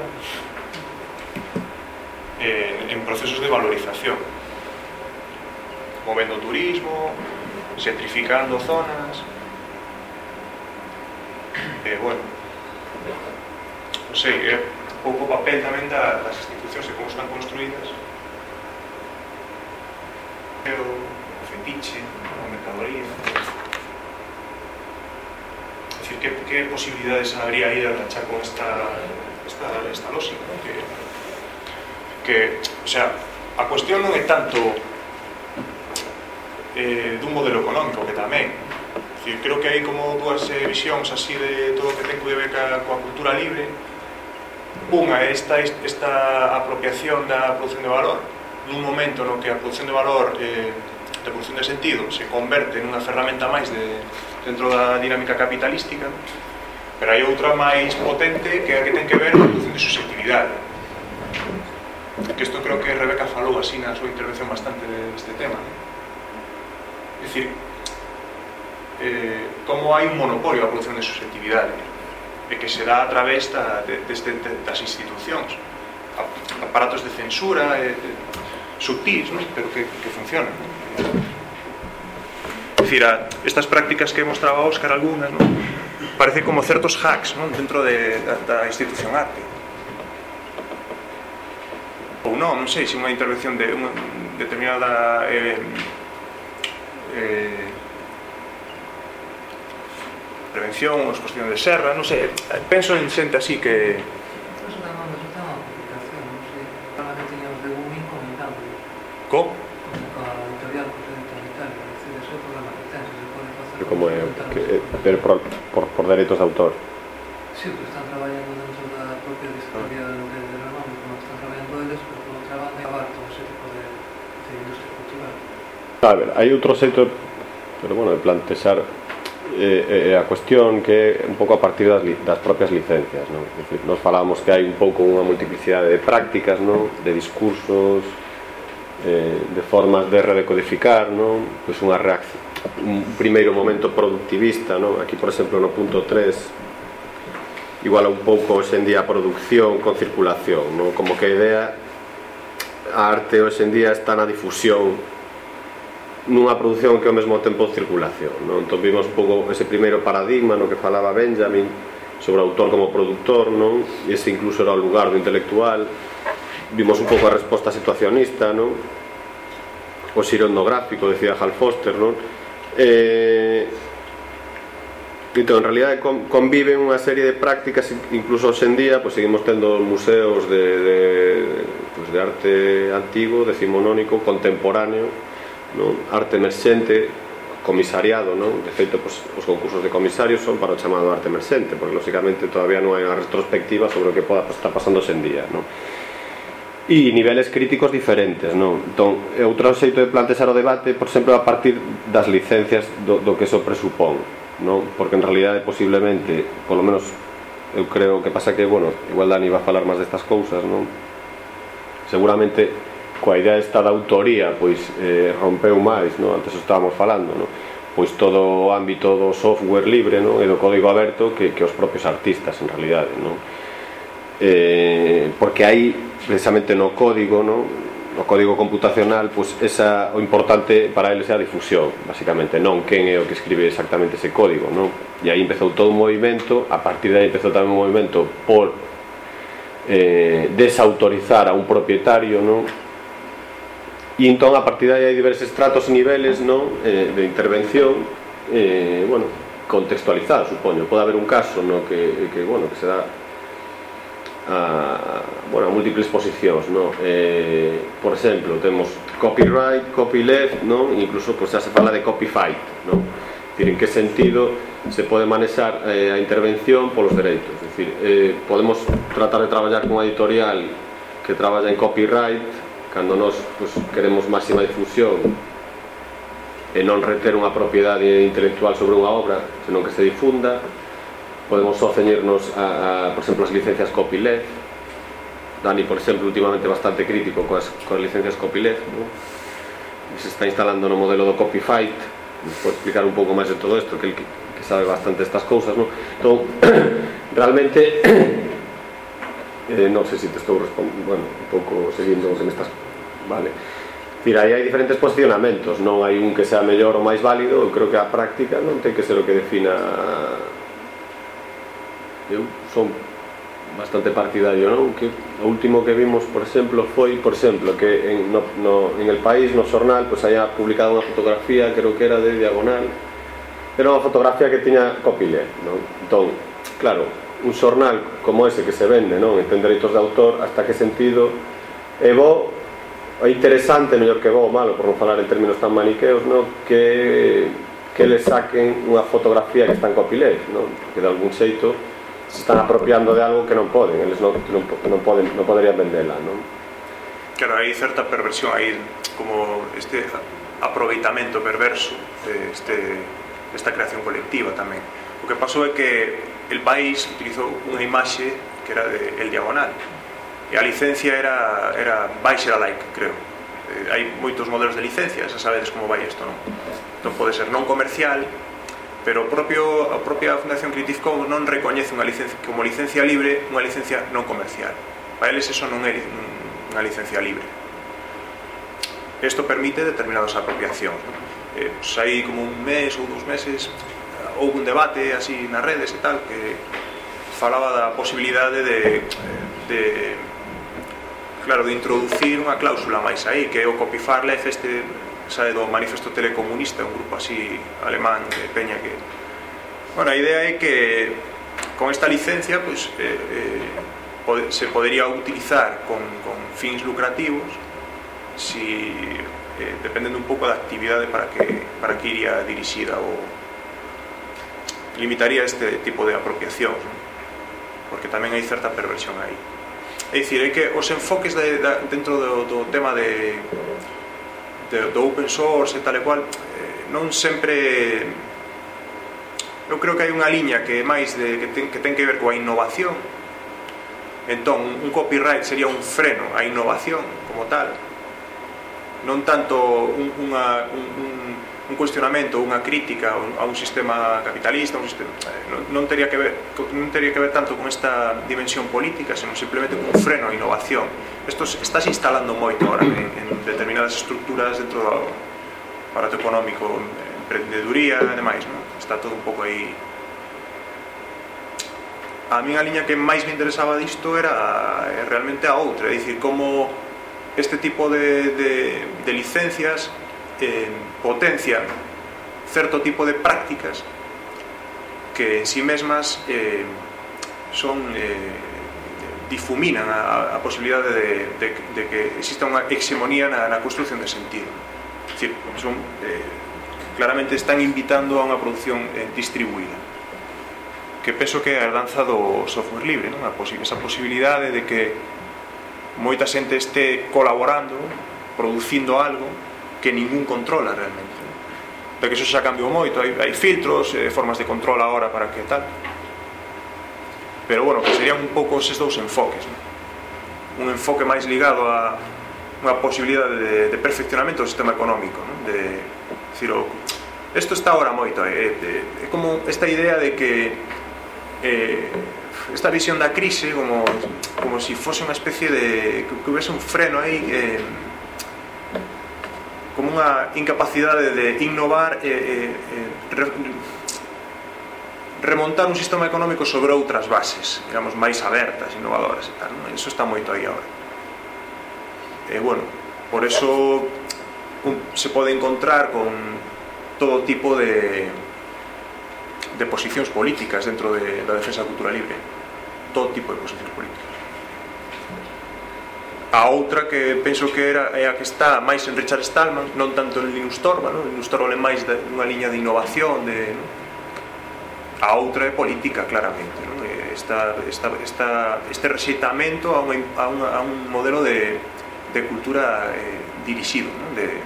en, en procesos de valorización, movendo turismo, gentrificando zonas, eh, bueno, non sei, é pouco papel tamén da, das institucións e como están construídas, o fetiche, a mercadoría, decir, ¿qué, ¿qué, posibilidades habría ahí de enganchar con esta, esta, esta lógica? Que, que, o sea, a cuestión non é tanto eh, dun modelo económico que tamén decir, creo que hai como dúas eh, visións así de todo o que ten que ver ca, coa cultura libre unha é esta, esta apropiación da produción de valor nun momento no que a produción de valor eh, reducción de sentido se converte nunha ferramenta máis de, dentro da dinámica capitalística pero hai outra máis potente que é a que ten que ver a reducción de susceptibilidade que isto creo que Rebeca falou así na súa intervención bastante deste tema. É dicir eh, como hai un monopolio a produción de susceptibilidade e que se dá a través da, de, de, de, das institucións aparatos de censura e, subtís, ¿no? pero que, que funcionan. Es decir, a estas prácticas que mostraba Óscar algunas, ¿no? parece como certos hacks ¿no? dentro de, da, da institución arte. Ou non, non sei, se unha intervención de unha determinada eh, eh, prevención ou cuestións de serra, non sei, penso en xente así que Co? Pero como é, que, eh, pero por, por, por dereitos de autor. Sí, pero están traballando dentro da propia discografía ah. de Ramón, como están traballando eles, pero por outra banda e abar ese tipo de, de industria cultural. A ver, hai outro xeito, pero bueno, de plantexar eh, eh, eh, a cuestión que é un pouco a partir das, das propias licencias non? Decir, nos falábamos que hai un pouco unha multiplicidade de prácticas non? de discursos eh, de formas de redecodificar non? Pois unha reacción un primeiro momento productivista non? aquí por exemplo no punto 3 igual un pouco hoxendía a producción con circulación non? como que a idea a arte hoxendía está na difusión nunha produción que ao mesmo tempo circulación non? entón vimos un pouco ese primeiro paradigma no que falaba Benjamin sobre o autor como productor non? ese incluso era o lugar do intelectual vimos un pouco a resposta situacionista non? o xirón do decía Hal Foster, non? Eh, Entón, en realidad conviven unha serie de prácticas incluso hoxendía, pois seguimos tendo museos de, de, pois de arte antigo, decimonónico, contemporáneo, non? arte emerxente, comisariado, non? De feito, pois, os concursos de comisarios son para o chamado arte emerxente, porque lóxicamente todavía non hai unha retrospectiva sobre o que poda estar pasando hoxendía, non? e niveles críticos diferentes non? entón, outro xeito de plantexar o debate por exemplo a partir das licencias do, do que eso presupón non? porque en realidade posiblemente polo menos eu creo que pasa que bueno, igual Dani va a falar máis destas cousas non? seguramente coa idea esta da autoría pois eh, rompeu máis non? antes o estábamos falando non? pois todo o ámbito do software libre non? e do código aberto que, que os propios artistas en realidade non? eh, porque hai precisamente no código no, no código computacional pues, esa, o importante para eles é a difusión basicamente non quen é o que escribe exactamente ese código no? e aí empezou todo un movimento a partir de aí empezou tamén un movimento por eh, desautorizar a un propietario no? e entón a partir de aí hai diversos estratos e niveles no? Eh, de intervención eh, bueno, contextualizado, supoño pode haber un caso no que, que, bueno, que se dá a, bueno, a múltiples posicións no? eh, por exemplo, temos copyright, copyleft no? incluso pues, xa se fala de copyfight no? decir, en que sentido se pode manexar eh, a intervención polos dereitos dicir, eh, podemos tratar de traballar con unha editorial que traballa en copyright cando nós pues, queremos máxima difusión e non reter unha propiedade intelectual sobre unha obra senón que se difunda podemos só ceñirnos a, a, por exemplo, as licencias copyleft. Dani, por exemplo, últimamente bastante crítico coas, coas licencias copyleft, non? se está instalando no modelo do copyfight, vou explicar un pouco máis de todo isto, que el que, que sabe bastante estas cousas, ¿no? Entón, (coughs) realmente (coughs) eh, non sei se te estou respondendo, bueno, un pouco seguindo o que me estás... Vale. Tira, aí hai diferentes posicionamentos, non hai un que sea mellor ou máis válido, eu creo que a práctica non ten que ser o que defina eu son bastante partidario, non? Que o último que vimos, por exemplo, foi, por exemplo, que en, no, no, en el país, no xornal, pues haya publicado unha fotografía, creo que era de Diagonal, era unha fotografía que tiña copile, non? Entón, claro, un xornal como ese que se vende, non? E ten dereitos de autor, hasta que sentido é bo é interesante, mellor que bo ou malo, por non falar en términos tan maniqueos, non? Que que le saquen unha fotografía que está en copyleft, non? Porque de algún xeito se están apropiando de algo que non poden eles non, non, non, poden, non poderían vendela non? Claro, hai certa perversión aí como este aproveitamento perverso de este, esta creación colectiva tamén o que pasou é que el país utilizou unha imaxe que era de El Diagonal e a licencia era, era baixa era like, creo eh, hai moitos modelos de licencia, xa sabedes como vai isto non? entón pode ser non comercial pero o propio, a propia Fundación Creative Commons non recoñece unha licencia como licencia libre unha licencia non comercial. Para eles eso non é unha licencia libre. Isto permite determinadas apropiacións eh, pues hai como un mes ou dous meses eh, houve un debate así nas redes e tal que falaba da posibilidade de, de claro, de introducir unha cláusula máis aí que é o copyfar left este sae do Manifesto Telecomunista, un grupo así alemán de peña que... Bueno, a idea é que con esta licencia pues, eh, eh, pode, se podría utilizar con, con fins lucrativos si eh, dependendo un pouco da actividade para que, para que iría dirixida ou limitaría este tipo de apropiación ¿no? porque tamén hai certa perversión aí é dicir, é que os enfoques de, de, dentro do, do tema de do open source e tal e cual eh, non sempre eu creo que hai unha liña que é máis de, que, ten, que ten que ver coa innovación. Entón un copyright sería un freno á innovación como tal. Non tanto un, unha, un, un un cuestionamento, unha crítica a un sistema capitalista, un sistema, eh, non, non, teria que ver, non teria que ver tanto con esta dimensión política, senón simplemente con un freno á innovación. Isto está se instalando moito ahora en, en determinadas estructuras dentro do aparato económico, emprendeduría e demais, non? está todo un pouco aí a mí a liña que máis me interesaba disto era realmente a outra, é dicir, como este tipo de, de, de licencias eh, potencia certo tipo de prácticas que en sí mesmas eh, son eh, difuminan a, a posibilidade de, de, de que exista unha hexemonía na, na construcción de sentido es decir, son, eh, claramente están invitando a unha produción eh, distribuída que penso que é a danza do software libre non? A posi esa posibilidade de que moita xente este colaborando producindo algo que ningún controla realmente da que eso xa cambiou moito hai, hai filtros, eh, formas de control agora para que tal pero bueno, que serían un pouco eses dous enfoques ¿no? un enfoque máis ligado a unha posibilidade de, de perfeccionamento do sistema económico ¿no? de decir, oh, o, isto está ahora moito é, é, é como esta idea de que eh, esta visión da crise como, como si fose unha especie de que, que hubiese un freno aí eh, como unha incapacidade de innovar e, e, e re, remontar un sistema económico sobre outras bases, digamos, máis abertas, innovadoras e tal, non? Eso está moito aí agora. E, bueno, por eso un, se pode encontrar con todo tipo de de posicións políticas dentro de, da defensa da cultura libre todo tipo de posicións políticas A outra que penso que era é a que está máis en Richard Stallman, non tanto en Linus Torvald, non? Linus Torvald é máis de, unha liña de innovación, de non? A outra é política, claramente, non? Esta, esta, esta, este rexeitamento a, unha, a, unha, a un modelo de, de cultura eh, dirixido, non? De,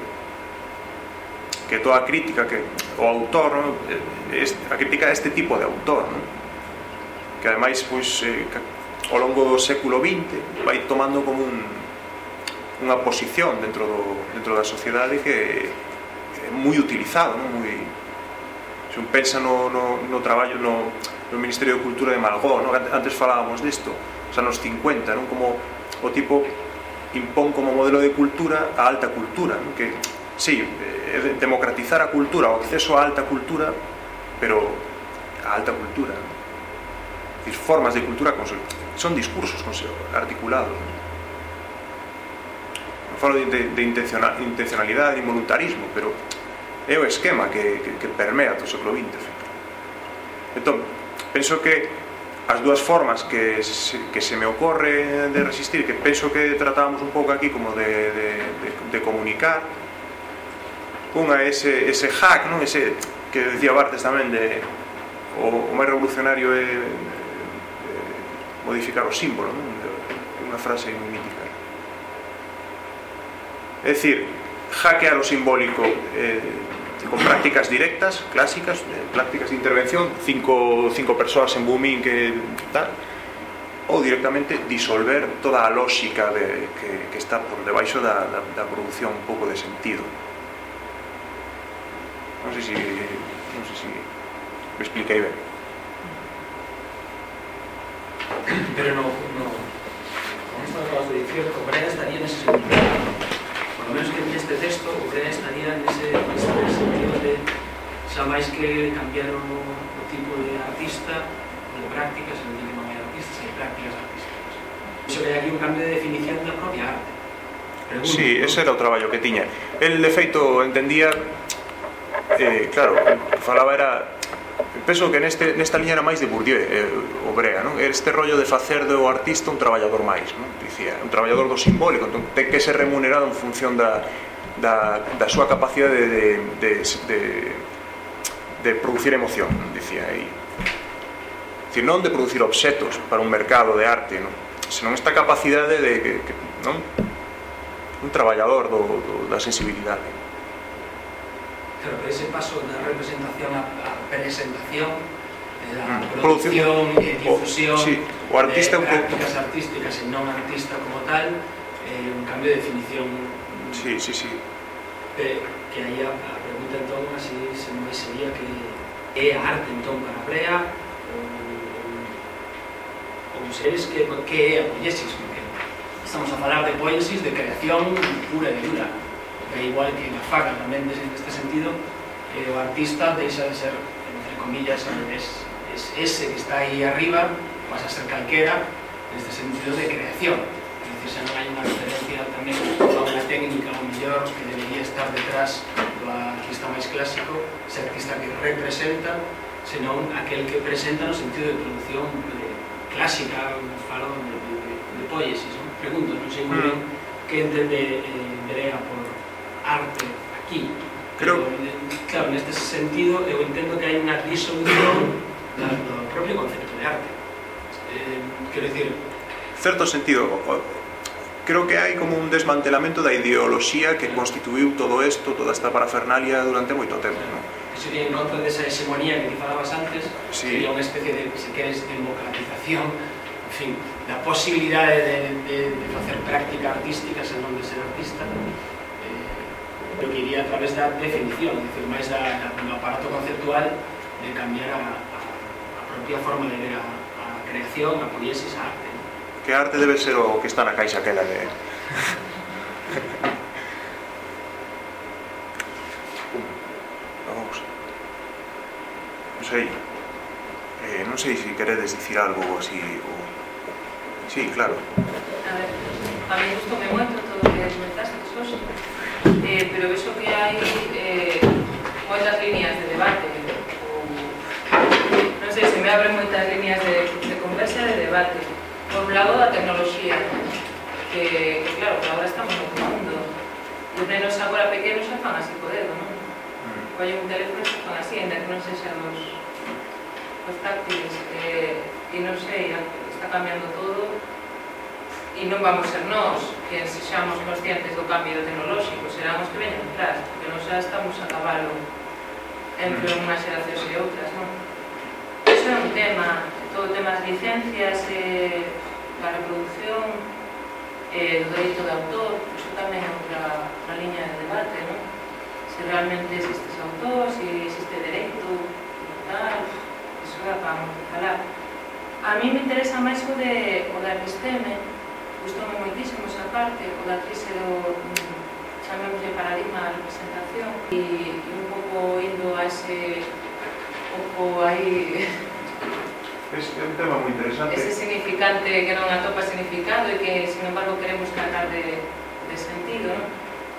que toda a crítica que o autor, non? Eh, este, a crítica a este tipo de autor, non? que ademais pois eh, ao longo do século XX vai tomando como un, unha posición dentro, do, dentro da sociedade que é moi utilizado, non? moi se un pensa no, no, no traballo no, no Ministerio de Cultura de Malgó, non? antes falábamos disto, xa nos 50, non? como o tipo impón como modelo de cultura a alta cultura, non? que sí, democratizar a cultura, o acceso a alta cultura, pero a alta cultura, non? Formas de cultura con son discursos articulados. Non falo de, de, de intencionalidade e voluntarismo, pero é o esquema que, que, que permea o século XX. Entón, penso que as dúas formas que se, que se me ocorre de resistir, que penso que tratábamos un pouco aquí como de, de, de, de comunicar, unha é ese, ese hack, non? ese que decía Bartes tamén de o, o máis revolucionario é modificar o símbolo non? unha frase mítica. É dicir hackear o simbólico eh, con prácticas directas clásicas, eh, prácticas de intervención cinco, cinco persoas en booming que tal ou directamente disolver toda a lógica de, que, que está por debaixo da, da, da produción un pouco de sentido. Non sei se non sei se me expliquei ben pero no, no con estas palabras de Dicioto, Brea estaría nese sentido. Por lo menos que neste texto, Brea estaría nese, nese sentido de xa máis que cambiaron o, o tipo de artista, de prácticas, en que non hai artistas, hai prácticas artísticas. Iso que hai aquí un cambio de definición da propia arte. Pregunto, sí, ese era o traballo que tiña. El, de feito, entendía... Eh, claro, falaba era penso que neste, nesta liña era máis de Bourdieu eh, obrea, non? este rollo de facer do artista un traballador máis non? Dicía, un traballador do simbólico entón, ten que ser remunerado en función da, da, da súa capacidade de, de, de, de producir emoción non? dicía aí dicir, non de producir obxetos para un mercado de arte non? senón esta capacidade de que, que non? un traballador do, do, da sensibilidade Creo que ese paso de representación a, a presentación, eh, de la mm, producción, producción eh, difusión, o, sí, o artista, de prácticas artísticas y non artista como tal, eh, un cambio de definición. Mm, sí, sí, sí. Eh, que aí a, a pregunta entón, así se me sería que é a arte entón para Brea, ou, ou seres que, que é a poiesis, porque estamos a falar de poiesis de creación pura e dura. É igual que na faca tamén neste sentido que o artista deixa de ser entre comillas es, es ese que está aí arriba pasa a ser calquera neste sentido de creación é dicir, se non hai unha referencia tamén a unha técnica ou mellor que debería estar detrás do artista máis clásico ese artista que representa senón aquel que presenta no sentido de producción de, clásica falo de, de, de, de poiesis non? pregunto, non sei moi ben que entende eh, Berea por arte aquí. Creo... Claro, neste sentido, eu entendo que hai unha disolución do propio concepto de arte. Eh, quero dicir... Certo sentido, creo que hai como un desmantelamento da ideoloxía que constituiu todo isto, toda esta parafernalia durante moito tempo, non? Eso en contra desa hexemonía que ti falabas antes, sí. sería unha especie de, se queres, democratización, en fin, da posibilidade de, de, de facer práctica artística, senón de ser artista, non? pero que iría a través da definición, é dicir, máis da, da, do aparato conceptual de cambiar a, a, a propia forma de ver a, a creación, a poiesis, a arte. Que arte debe ser o que está na caixa aquela de... (laughs) Vamos. Non sei. Eh, non sei se queredes dicir algo así o... Sí, claro. A ver, a mí gustome moito todo o que eh, pero vexo que hai eh, moitas líneas de debate. Ou, non sei, se me abren moitas líneas de, de conversa e de debate. Por un lado da tecnoloxía que, que claro, que agora estamos no mundo. Os nenos agora pequenos xa fan así co dedo, non? Mm. Colle un teléfono xa fan así, ainda que non sexan os, os táctiles eh, e non sei, está cambiando todo e non vamos ser nós que sexamos conscientes do cambio tecnolóxico, serán os que veñan atrás, porque nós xa estamos a cabalo entre mm. unhas xeracións e outras, non? Iso é un tema, todo o tema das licencias, eh, da reproducción, eh, do dereito de autor, iso tamén é outra, unha liña de debate, non? Se realmente existe ese autor, se existe dereito, tal, iso é para falar. A mí me interesa máis o, de, o da episteme, gustou moitísimo esa parte, o da crise do chamamos mm, paradigma da representación e, e un pouco indo a ese pouco aí Es un tema moi interesante. Ese significante que non atopa significado e que, sin embargo, queremos tratar de, de sentido, non?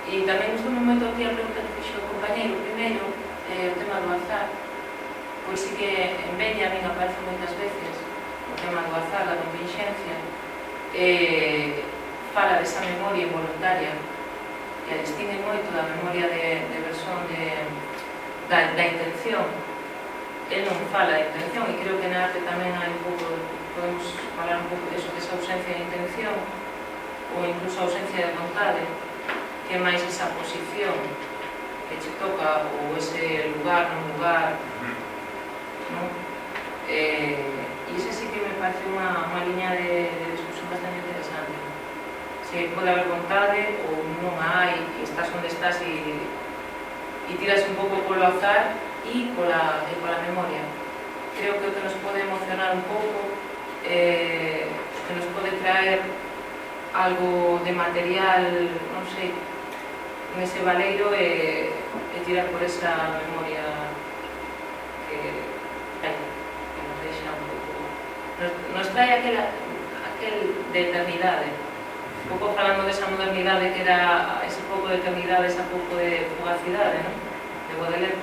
E tamén gustou moito aquí a pregunta que fixo o compañero primeiro, eh, o tema do azar, pois sí que en Bella a min aparece moitas veces o tema do azar, da convinxencia, eh, fala desa memoria involuntaria. Que a distingue moito da memoria de, de versión de, da, da intención. El non fala de intención e creo que na arte tamén hai un pouco podemos falar un pouco deso, desa ausencia de intención ou incluso ausencia de vontade que é máis esa posición que che toca ou ese lugar non lugar non? Eh, e ese sí que me parece unha, unha liña de, de bastante interesante. Se pode haber vontade ou non hai, estás onde estás e, e tiras un pouco polo azar e pola, e pola memoria. Creo que o que nos pode emocionar un pouco, eh, que nos pode traer algo de material, non sei, nese valeiro e, e tirar por esa memoria que que nos deixa un pouco... Nos, nos trae aquela, el de eternidade. Un pouco falando desa modernidade que era ese pouco de eternidade ese pouco de fugacidade non? de Baudelaire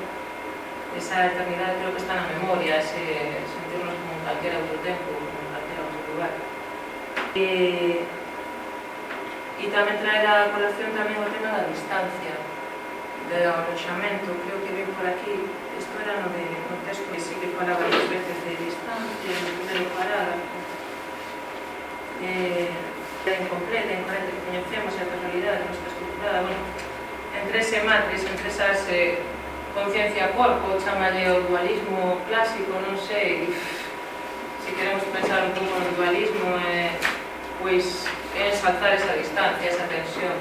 esa eternidade creo que está na memoria ese sentirnos como calquera outro tempo como calquera outro lugar. E, e tamén traer a colación tamén o tema da distancia de arroxamento, creo que ven por aquí. Isto era no de contexto que sí que falaba das veces de distancia de parada eh, incompleta, incoherente que coñecemos a personalidade non está estructurada bueno, entre ese matriz, entre esas eh, conciencia corpo, chamalle o dualismo clásico, non sei se queremos pensar un pouco no dualismo eh, pois é ensalzar esa distancia, esa tensión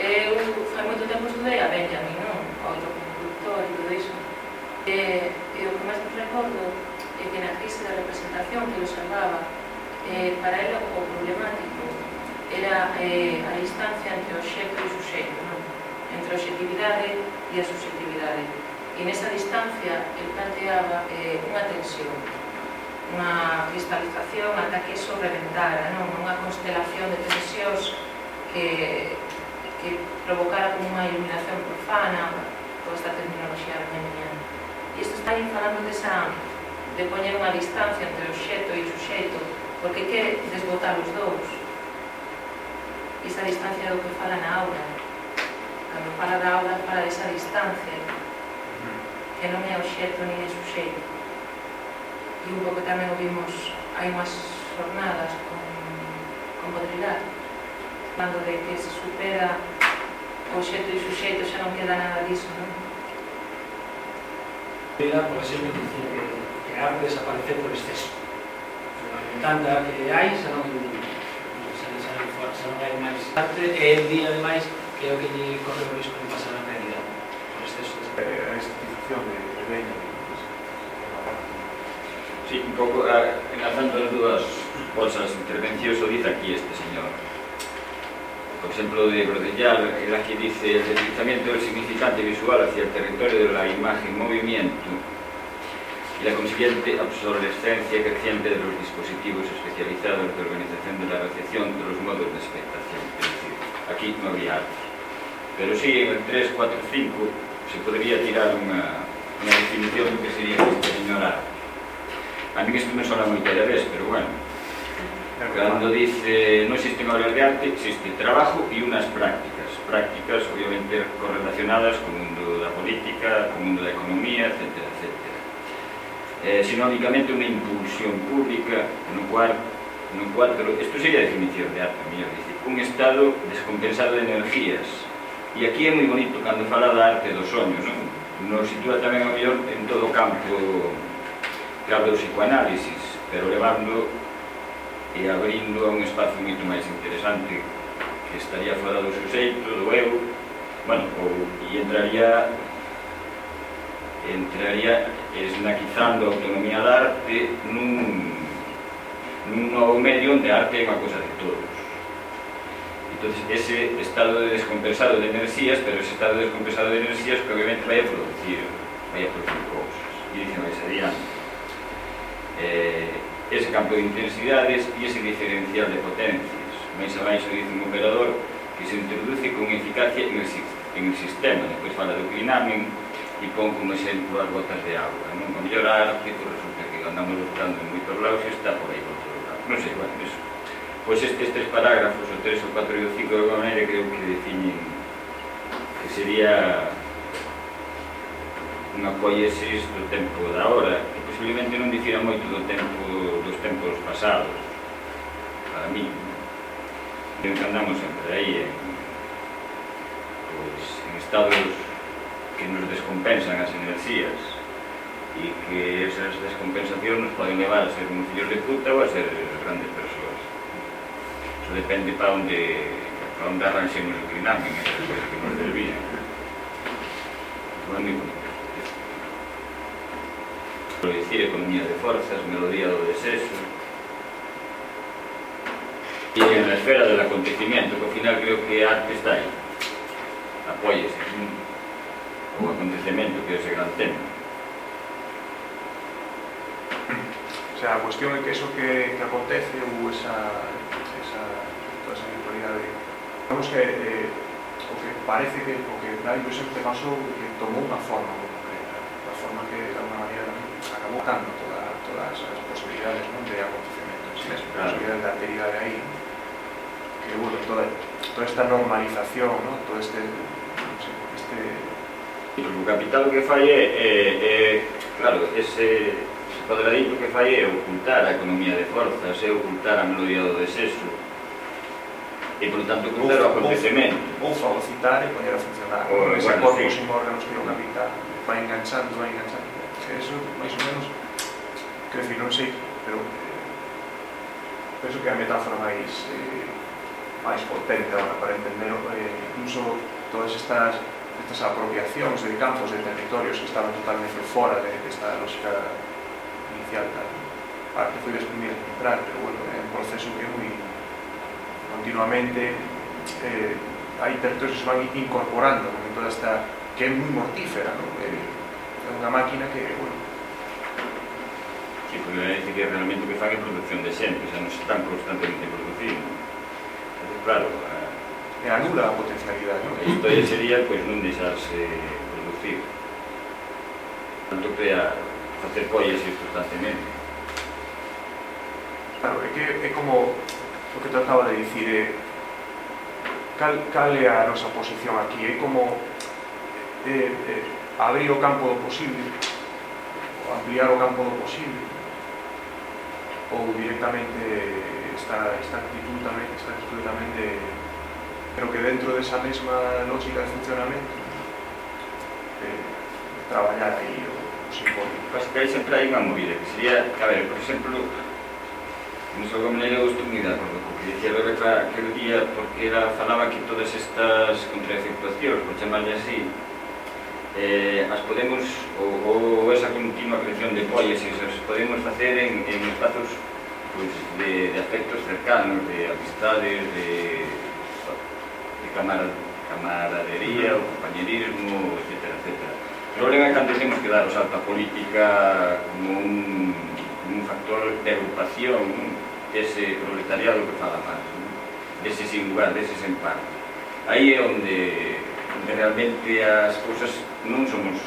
eu fai moito tempo estudei a Benjamin, non? o autoconductor e todo iso e, e o que máis me recordo é que na crise da representación que lo salvaba eh, para ela o problemático era eh, a distancia entre o xeito e o suxeito, non? entre a objetividade e a subjetividade. E nesa distancia, el planteaba eh, unha tensión, unha cristalización ata que iso reventara, non? unha constelación de tensións que, que provocara como unha iluminación profana, toda esta terminoloxía armeniana. E isto está aí falando desa, de poñer unha distancia entre o xeto e o suxeito, porque que desbotar os dous? Esa distancia do que fala na aula. Cando fala da aula fala desa distancia que non é obxeto nin é suxeito. E un pouco tamén o vimos hai unhas jornadas con, con Bodrilar falando de que se supera o xeito e suxeito xa non queda nada disso non? Por exemplo, que a arte desaparece por exceso tanta que hai xa non xa, xa, xa, xa non hai máis arte e el día ademais que é o que lle corre o risco de pasar a realidade. Por exceso de... Eh, a institución de, de Reina Sí, un pouco eh, enlazando as dúas bolsas intervencións o dice aquí este señor. Por exemplo de Brodellal el aquí dice el deslizamiento del significante visual hacia el territorio de la imagen movimiento y la consiguiente obsolescencia creciente de los dispositivos especializados de organización de la recepción de los modos de expectación. Es decir, aquí no había arte. Pero sí, en el 3, 4, 5 se podría tirar unha, unha definición do que sería ignorar. A mí isto me sona moita de vez, pero bueno. Cando dice non existen obras de arte, existe trabajo e unas prácticas. Prácticas, obviamente, correlacionadas co mundo da política, co mundo da economía, etcétera eh, sinónicamente unha impulsión pública no cual no cuatro, isto sería a definición de arte, mellor dicir, un estado descompensado de energías. E aquí é moi bonito cando fala da arte dos sonhos, non? Nos sitúa tamén a mellor en todo o campo claro do psicoanálisis, pero levando e abrindo a un espazo moito máis interesante que estaría fora do suxeito, do eu, bueno, ou, e entraría entraría esnaquizando a autonomía da arte nun, nun novo medio onde a arte é unha cosa de todos. Entonces ese estado de descompensado de enerxías pero ese estado de descompensado de enerxías que obviamente vai a producir vai a producir cousas e dicen que serían eh, ese campo de intensidades e ese diferencial de potencias. Máis abaixo dice un operador que se introduce con eficacia en el, en el sistema. Despois fala do clinamen e pon como exemplo as gotas de agua. Non? O mellor a arte, resulta que andamos buscando en moitos lados e está por aí por todos lados. Non sei, bueno, eso. Pois estes tres parágrafos, o 3, o 4 e o 5, de alguma maneira creo que definen que sería unha poiesis do tempo da hora, que posiblemente non dicira moito do tempo dos tempos pasados, para mí. Non? Que andamos sempre aí, en, pois, en estados que nos descompensan as enerxías e que esas descompensacións nos poden levar a ser un fillos de puta ou a ser grandes persoas. Eso depende para onde, para onde arranxemos o clinamen, esas cousas que nos desvían. bonito. Por dicir, economía de forzas, melodía do desexo, e en la esfera del acontecimiento, que ao final creo que arte está aí. Apóyese o acontecemento que é ese gran tema o sea, a cuestión é que eso que, que acontece ou esa, esa toda esa virtualidade vamos que eh, o que parece que o que da impresión que pasou que tomou unha forma concreta unha forma que de alguna maneira acabou dando toda, todas as posibilidades non, de acontecemento en sí mesmo, claro. posibilidades de alteridade aí que bueno, toda, toda esta normalización, ¿no? todo este, no sé, este E o capital que fai é, é, é claro, ese cuadradito que fai é ocultar a economía de forzas, é ocultar a melodía do desexo, e, por tanto, ocultar o acontecemento. Ou fagocitar e poñer a funcionar. O, ese bueno, corpo sí. sin órganos que o capital. Vai enganchando, vai enganchando. Eso, máis ou menos, que decir, non sei, pero penso que a metáfora máis eh, máis potente ahora para entender eh, incluso todas estas estas apropiacións de campos de territorios que estaban totalmente fora de, desta lógica inicial tal. parte foi desprendida de entrar pero bueno, é un proceso que moi continuamente eh, hai territorios que se van incorporando en toda esta que é moi mortífera ¿no? Eh, é unha máquina que bueno, Sí, porque eu dice que realmente o que fa que é producción de xente, xa non se están constantemente producindo. Entonces, claro, e anula a potencialidade. Non? isto aí sería pois, non deixarse producir tanto que a facer collas constantemente. Claro, é que é como o que trataba de dicir é eh, cal, cal é a nosa posición aquí é como é, é, abrir o campo do posible ampliar o campo do posible ou directamente esta, esta actitud tamén está absolutamente pero que dentro desa mesma lógica de funcionamento eh, traballar aí o, o simbólico. Pasa que aí sempre hai unha movida, que sería, a ver, por exemplo, non sei como maneira eu estou moi de acordo co que dicía Rebeca aquel día, porque era, falaba que todas estas contraefectuacións, por chamarlle así, eh, as podemos, ou, ou esa continua creación de pollas, as podemos facer en, en espazos pues, de, de afectos cercanos, de amistades, de, camaradería, o compañerismo, etc. etc. Pero en cando temos que dar o salto a política como un, como un factor de agrupación ese proletariado que fala máis, ese sin lugar, ese sen par. Aí é onde, onde realmente as cousas non somos,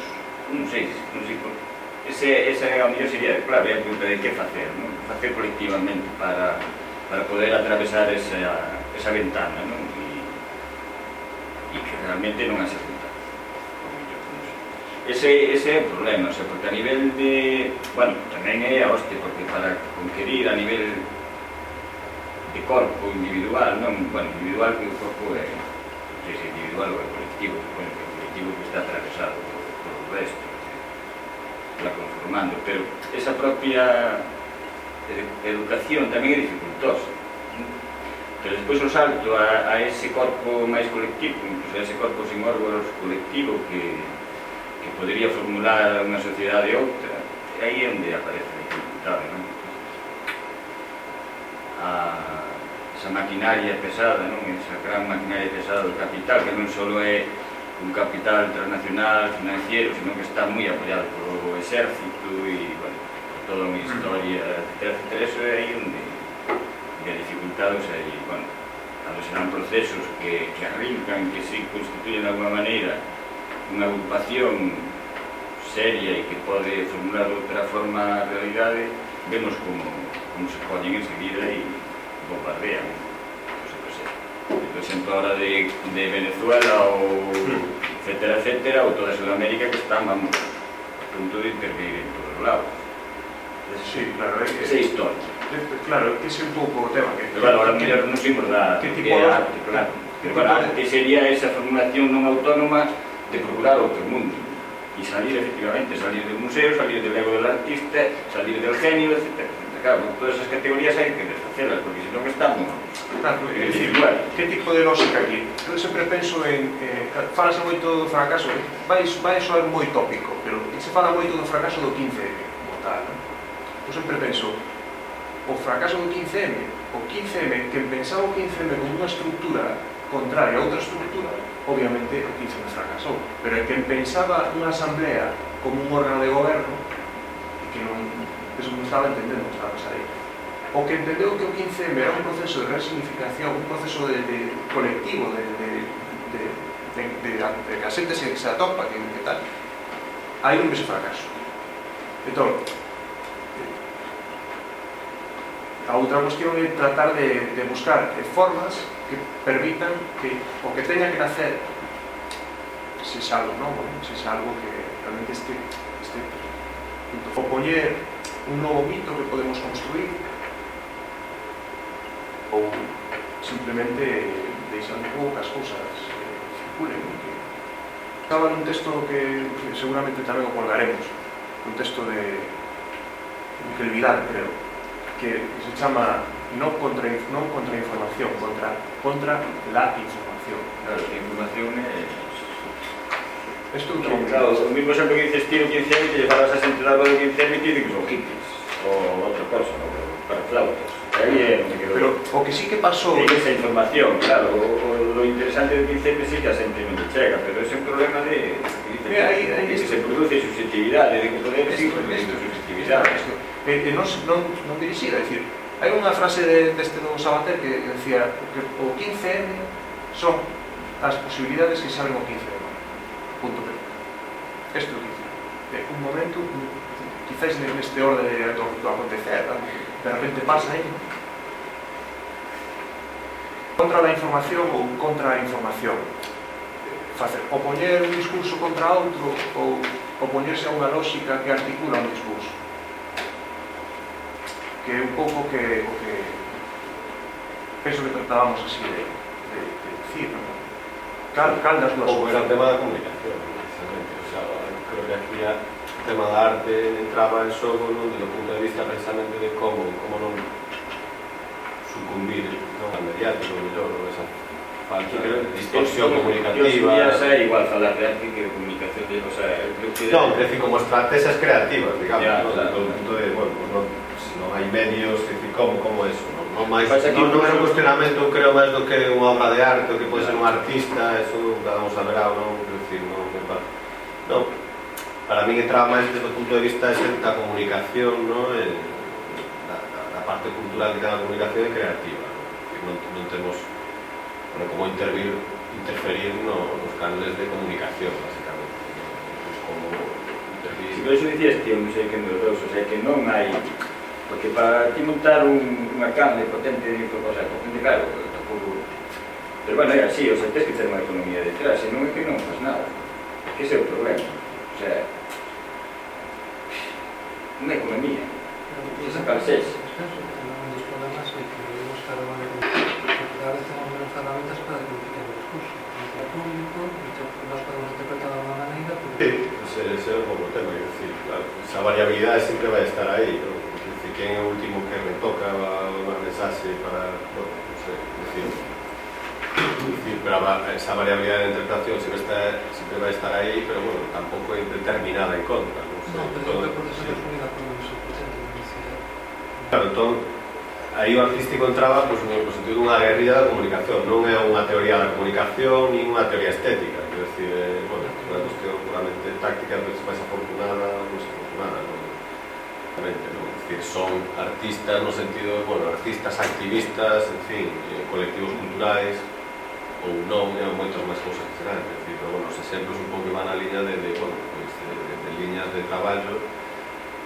non sei, non sei, ese, esa é a mellor sería de clave, a pregunta de que facer, non? facer colectivamente para, para poder atravesar esa, esa ventana, non? e que realmente non as ese, ese é o problema, o sea, porque a nivel de... Bueno, tamén é a hostia, porque para conquerir a nivel de corpo individual, non, bueno, individual que o corpo é, que é individual ou é colectivo, bueno, que é colectivo que está atravesado por, por o resto, la conformando, pero esa propia educación tamén é dificultosa, Pero despois o salto a, a ese corpo máis colectivo, incluso a ese corpo sin órganos colectivo que, que podería formular unha sociedade outra, aí é onde aparece a dificultade, non? A, esa maquinaria pesada, non? Esa gran maquinaria pesada do capital, que non só é un capital internacional financiero, sino que está moi apoiado polo exército e, bueno, toda unha historia, etc. eso é aí onde que a dificultade, bueno, cando serán procesos que, que arrincan, que se constituyen de alguna maneira unha agrupación seria e que pode formular outra forma a realidade, vemos como, como se poden enseguida e bombardean. Por exemplo, ahora de, de Venezuela ou (laughs) etcétera, etcétera, ou toda Sudamérica que están, vamos, a punto de intervir en todos os lados. Sí, claro, é, que... Esa historia Claro, que é un pouco o tema que... Pero, claro, ahora mirar non vimos da... que tipo de arte, claro. Pero para que sería esa formulación non autónoma de procurar outro mundo e salir efectivamente, salir del museo, salir del ego del artista, salir del genio, etc. Claro, todas esas categorías hai que desfacelas, porque senón estamos... Claro, é dicir, bueno, que tipo de lógica aquí? Eu sempre penso en... Eh, falase moito do fracaso, eh, vai, vai soar moi tópico, pero se fala moito do fracaso do 15M, como tal. Eu sempre penso, o fracaso do 15M, o 15M, que pensaba o 15M como unha estructura contraria a outra estructura, obviamente o 15M fracasou. Pero é que pensaba unha asamblea como un órgano de goberno, que non, eso non estaba entendendo o que estaba pasar aí. O que entendeu que o 15M era un proceso de resignificación, un proceso de, de colectivo, de, de, de, de, de, de que a xente se, se atopa, que, que tal, aí non ves fracaso. Entón, A outra cuestión é tratar de, de buscar eh, formas que permitan que o que teña que nacer se xa algo novo, se xa algo que realmente este, este propoñer un novo mito que podemos construir ou simplemente deixar un pouco que as cousas eh, circulen que... estaba nun texto que, que seguramente tamén acordaremos un texto de Miquel Vidal, creo que se chama non contra, non contra a información, contra, contra la información. Claro, a información é... Isto é un Claro, o mismo sempre que dices tiro 15 anos e llevarás a sentir algo de 15 anos e dices son quites, ou outra cosa, ou para flautas. Aí é onde quedou. Pero o que sí que pasou... É esa información, claro, o, o, lo interesante do 15 anos sí que a xente non chega, pero é un problema de... de, de, de, de que se produce subjetividade, de que poder... Isto, isto, isto, isto, isto, e, e non, non, non dirixira, é dicir, hai unha frase de, deste do Sabater que, decía que o 15M son as posibilidades que se abren o 15M punto P este o 15 é un momento un, quizáis neste orde do, do acontecer de repente pasa aí. Contra a información ou contra a información. Facer opoñer un discurso contra outro ou opoñerse a unha lógica que articula un discurso que é un pouco que, o que penso que tratábamos así de, de, de decir, ¿no? Cal, cal das dúas Ou era o tema da comunicación, precisamente. O sea, creo que aquí a tema da arte entraba en xogo non desde o punto de vista precisamente de como, como non sucumbir non a mediático, mellor, non esa falta de distorsión comunicativa. Eu sería igual falar de arte que de comunicación, de, o sea, eu creo que... Non, é como estrategias creativas, digamos, ya, ¿no? desde o punto de, bueno, pues non non hai medios, que, como, como é eso, non? Non, máis, Pasa non, non é un cuestionamento, creo, máis do que unha obra de arte, o que pode ser un artista, eso cada un saberá ou non, decir, non, que para... Non, para mí entraba máis desde o punto de vista da comunicación, non? E, da, da, da parte cultural de cada comunicación é creativa, non? Que non, non temos, bueno, como intervir, interferir no, nos canales de comunicación, basicamente. Non? Pues como intervir... Si, por eso dicías que non sei que nos dous, o sea, que non hai Porque para ti montar un, unha canle potente, o sea, potente claro, tampouco... Pero bueno, é así, o sea, tens que ter unha economía detrás, e non é que non faz nada. Ese é o problema. O sea, unha economía. Ese esa parxés. Un dos problemas é que vivimos cada vez cada vez temos menos ferramentas para competir os. Entre o público, nós podemos interpretar de unha maneira... Porque... Ese, ese é o problema, é decir, claro, esa variabilidade sempre vai estar aí, non? quen é o último que retoca unha mensaxe para, bueno, non sei, decir, dicir, pero a, esa variabilidade de interpretación sempre, está, sempre vai estar aí, pero bueno, tampouco é determinada en contra. Non, sei, no, pero todo, entón, sí. Claro, entón, aí o artístico entraba pois, pues, no pois, sentido dunha guerrilla da comunicación, non é unha teoría da comunicación nin unha teoría estética, eh, é decir, é, bueno, unha cuestión puramente táctica, pero máis afortunada ou desafortunada non? Realmente, non? que son artistas no sentido, bueno, artistas activistas, en fin, eh, colectivos culturais ou non, e moitas máis cousas que serán, é dicir, pero, bueno, os exemplos un pouco van a liña de, de, bueno, pues, de, de, de liñas de traballo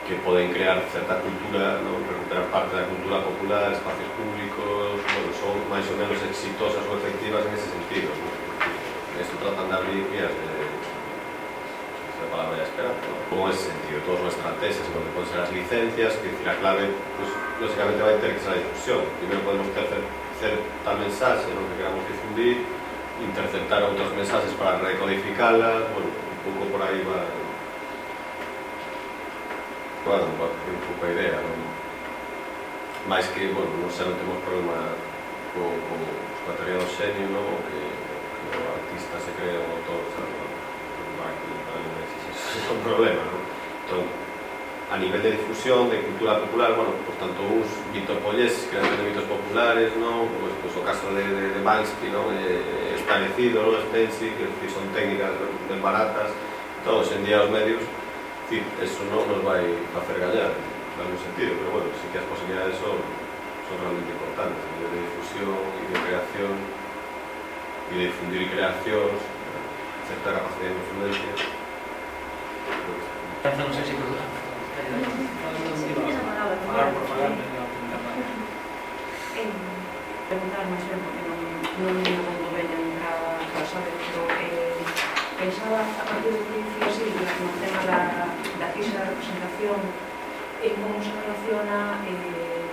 que poden crear certa cultura, non? recuperar parte da cultura popular, espacios públicos, bueno, son máis ou menos exitosas ou efectivas nese sentido. Non? Isto tratan de abrir vías de, preparado ya Esperanto. ¿Cómo es sentido? Todos nuestras estrategias, lo que pueden ser las licencias, que la clave, pues lógicamente va a interesar la difusión. Primero podemos hacer tal mensaje, lo que queramos difundir, interceptar otros mensajes para recodificarlas, bueno, un poco por ahí va... Bueno, un pouco a idea, non? Mais que, bueno, non sei, non temos problema co, co, co material xenio, non? O que, que o artista se crea o autor, sabe? Non? aquí tamén é un problema, non? Entón, a nivel de difusión, de cultura popular, bueno, por tanto uns Víctor Pollés, creadores de mitos populares, non? Pues, pues, o caso de, de, de Banksy, non? Eh, esclarecido, non? Spensi, que son técnicas ben baratas, entón, en día os medios, decir, eso non nos vai facer gallar, en algún sentido, pero bueno, sí que as posibilidades son, son realmente importantes, a nivel de difusión e de creación, e de difundir creacións, certa capacidade de influencia. Non sei se máis ben porque non, non me mando ben en cada casa, pero eh, pensaba a partir do que dicía Silvia no tema da, da crise da representación eh, e como se relaciona eh,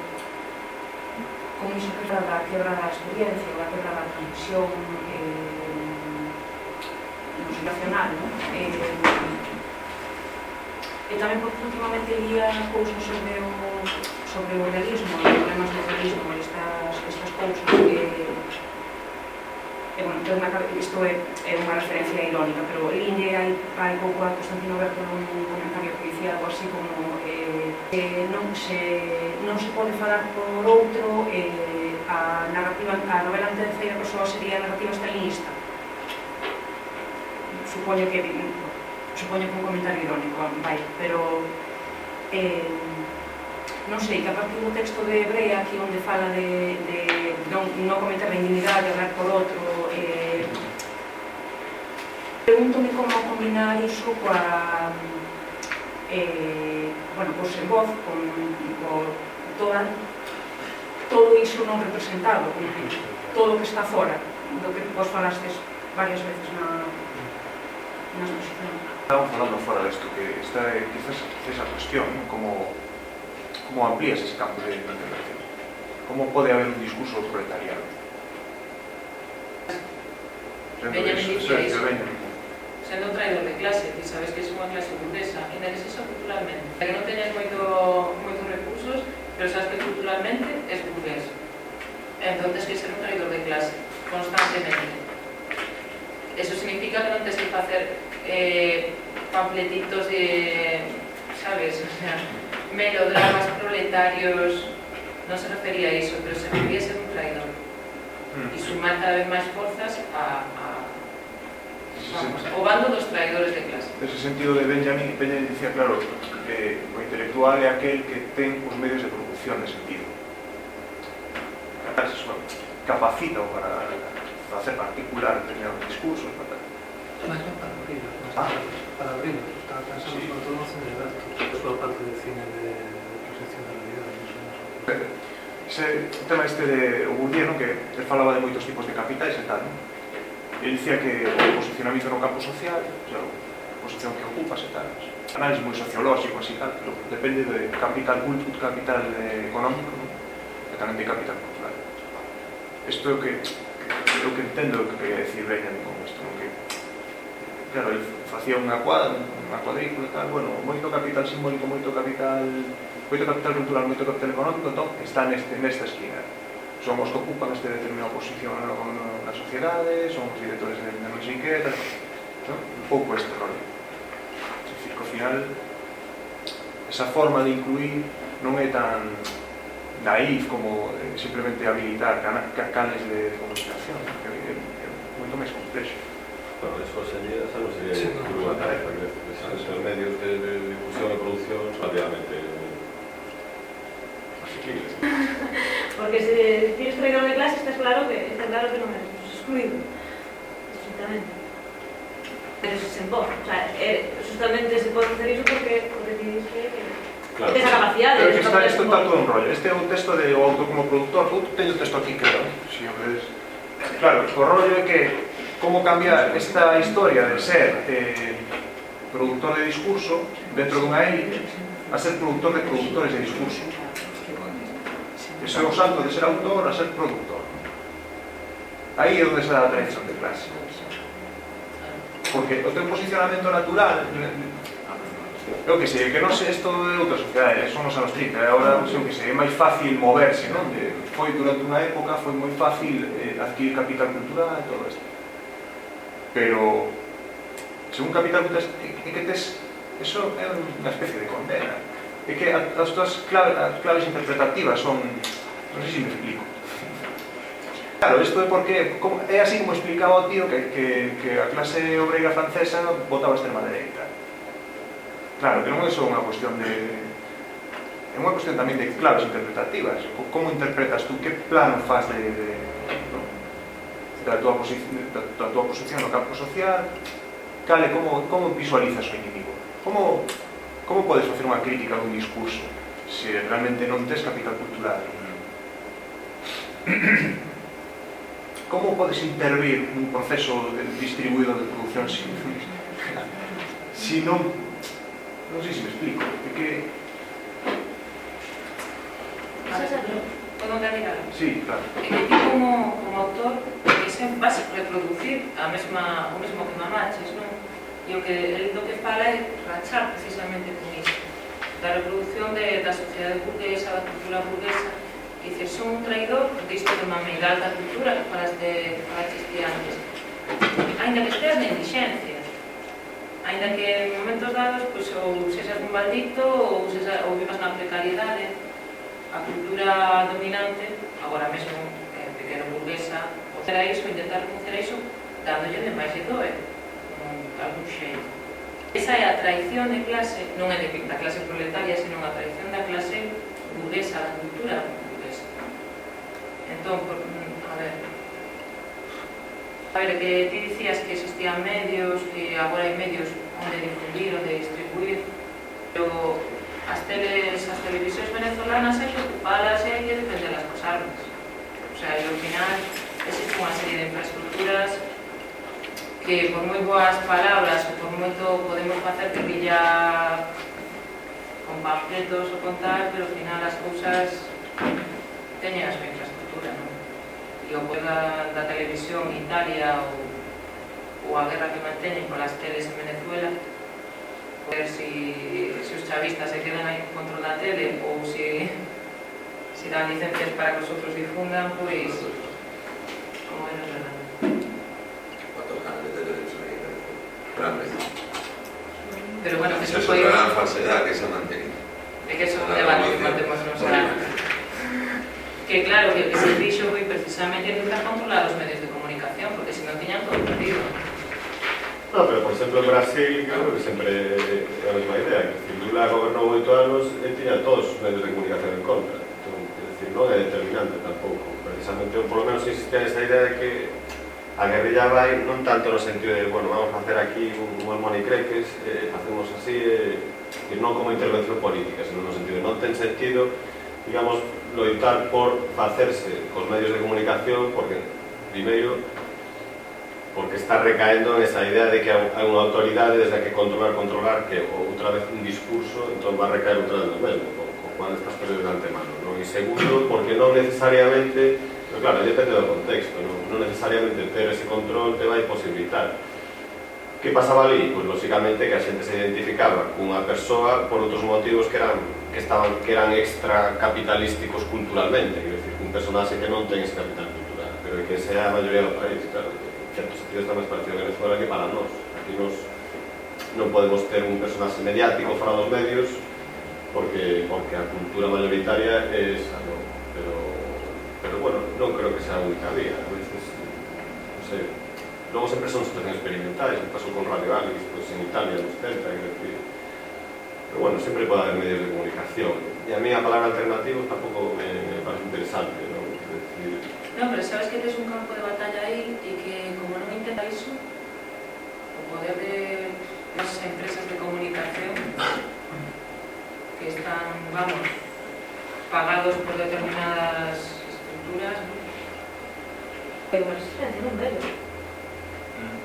con iso que da a quebra da experiencia, da quebra da conexión eh, educacional. Non? Eh, e tamén porque últimamente lía cousas sobre o, sobre o realismo, os problemas do realismo, estas, estas cousas que e, bueno, ten unha, isto é, é unha referencia irónica, pero Linde hai, hai pouco a Constantino Berto nun comentario que dicía algo así como eh, que non se, non se pode falar por outro eh, a narrativa, a novela en terceira persoa sería a narrativa stalinista supoño que supoño que un comentario irónico vai, pero eh, non sei, capaz que un texto de Hebrea aquí onde fala de, de non, non cometer a indignidade, hablar por outro eh, pregúntome como combinar iso coa eh, bueno, pois en voz con, con toda todo iso non representado como todo o que está fora do que vos falastes varias veces na, Estaban falando fora desto, que está é quizás esa cuestión, ¿no? como, como amplías ese campo de intervención? Como pode haber un discurso proletariado? Benjamin dicía iso. Sendo traidor de clase, ti sabes que é unha clase burguesa, e na que culturalmente. Que non teñas moito, moitos recursos, pero sabes que culturalmente é burgués. Entón, tens que ser un traidor de clase, constantemente. Eso significa que non tens que facer eh, panfletitos de, sabes, o sea, melodramas proletarios, non se refería a iso, pero se refería a ser un traidor. Mm. E sumar cada vez máis forzas a, a vamos, o bando dos traidores de clase. Nese sentido de Benjamin, Benjamin dicía, claro, que o intelectual é aquel que ten os medios de producción de sentido. Capacita para hace particular, tenía los discursos para tal. Ah. Para Palabrino, ah. Palabrino, estaba pensando sí. sobre todo en Celebrato, por parte del cine de, de proxección da realidade. Ese tema este de Bourdieu, no, que él falaba de moitos tipos de capitais e tal, ¿no? e dicía que o posicionamento no campo social, claro, a posición que ocupas e tal, análisis moi sociológico, así tal, pero depende de capital cultural, capital eh, económico, ¿no? e tamén de capital cultural. Isto que eu que entendo o que quería decir Benjamin con isto, que claro, ele facía unha cuadra, unha cuadrícula tal, bueno, moito capital simbólico, moito capital, moito capital cultural, moito capital económico, entón, está neste, nesta esquina. Son os que ocupan este determinada posición na, na sociedade, son os directores de, de non sei que, tal, un pouco este rollo. É dicir, que ao final, esa forma de incluir non é tan naif como eh, simplemente habilitar canales de, de comunicación, que é moito máis complexo. Bueno, eso sería, esa non sería sí, no, unha tarefa, que os medios de, de difusión e producción relativamente asequibles. (laughs) Porque se tienes traidor de clase, está claro que, está claro que non é excluído, absolutamente. Pero eso se empobra, o sea, eh, justamente se pode hacer iso porque, porque tienes que... Claro. tens a capacidade Pero está, isto todo un rollo. Este é un texto de o autor como productor. Eu teño o texto aquí, creo. Si o ves. Claro, o rollo é que como cambiar esta historia de ser eh, productor de discurso dentro dunha élite a ser productor de productores de discurso. Ese é o salto de ser autor a ser productor. Aí é onde se dá a tradición de clase. Porque o teu posicionamento natural eu que sei, que non sei, isto de outra sociedade, son os anos 30, agora, eu que sei, é máis fácil moverse, non? De, foi durante unha época, foi moi fácil eh, adquirir capital cultural e todo isto. Pero, según capital cultural, é que tes, eso é unha especie de condena. É que as túas claves, as claves interpretativas son, non sei se me explico, (laughs) Claro, isto é porque como, é así como explicaba o tío que, que, que a clase obreira francesa votaba a extrema dereita. Claro, que non é só unha cuestión de... É unha cuestión tamén de claves interpretativas. Como interpretas tú, que plano faz de, de, no? da, tua posición, da, da tua posición no campo social? Cale, como, como visualizas o inimigo? Como, como podes facer unha crítica dun discurso se realmente non tes capital cultural? (coughs) Como podes intervir un proceso distribuído de producción sin, (laughs) si non non sei se mi spiego, perché... ¿Puedo terminar? Sí, claro. E yo como, como autor, es que vas a reproducir a mesma, o mesmo que mamaches, non? E o que el do que fala é rachar precisamente con isto da reproducción de, da sociedade burguesa, da cultura burguesa, e dice, son un traidor disto de mamei da cultura que falaste, falaste antes. Ainda que esteas na indixencia, Ainda que en momentos dados, pois, ou sexas un maldito, ou, sexa, ou vivas na precariedade, a cultura dominante, agora mesmo eh, pequeno burguesa, ou será iso, intentar reconocer iso, dándolle de máis de doe, de algún xeito. Esa é a traición de clase, non é de, da clase proletaria, senón a traición da clase burguesa, da cultura burguesa. Entón, por, mm, a ver, A ver, que ti dicías que existían medios, que agora hai medios onde difundir, onde distribuir, pero as teles, as televisións venezolanas hai que ocupalas e hai que defenderlas cos armas. O sea, e ao final existe unha serie de infraestructuras que por moi boas palabras ou por moito podemos facer que brilla con panfletos ou con tal, pero ao final as cousas teñen a súa infraestructura, non? E o poder da, televisión en Italia ou, ou a guerra que manteñen polas teles en Venezuela ver si, si os chavistas se quedan aí con control da tele ou si, si dan licencias para que os outros difundan, pois como é non verdade. Cuatro canales de televisión realmente. Pero bueno, que Esa eso es foi falsedad que se ha mantenido. é que eso é un debate que mantemos nos que claro, que o que se dixo foi precisamente tentar controlar os medios de comunicación, porque se non tiñan todo perdido. No, pero, por exemplo, en Brasil, claro que sempre é a mesma idea, que Lula gobernou oito anos e tiña todos os medios de comunicación en contra. Entón, é decir, non é determinante tampouco. Precisamente, ou polo menos existía esa idea de que a guerrilla vai non tanto no sentido de, bueno, vamos a hacer aquí un, un monicreques, eh, facemos así, eh, non como intervención política, sino no sentido, de non ten sentido digamos, loitar por facerse cos medios de comunicación porque, primeiro, porque está recaendo en esa idea de que hai unha autoridade desde a que controlar, controlar, que outra vez un discurso, entón va a recaer outra vez no mesmo, co, co cual estás perdido de antemano. Non? E segundo, porque non necesariamente, pero claro, depende do contexto, non necesariamente ter ese control te vai posibilitar. Que pasaba ali? Pois, lóxicamente, que a xente se identificaba cunha persoa por outros motivos que eran que estaban que eran extra capitalísticos culturalmente, quero dicir, un personaxe que non ten ese capital cultural, pero que sea a maioría do país, claro, en certo sentido está máis parecido a Venezuela que para nós. Aquí nos non podemos ter un personaxe mediático fora dos medios porque porque a cultura mayoritaria é esa, non? Pero, pero bueno, non creo que sea a única vía, a veces, non sei, logo sempre son situacións experimentais, que pasou con Radio Alice, pues, en Italia, nos 70, é decir, pero bueno, sempre pode haber medios de comunicación. E a mí a palabra alternativo tampouco me, me parece interesante, ¿no? Es decir, No, pero sabes que tes un campo de batalla aí e que como non intenta iso, o poder de esas empresas de comunicación que están, vamos, pagados por determinadas estructuras, ¿no? Resistencia, non vello.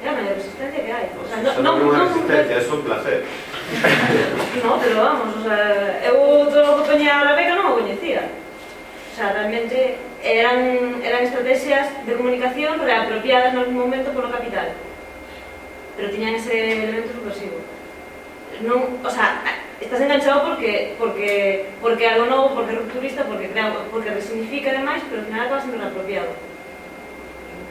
É a maior resistencia que hai. O sea, non, non, non, non, resistencia, é un placer. (laughs) no, pero vamos, o sea, eu todo o que poñía a Rebeca non o coñecía. O sea, realmente eran, eran estrategias de comunicación reapropiadas no momento polo capital. Pero tiñan ese elemento subversivo. Non, o sea, estás enganchado porque porque porque algo novo, porque rupturista, porque crea, porque resignifica demais, pero ao final acaba sendo reapropiado.